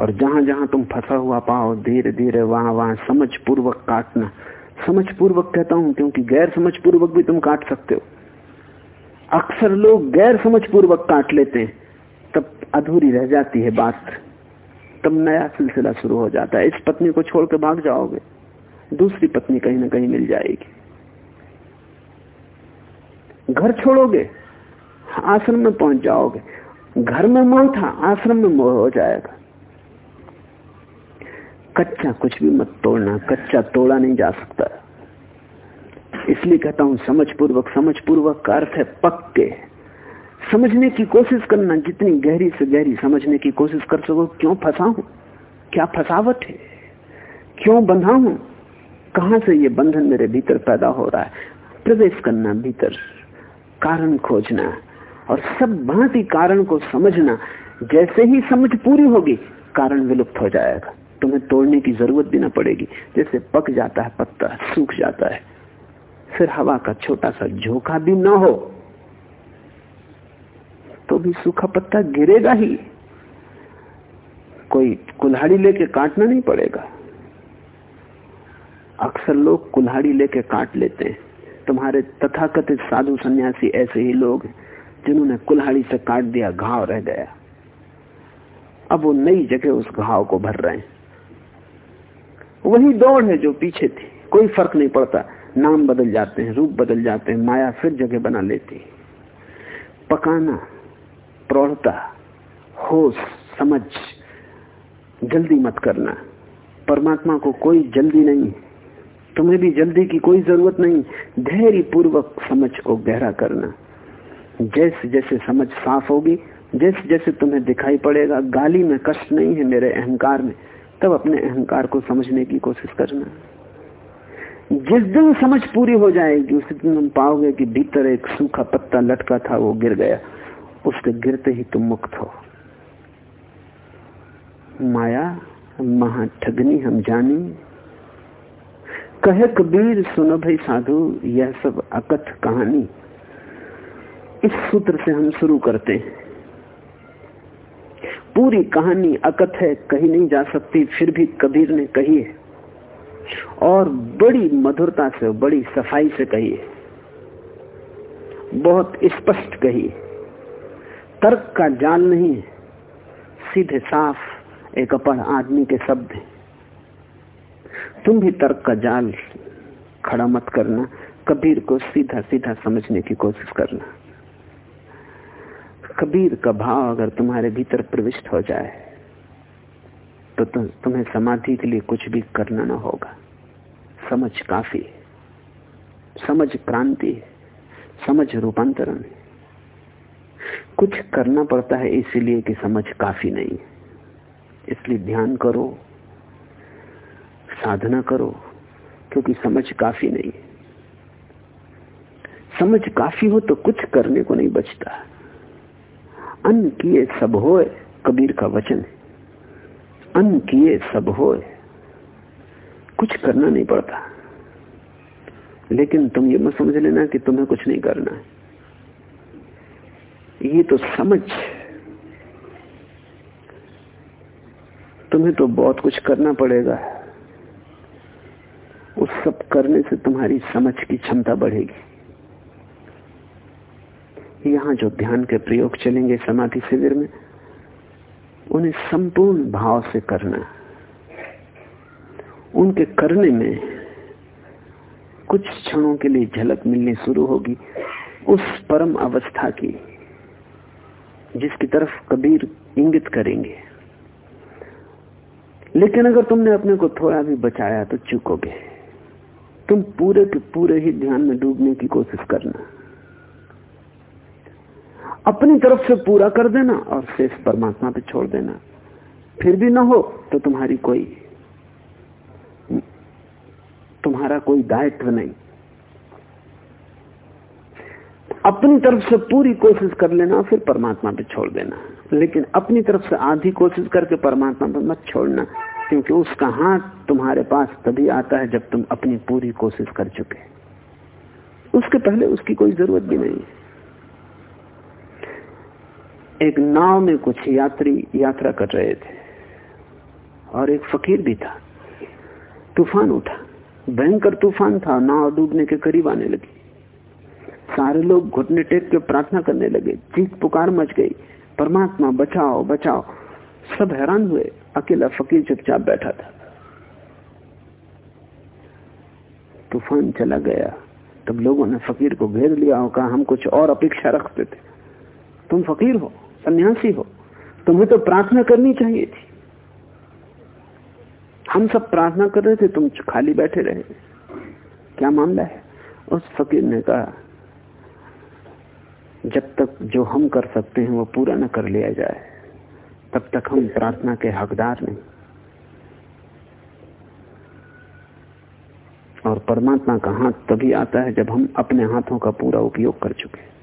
B: और जहाँ जहाँ तुम फंसा हुआ पाओ धीरे धीरे वहाँ वहाँ समझ पूर्वक काटना समझ पूर्वक कहता हूँ, क्योंकि गैर समझ पूर्वक भी तुम काट सकते हो। अक्सर लोग गैर समझ पूर्वक काट लेते हैं, तब अधूरी रह जाती है बात। तब नया सिलसिला शुरू हो जाता है। इस पत्नी को छोड़ के भाग जाओगे, दूसरी पत्नी कहीं ना कहीं मिल जाएगी। घर छोड़ोगे, आश्रम में पहुँच जाओगे। घर में मोह था, आश्रम में मोह हो जाएगा। कच्चा कुछ भी मत तोड़ना, कच्चा तोड़ा नहीं जा सकता। इसलिए कहता हूँ समझ पूर्वक समझ पूर्वक का अर्थ है पक्के। समझने की कोशिश करना, जितनी गहरी से गहरी समझने की कोशिश कर सको, क्यों फंसा हूँ? क्या फसावट है? क्यों बंधा हूँ? कहाँ से ये बंधन मेरे भीतर पैदा हो रहा है? प्रवेश करना भीतर, कारण खोजना और सब भांति कारण को समझना, जैसे ही समझ पूरी होगी, कारण विलुप्त हो जाएगा। तुम्हें तोड़ने की ज़रूरत भी ना पड़ेगी। जैसे पक जाता है, पत्ता सूख जाता है। फिर हवा का छोटा सा झोंका भी ना हो तो भी सूखा पत्ता गिरेगा ही। कोई कुल्हाड़ी लेके काटना नहीं पड़ेगा। अक्सर लोग कुल्हाड़ी लेके काट लेते हैं। तुम्हारे तथाकथित साधु सन्यासी ऐसे ही लोग जिन्होंने कुल्हाड़ी से काट दिया, घाव रह गया। अब वो नई जगह उस घाव को भर रहे हैं। वही दौड़ है जो पीछे थी। कोई फ़र्क नहीं पड़ता। नाम बदल जाते हैं, रूप बदल जाते हैं, माया फिर जगह बना लेती पकाना, प्रौढ़ता, होश, समझ, जल्दी मत करना। परमात्मा को कोई जल्दी नहीं। तुम्हें भी जल्दी की कोई ज़रूरत नहीं। धैर्य पूर्वक समझ को गहरा करना। जैसे जैसे समझ साफ़ होगी जैसे जैसे तुम्हें दिखाई पड़ेगा, गाली में कष्ट नहीं है मेरे अहंकार में। तब अपने अहंकार को समझने की कोशिश करना। जिस दिन समझ पूरी हो जाएगी, उस दिन तुम पाओगे कि भीतर एक सूखा पत्ता लटका था, वो गिर गया। उसके गिरते ही तुम मुक्त हो। माया महा ठगनी, हम जानी। कहे कबीर, सुनो भाई साधु, यह सब अकथ कहानी। इस सूत्र से हम शुरू करते हैं। पूरी कहानी अकथ है, कहीं नहीं जा सकती, फिर भी कबीर ने कही है। और बड़ी मधुरता से, बड़ी सफ़ाई से कही है। बहुत स्पष्ट कही है। तर्क का जाल नहीं है, सीधे साफ़ एक अपढ़ आदमी के शब्द है। तुम भी तर्क का जाल खड़ा मत करना, कबीर को सीधा सीधा समझने की कोशिश करना। कबीर का भाव अगर तुम्हारे भीतर प्रविष्ट हो जाए तो तुम्हें समाधि के लिए कुछ भी करना ना होगा। समझ काफ़ी है। समझ क्रांति है। समझ रूपांतरण है। कुछ करना पड़ता है, इसीलिए कि समझ काफ़ी नहीं है। इसलिए ध्यान करो, साधना करो, क्योंकि समझ काफ़ी नहीं है। समझ काफ़ी हो तो कुछ करने को नहीं बचता। है अन्न किए सब होए, कबीर का वचन है। अन्न किए सब होए, कुछ करना नहीं पड़ता। लेकिन तुम ये मत समझ लेना कि तुम्हें कुछ नहीं करना है। ये तो समझ। तुम्हें तो बहुत कुछ करना पड़ेगा। उस सब करने से तुम्हारी समझ की क्षमता बढ़ेगी। यहाँ जो ध्यान के प्रयोग चलेंगे समाधि शिविर में, उन्हें संपूर्ण भाव से करना उनके करने में कुछ क्षणों के लिए झलक मिलनी शुरू होगी उस परम अवस्था की, जिसकी तरफ़ कबीर इंगित करेंगे। लेकिन अगर तुमने अपने को थोड़ा भी बचाया तो चुकोगे। तुम पूरे के पूरे ही ध्यान में डूबने की कोशिश करना। अपनी तरफ़ से पूरा कर देना और शेष परमात्मा पे छोड़ देना। फिर भी ना हो तो तुम्हारी कोई, तुम्हारा कोई दायित्व नहीं। अपनी तरफ़ से पूरी कोशिश कर लेना, फिर परमात्मा पे छोड़ देना। लेकिन अपनी तरफ़ से आधी कोशिश करके परमात्मा पे मत छोड़ना, क्योंकि उसका हाथ तुम्हारे पास तभी आता है जब तुम अपनी पूरी कोशिश कर चुके उसके पहले उसकी कोई ज़रूरत भी नहीं है। एक नाव में कुछ यात्री यात्रा कर रहे थे। और एक फकीर भी था। तूफ़ान उठा। भयंकर तूफ़ान था। नाव डूबने के करीब आने लगी। सारे लोग घुटने टेक के प्रार्थना करने लगे। चीख पुकार मच गई। परमात्मा, बचाओ बचाओ। सब हैरान हुए। अकेला फकीर चुपचाप बैठा था। तूफ़ान चला गया। तब लोगों ने फकीर को घेर लिया और कहा, हम कुछ और अपेक्षा रखते थे। तुम फकीर हो। सन्यासी हो तुम्हें तो प्रार्थना करनी चाहिए थी। हम सब प्रार्थना कर रहे थे, तुम खाली बैठे रहे। क्या मामला है? उस फकीर ने कहा, जब तक जो हम कर सकते हैं, वो पूरा न कर लिया जाए, तब तक हम प्रार्थना के हकदार नहीं। और परमात्मा का हाथ तभी आता है जब हम अपने हाथों का पूरा उपयोग कर चुके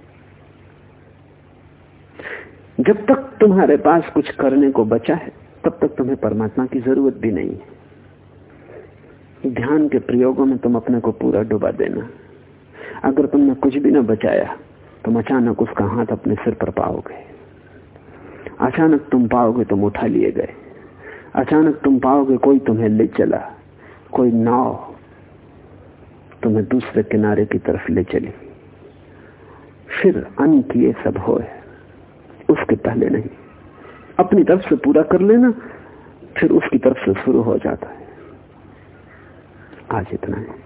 B: जब तक तुम्हारे पास कुछ करने को बचा है, तब तक तुम्हें परमात्मा की ज़रूरत भी नहीं है। ध्यान के प्रयोगों में तुम अपने को पूरा डुबा देना। अगर तुमने कुछ भी ना बचाया, तुम अचानक उसका हाथ अपने सिर पर पाओगे। अचानक तुम पाओगे तुम उठा लिए गए। अचानक तुम पाओगे कोई तुम्हें ले चला, कोई नाव तुम्हें दूसरे किनारे की तरफ़ ले चली। फिर अंत ये सब हो है उसके पहले नहीं। अपनी तरफ़ से पूरा कर लेना, फिर उसकी तरफ़ से शुरू हो जाता है। आज इतना है।